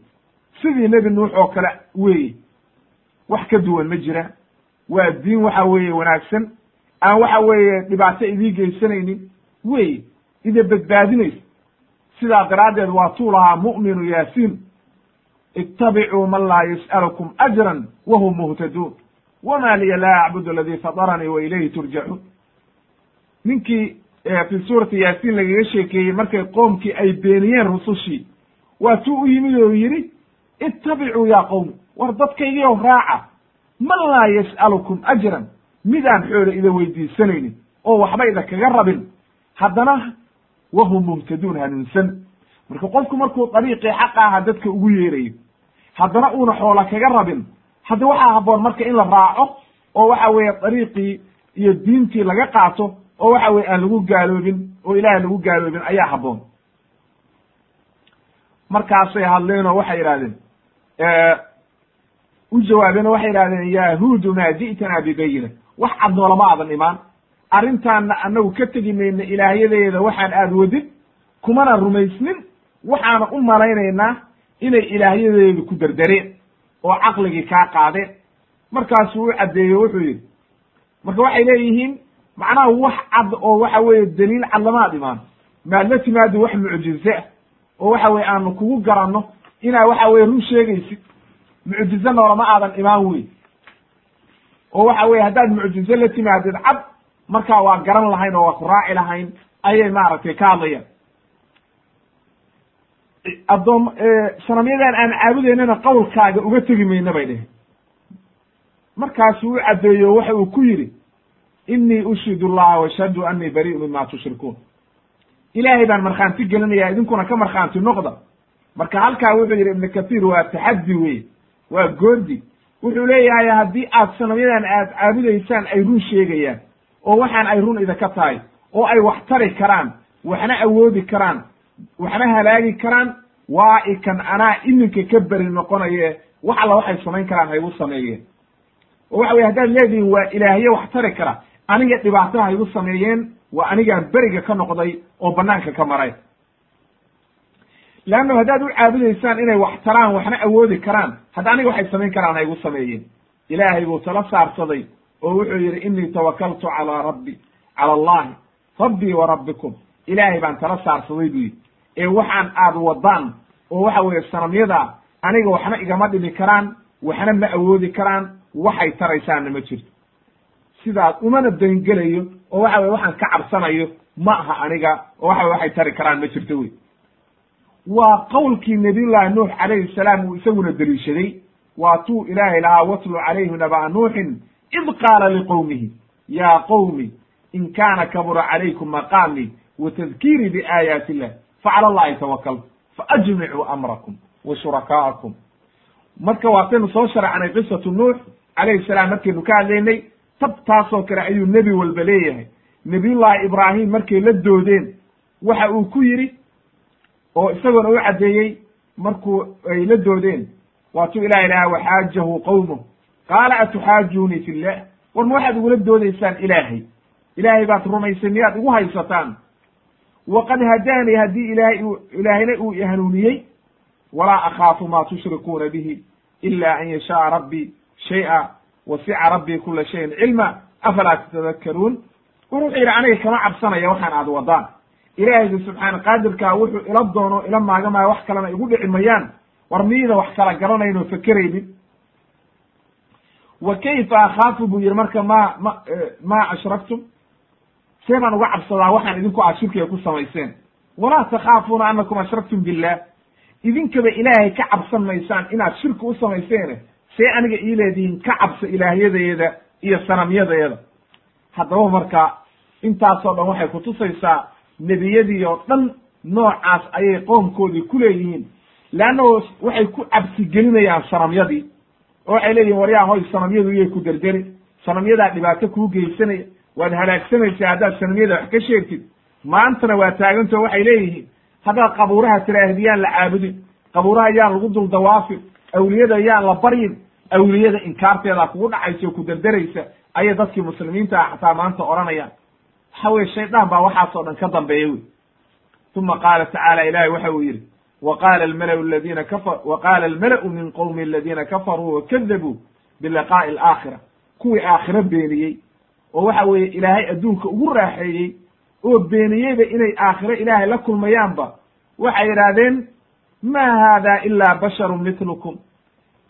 Speaker 1: sidii nebi nuux oo kale weeye. Wax ka duwan ma jiraan waa diin waxa weeye wanaagsan. Aan waxa weeye dhibaato idii geysanaynin. Wey ida badbaadinaysa sidaa daraaddeed waa tuu lahaa mu'minu yaasiin. Ittabicuu man laa yas'alukum ajran wahum muhtaduun wama liya laa acbudu aladii fadaranii wa ilayhi turjacuun ninkii fi suurati yaasiin lagaga sheekeeyey markay qoomkii ay beeniyeen rusushii waa tuu u yimid oo yidhi ittabicuu ya qowmi war dadkaygiiow raaca. Man laa yas'alukum ajran midaan xoole ida weydiisanaynin oo waxba ida kaga rabin. Haddana wahum muhtaduun hanuunsan marka qofku markuu dariiqii xaqa aha dadka ugu yeerayo haddana uuna xoola kaga rabin hadda waxaa habboon marka in la raaco oo waxa weeye dariiqii iyo diintii laga qaato oo waxa weye aan lagu gaaloobin oo ilaah lagu gaaloobin ayaa habboon markaasay hadleen oo waxay yidhahdeen u jawaabeen oo waxay yidhahdeen yahuudu maa ji'tana bibayina wax cad noolama aadan imaan arrintaanna annagu ka tegi mayna ilaahyadeeda waxaan aad wadin kumana rumaysnin waxaana u malaynaynaa inay ilaahyadeedu ku derdereen oo caqligii kaa qaadeen. Markaasuu u caddeeyo wuxuu yidhi marka waxay leeyihiin macnaha wax cad oo waxa weeye daliil cad lamaad imaan maad la timaado wax mucjize ah oo waxa weye aanu kugu garanno inaa waxa weye run sheegaysid. Mucjize noolama aadan imaan wey oo waxa weye haddaad mucjize la timaadid cad markaa waa garan lahayn oo waa ku raaci lahayn ayay maaragtay ka hadlayaan. Addoom sanamyadan aan caabudaynana qawlkaaga uga tegi mayna bay dheheen markaasuu u caddeeyo waxa uu ku yidhi inii ushidu llaha washhadu anii bari'u mima tushrikuun. Ilaahay baan markhaanti gelinaya idinkuna ka markhaanti noqda. Marka halkaa wuxuu yidhi ibnu kathiir waa taxaddi wey waa goodi. Wuxuu leeyahay haddii aad sanamyadan aad caabudaysaan ay run sheegayaan oo waxaan ay run idinka tahay oo ay wax tari karaan waxna awoodi karaan waxna halaagi karaan waa ikan anaa iminka ka beri noqonaye wax alla waxay samayn karaan haygu sameeyeen oo waxa weye haddaad leedihiin waa ilaahye wax tari kara aniga dhibaato haygu sameeyeen waa anigaan beriga ka noqday oo banaanka ka maray. Leanno haddaad u caabudaysaan inay wax taraan waxna awoodi karaan hadda aniga waxay samayn karaan haygu sameeyeen. Ilaahay buu tala saarsaday oo wuxuu yidhi inii tawakaltu calaa rabbi cala allahi rabbii wa rabbikum. Ilaahay baan tala saarsaday buu yidhi. Ee waxaan aad wadaan oo waxa weeye sanamyada aniga waxna igama dhimi karaan waxna ma awoodi karaan waxay taraysaanna ma jirto. Sidaas umana dangelayo oo waxa weye waxaan ka cabsanayo ma aha aniga oo waxa weye waxay tari karaan ma jirto wey. Waa qowlkii nabiyullahi nuux calayhi salaam uu isaguna deliishaday waa tuu ilaahay lahaa watlu calayhi naba'a nuuxin id qaala liqowmihi ya qowmi in kaana kabura calaykum maqaamii wa tadkiirii biaayaati illah facala allahi tawakaltu faajmicuu amrakum wa shurakaa'akum marka waataynu soo sharacnay qisatu nuux calayhi salaam markaynu ka hadlaynay tabtaasoo kale ayuu nebi walba leeyahay. Nebiyullahi ibraahim markay la doodeen waxa uu ku yidhi oo isagoona u caddeeyey markuu ay la doodeen waatuu ilahi lahaa waxaajahu qowmuh qaala atuxaajuunii fi llah war ma waxaad igula doodaysaan ilaahay. Ilaahay baad rumaysay miyaad igu haysataan. Waqad hadaanii haddii ilaahay uu ilaahayna uu ihanuuniyey walaa akhaafu ma tushrikuuna bihi ila an yashaaa rabbii shay'a wasica rabbii kula shayin cilma. Afalaa tatadakkaruun? War wuxuu yidhi aniga kama cabsanaya waxaan aad wadaan ilaahayga subxaana qaadirkaa wuxuu ila doono ila maagamaayo wax kalena igu dhici mayaan. War miyida wax kala garanayn oo fakeraynin wa kayfa akhaafu? buu yihi marka ma ma ma ashraktum see baan uga cabsadaa waxaan idinku aad shirkiga ku samayseen. Walaa takhaafuuna anakum ashraktum billah. Idinkaba ilaahay ka cabsan maysaan inaad shirki u samayseene see aniga ii leedihiin ka cabsa ilaahyadeeda iyo sanamyadeeda haddaba marka intaasoo dhan waxay kutusaysaa nebiyadii oo dhan noocaas ayay qoomkoodii ku leeyihiin. Leanno waxay ku cabsi gelinayaan sanamyadii oo waxay leeyihiin waryaa hoy sanamyadu iyay ku derderi sanamyadaa dhibaato kuu geysanaya waad halaagsanaysaa haddaad sanamyada wax ka sheegtid maantana waa taagantao waxay leeyihiin haddaad qabuuraha tiraahdi yaan la caabudin qabuuraha yaan lagu dul dawaafin awliyada yaan la baryin awliyada inkaarteeda kugu dhacaysa oo ku derderaysa ayay dadkii muslimiinta ah xataa maanta odhanayaan. Waxa weye shaydaan baa waxaasoo dhan ka dambeeya wey. Uma qaala tacaala ilahi waxa uu yidhi wa qaala almalau min qowmi aladina kafaruu wakadabuu biliqaa'i alaakhira kuwii aakhiro beeniyey oo waxa weeye ilaahay adduunka ugu raaxeeyey oo beeniyeyba inay aakhiro ilaahay la kulmayaanba waxay yidhaahdeen ma haada ila basharu mitlukum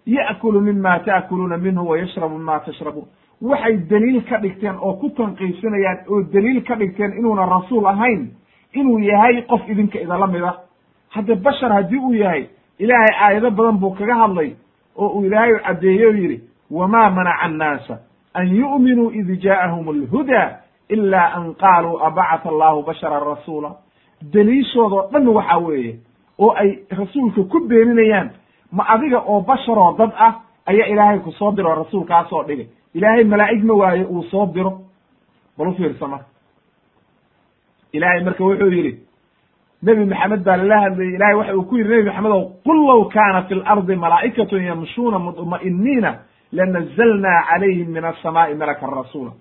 Speaker 1: ya'kulu mima ta'kuluuna minhu wa yashrabu mima tashrabuun waxay daliil ka dhigteen oo ku tanqiisinayaan oo daliil ka dhigteen inuuna rasuul ahayn inuu yahay qof idinka idala mid ah hadde bashar haddii uu yahay ilaahay aayado badan buu kaga hadlay oo uu ilaahay caddeeye o yidhi wama manaca annaasa an yu'minuu id jaa'ahum alhudaa ila an qaaluu abacata allahu basharan rasuula. Daliishoodoo dhan waxa weeye oo ay rasuulka ku beeninayaan ma adiga oo basharoo dad ah ayaa ilaahay ku soo diro rasuulkaasoo dhigay. Ilaahay malaa'ig ma waayo uu soo diro. Bal u fiirsa marka. Ilaahay marka wuxuu yidhi nebi maxamed baa lala hadlayay. Ilahay waxa uu ku yidhi nebi maxamedow qul low kaana fi lardi malaa'ikatun yamshuuna mudma'iniina lanazalnaa calayhim min asamaai malakan rasuula.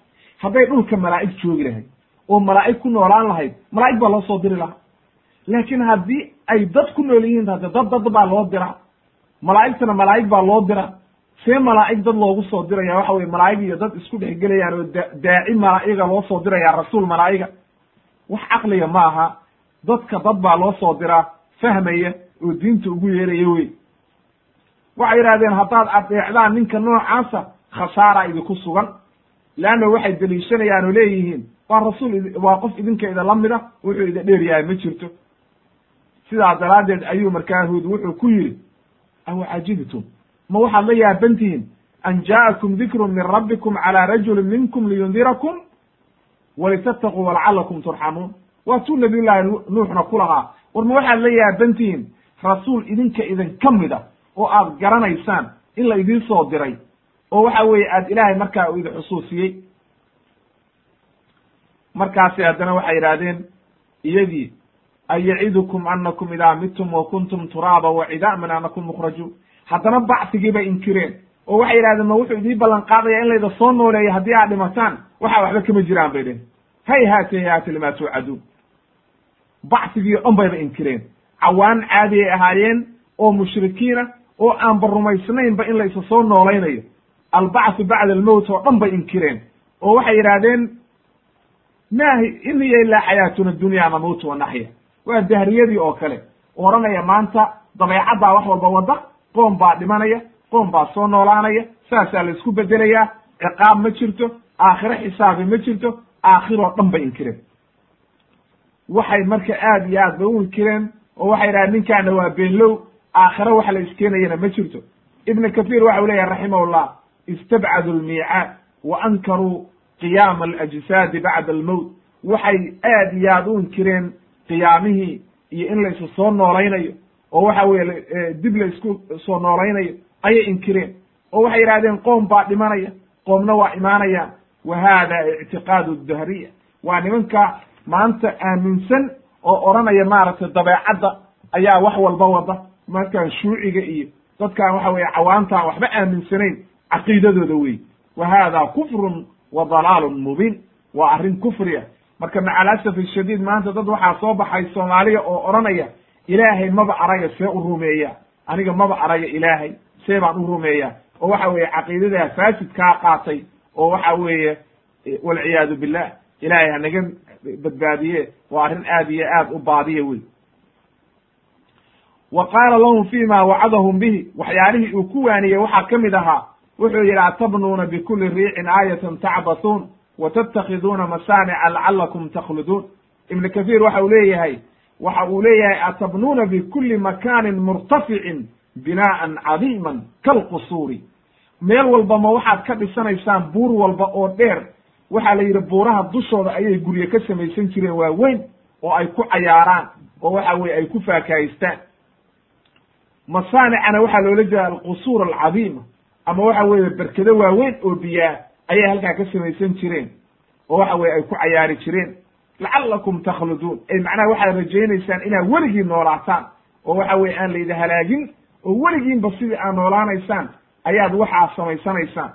Speaker 1: Hadday dhulka malaa'ig joogi lahayd oo malaa'ig ku noolaan lahayd malaa'ig baa loo soo diri lahaa. Laakiin haddii ay dad ku nool yihiin hadde dad dad baa loo dira malaa'igtana malaa'ig baa loo dira see malaa'ig dad loogu soo diraya waxa weye malaa'ig iyo dad isku dhex gelayaan oo da daaci malaa'iga loo soo diraya rasuul malaa'iga wax caqliga ma aha dadka dad baa loo soo diraa fahmaya oo diinta ugu yeeraya wey waxay yidhahdeen haddaad adeecdaan ninka noocaasa khasaara idinku sugan. Leanna waxay deliishanayaan oo leeyihiin waa rasuul waa qof idinka idinla mida wuxuu idin dheer yahay ma jirto. Sidaa daraaddeed ayuu markaa huud wuxuu ku yidhi aw cajibtum ma waxaad la yaabantihiin an jaa'akum dikrun min rabbikum calى rajulin minkum liyundirakum walitattaquu walacalakum turxamuun waa tuu nabiy llaahi nuuxna ku lahaa. War ma waxaad la yaabantihiin rasuul idinka idinka mida oo aad garanaysaan in la idiin soo diray oo waxa weeye aad ilaahay markaa uu idin xusuusiyey. Markaasi haddana waxay yidhaahdeen iyagii an yacidukum anakum idaa midtum wa kuntum turaaba wa cidaaman anakum mukhrajuun. Haddana bacsigii bay inkireen oo waxay yidhahdeen ma wuxuu idii ballan qaadaya in layda soo nooleeyo haddii aad dhimataan? Waxa waxba kama jiraan bay dhehen hay haate hay haate limaa tuucaduun bacsigii o dhan bayba inkireen cawaan caadi ay ahaayeen oo mushrikiina oo aanba rumaysnaynba in laysa soo noolaynayo albacthu bacda almowt oo dhan bay inkireen oo waxay yidhaahdeen maahi in ilaa xayaatuna dunya namuutu wa naxya waa dahriyadii oo kale. Oranaya maanta dabeecaddaa wax walba wadda qoom baa dhimanaya qoom baa soo noolaanaya saasaa la isku bedelayaa ciqaab ma jirto aakhiro xisaabi ma jirto aakhiroo dhan bay inkireen waxay marka aad iyo aad bay u inkireen oo waxay idhahdeen ninkaana waa beenlow aakhiro wax la iskeenayana ma jirto. Ibn kathir waxa u leeyahay raximahullah istabcadu lmiicaad wa ankaruu qiyaama alajsaadi bacda almowt waxay aad iyo aad u inkireen qiyaamihii iyo in la isu soo noolaynayo oo waxa weye dib la isku soo noolaynayo ayay inkireen oo waxay yidhahdeen qoom baa dhimanaya qoomna waa imaanayaan wa hada ictiqaadu dahriya waa nimanka maanta aaminsan oo odhanaya maaragtay dabeecadda ayaa wax walba wada. Markaan shuuciga iyo dadkaan waxa weye cawaantaan waxba aaminsanayn caqiidadooda wey wa hada kufrun wa dalaalun mubiin. Waa arrin kufri ah. Marka maca alasaf ashadiid maanta dad waxaa soo baxay soomaaliya oo odhanaya ilaahay maba araga see u rumeeya aniga maba araga ilaahay see baan u rumeeya oo waxa weeye caqiidadaa faasidkaa qaatay oo waxa weeye walciyaadu billah ilaahay hanaga badbaadiye waa arrin aad iyo aad u baadiya wey wa qaala lahum fima wacadahum bihi. Waxyaalihii uu ku waaniyey waxaa ka mid ahaa wuxuu yidhi atabnuuna bikuli riicin aayatan tacbathuun wa tattakiduuna masaanica lacalakum takhluduun ibnu kathiir waxa uu leeyahay waxa uu leeyahay atabnuuna bikuli makaanin murtaficin binaa'an cadiiman kalqusuuri. Meel walba ma waxaad ka dhisanaysaan buur walba oo dheer waxaa la yidhi buuraha dushooda ayay gurye ka samaysan jireen waa weyn oo ay ku cayaaraan oo waxa weye ay ku faakahaystaan. Masaanicana waxaa loola jeeda alqusuur alcadiima ama waxa weeye berkado waaweyn oo biyaa ayay halkaa ka samaysan jireen oo waxa weye ay ku cayaari jireen. Lacalakum takhluduun. Ay macnaha waxaad rajaynaysaan inaad weligii noolaataan oo waxa weye aan laydi halaagin oo weligiinba sidii aad noolaanaysaan ayaad waxaa samaysanaysaan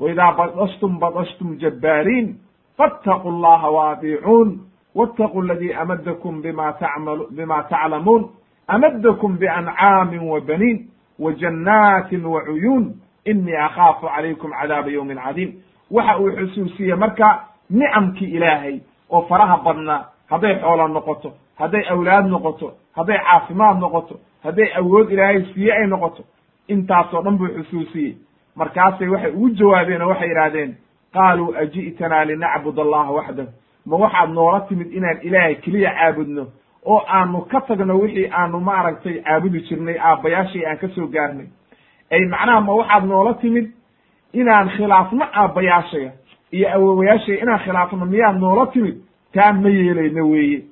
Speaker 1: waidaa badashtum badashtum jabbaariin faataquu llaha waadiicuun waataquu aladii amadakum bima tacmalu bima taclamuun amadakum biancaamin wa baniin wa jannaatin wa cuyuun inii akhaafu calaykum cadaaba yowmin cadiim waxa uu xusuusiyey marka nicamkii ilaahay oo faraha badnaa hadday xoolo noqoto hadday awlaad noqoto hadday caafimaad noqoto hadday awood ilaahay siiye ay noqoto intaasoo dhan buu xusuusiyey markaasay waxay ugu jawaabeen oo waxay yidhaahdeen qaaluu aji'tanaa linacbud allaha waxdah ma waxaad noola timid inaan ilaahay keliya caabudno oo aanu ka tagno wixii aanu maaragtay caabudi jirnay aabbayaashii aan ka soo gaarnay. Ay macnaha ma waxaad noola timid inaan khilaafno aabbayaashaya iyo awowayaashaya inaan khilaafno miyaad noola timid? Taa ma yeelayno weeye.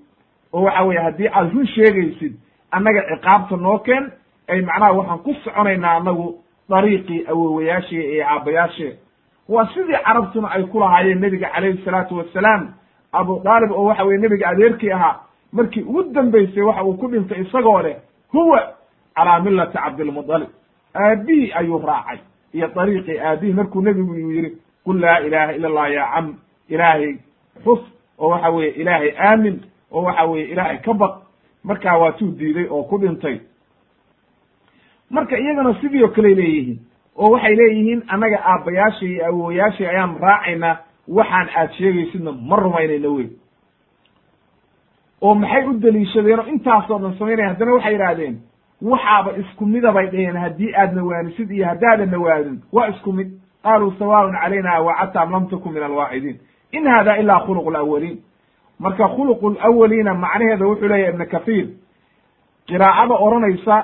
Speaker 1: Oo waxa weeye haddii aad run sheegaysid annaga ciqaabta noo keen ay macnaha waxaan ku soconaynaa annagu dariiqii awowayaashaya ee aabbayaashaya waa sidii carabtuna ay ku lahaayeen nebiga calayhi salaatu wassalaam abu daalib oo waxa weye nebiga adeerkii ahaa markii ugu dambaysay waxa uu ku dhintay isagoo leh huwa calaa millati cabdilmudalib aabihii ayuu raacay iyo dariiqii aabihii markuu nebigu uu yidhi qul laa ilaha ila allah ya cam ilaahay xus oo waxa weeye ilaahay aamin oo waxa weeye ilaahay ka baq markaa waatuu diiday oo ku dhintay marka iyagana sidii oo kaley leeyihiin oo waxay leeyihiin annaga aabbayaashay iyo awowayaashay ayaan raacaynaa waxaan aad sheegaysidna ma rumaynayno wey oo maxay u deliishadeen oo intaasoo dhan samaynaya haddana waxay yidhaahdeen waxaaba isku midabay dhaheen haddii aad nawaanisid iyo haddaadan nawaadin waa isku mid. Qaaluu sawaaun calayna wacadta am lam takun min alwaacidiin in hada ilaa khuluqu lawaliin marka khuluqu lawaliina macnaheeda wuxuu leeyahy ibna kahiir qiraa'ada odhanaysa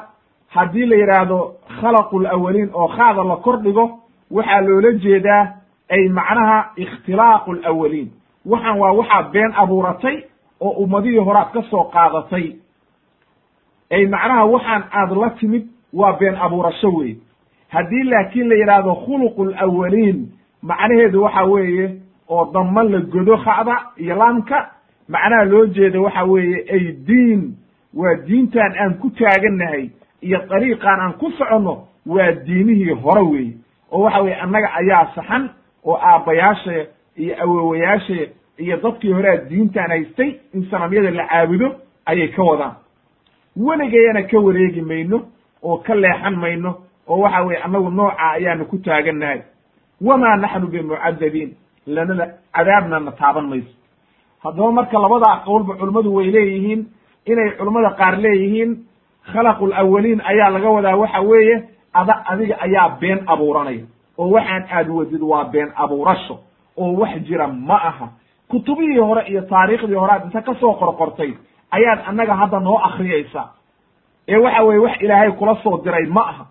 Speaker 1: haddii la yidhaahdo khalaqu lawaliin oo khaada la kor dhigo waxaa loola jeedaa ay macnaha ikhtilaaqu lawaliin waxaan waa waxaa been abuuratay oo ummadihii horaad ka soo qaadatay. Ay macnaha waxaan aad la timid waa been abuurasho wey haddii laakiin la yidhaahdo khuluqu lawaliin macnaheedu waxa weeye oo dama la godo kha'da iyo laamka macnaha loo jeeda waxa weeye ay diin. Waa diintan aan ku taagannahay iyo dariiqan aan ku soconno waa diinihii hore weeye oo waxa weye annaga ayaa saxan oo aabbayaasha iyo awowayaasha iyo dadkii horea diintan haystay in sanamyada la caabudo ayay ka wadaan. Weligayana ka wareegi mayno oo ka leexan mayno oo waxa weye annagu nooca ayaanu ku taagannahay wamaa naxnu bimucadabiin lanana cadaabna na taaban mayso. Haddaba marka labadaa qowlba culimmadu way leeyihiin inay culimmada qaar leeyihiin khalaqu lawaliin ayaa laga wadaa waxa weeye ada adiga ayaa been abuuranaya. Oo waxaan aad wadid waa been abuurasho. Oo wax jira ma aha. Kutubihii hore iyo taariikhdii hore aad inta ka soo qorqortay ayaad annaga hadda noo akriyaysaa ee waxa weye wax ilaahay kula soo diray ma aha.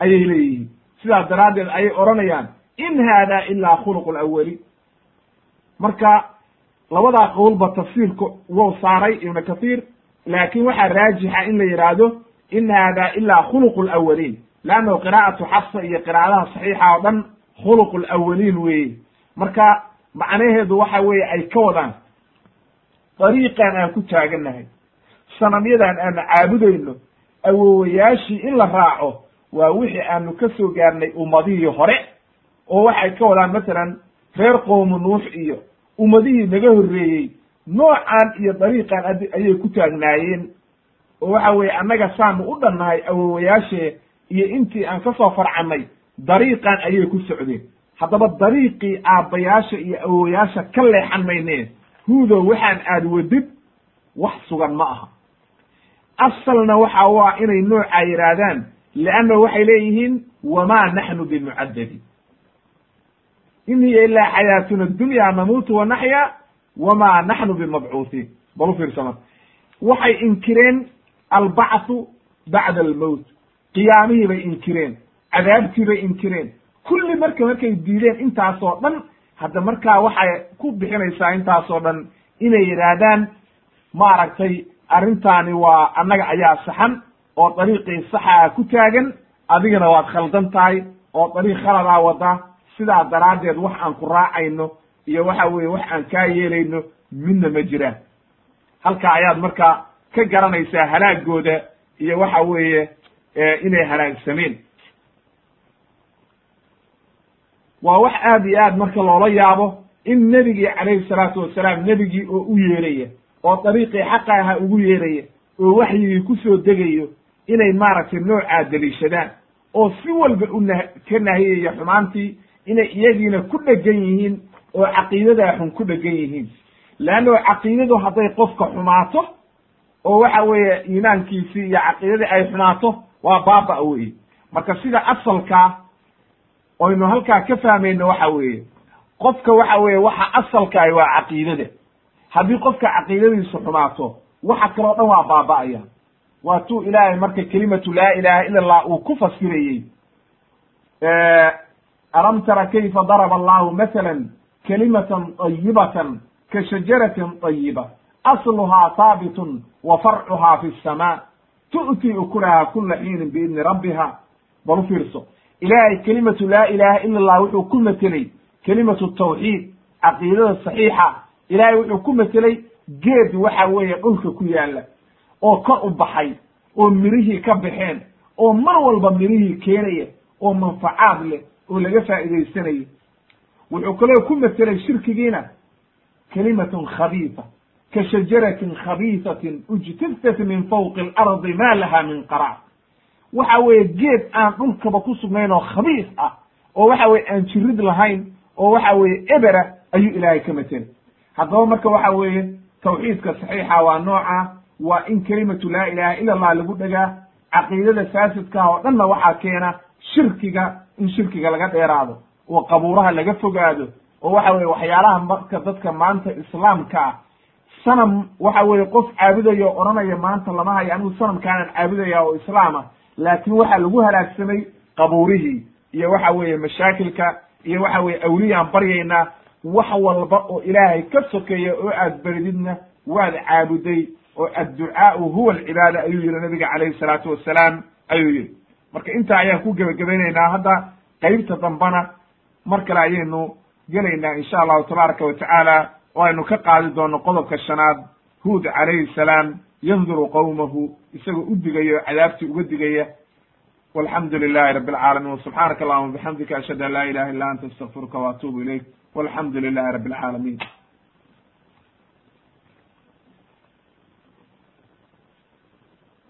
Speaker 1: Ayay leeyihiin. Sidaas daraaddeed ayay odhanayaan in haada ilaa khuluqu lawaliin marka labadaa qowlba tafsiirka wou saaray ibnu kathiir laakin waxaa raajixa in la yidhaahdo in haada ilaa khuluqu lawaliin leannahu qiraa'atu xafsa iyo qiraa'adaha saxiixa oo dhan khuluqu lawaliin weeye. Marka macnaheedu waxa weeye ay ka wadaan. Dariiqan aan ku taagannahay sanamyadan aanu caabudayno awowayaashii in la raaco waa wixii aanu ka soo gaarnay ummadihii hore oo waxay ka wadaan masalan reer qowmu nuux iyo ummadihii naga horreeyey noocan iyo dariiqan ayay ku taagnaayeen. Oo waxa weeye annaga saanu u dhannahay awowayaashee iyo intii aan ka soo farcannay dariiqan ayay ku socdeen. Haddaba dariiqii aabbayaasha iyo awowayaasha ka leexan maynee huudo waxaan aad wadid wax sugan ma aha. Asalna waxa u ah inay noocaa yidhaahdaan leanna waxay leeyihiin wamaa naxnu bimucadadin in hiya ilaa xayaatuna dunya namuutu wa naxya wamaa naxnu bimabcuuhiin bal u fiirsa marka waxay inkireen albacthu bacda almowt qiyaamihii bay inkireen cadaabtii bay inkireen kulli marka markay diideen intaasoo dhan hadda markaa waxay ku bixinaysaa intaasoo dhan inay yidhaahdaan maaragtay arrintaani waa annaga ayaa saxan oo dariiqii saxaa ku taagan adigana waad khaldan tahay oo dariiq khaladaa wada sidaa daraaddeed wax aan ku raacayno iyo waxa weeye wax aan kaa yeelayno midna ma jiraan halkaa ayaad markaa ka garanaysaa halaagooda iyo waxa weeye inay halaagsameen waa wax aad iyo aad marka loola yaabo in nebigii calayhi salaatu wasalaam nebigii oo u yeeraya oo dariiqii xaqa aha ugu yeeraya oo waxyigii ku soo degayo inay maaragtay noocaa deliishadaan oo si walba u nah ka nahiyaya xumaantii inay iyagiina ku dhegan yihiin oo caqiidadaa xun ku dhegan yihiin. Leanno caqiidadu hadday qofka xumaato oo waxa weeye iimaankiisii iyo caqiidadii ay xumaato waa baaba weye marka sida asalkaa oynu halkaa ka fahmayno waxa weeye. Qofka waxa weeye waxa asalkaahi waa caqiidada. Haddii qofka caqiidadiisu xumaato waxa kaloo dhan waa baaba'aya waa tuu ilaahay marka kelimatu laa ilaha ila allah uu ku fasirayey. Alam tara kayfa daraba allahu mathala kalimatan ayibatan ka shajaratin ayiba asluhaa haabitun wa farcuhaa fi lsamaa tu'tii ukulahaa kula xiinin biidni rabbiha bal u fiirso ilaahay kelimatu laa ilaaha ila allah wuxuu ku metelay kelimatu tawxiid caqiidada saxiixa ilaahay wuxuu ku metelay geed waxa weeye dhulka ku yaalla oo ka u baxay oo mirihii ka baxeen oo mar walba mirihii keenaya oo manfacaad leh oo laga faa'iidaysanayo wuxuu kaloo ku metelay shirkigiina kelimatun khabiisa ka shajaratin khabiisatin ujtiftat min fawqi alardi ma laha min qaraar waxa weeye geed aan dhulkaba ku sugnayn oo khabiis ah oo waxa weye aan jirid lahayn oo waxa weeye ebera ayuu ilaahay ka metelay. Haddaba marka waxa weeye tawxiidka saxiixa waa nooca waa in kelimatu laa ilaha ila allah lagu dhegaa caqiidada faasidka oo dhanna waxaa keena shirkiga in shirkiga laga dheeraado oo qabuuraha laga fogaado oo waxa weye waxyaalaha marka dadka maanta islaamka ah sanam waxa weeye qof caabudaya o odhanaya maanta lama hayo anigu sanamkaanaan caabudaya oo islaama laakin waxaa lagu halaagsamay qabuurihii iyo waxa weeye mashaakilka iyo waxa weye awliyaan baryaynaa wax walba oo ilaahay ka sokeeya oo aad berididna waad caabuday oo adducaau huwa alcibaada ayuu yihi nabiga calayhi salaatu wassalaam ayuu yihi marka intaa ayaan ku gebagabaynaynaa hadda qeybta dambana mar kale ayaynu gelaynaa insha allahu tabaaraka wa tacaala oo aynu ka qaadi doono qodobka shanaad. Huud calayhi salaam yanduru qowmahu isagoo u digayo cadaabtii uga digaya. Walxamdu lilahi rabi alcaalamiin wsubxaanaka allahuma bixamdika ashhadu an laa ilaha illa anta astaqfiruka waatuubu ilayk. Walxamdu lilahi rabi alcaalamiin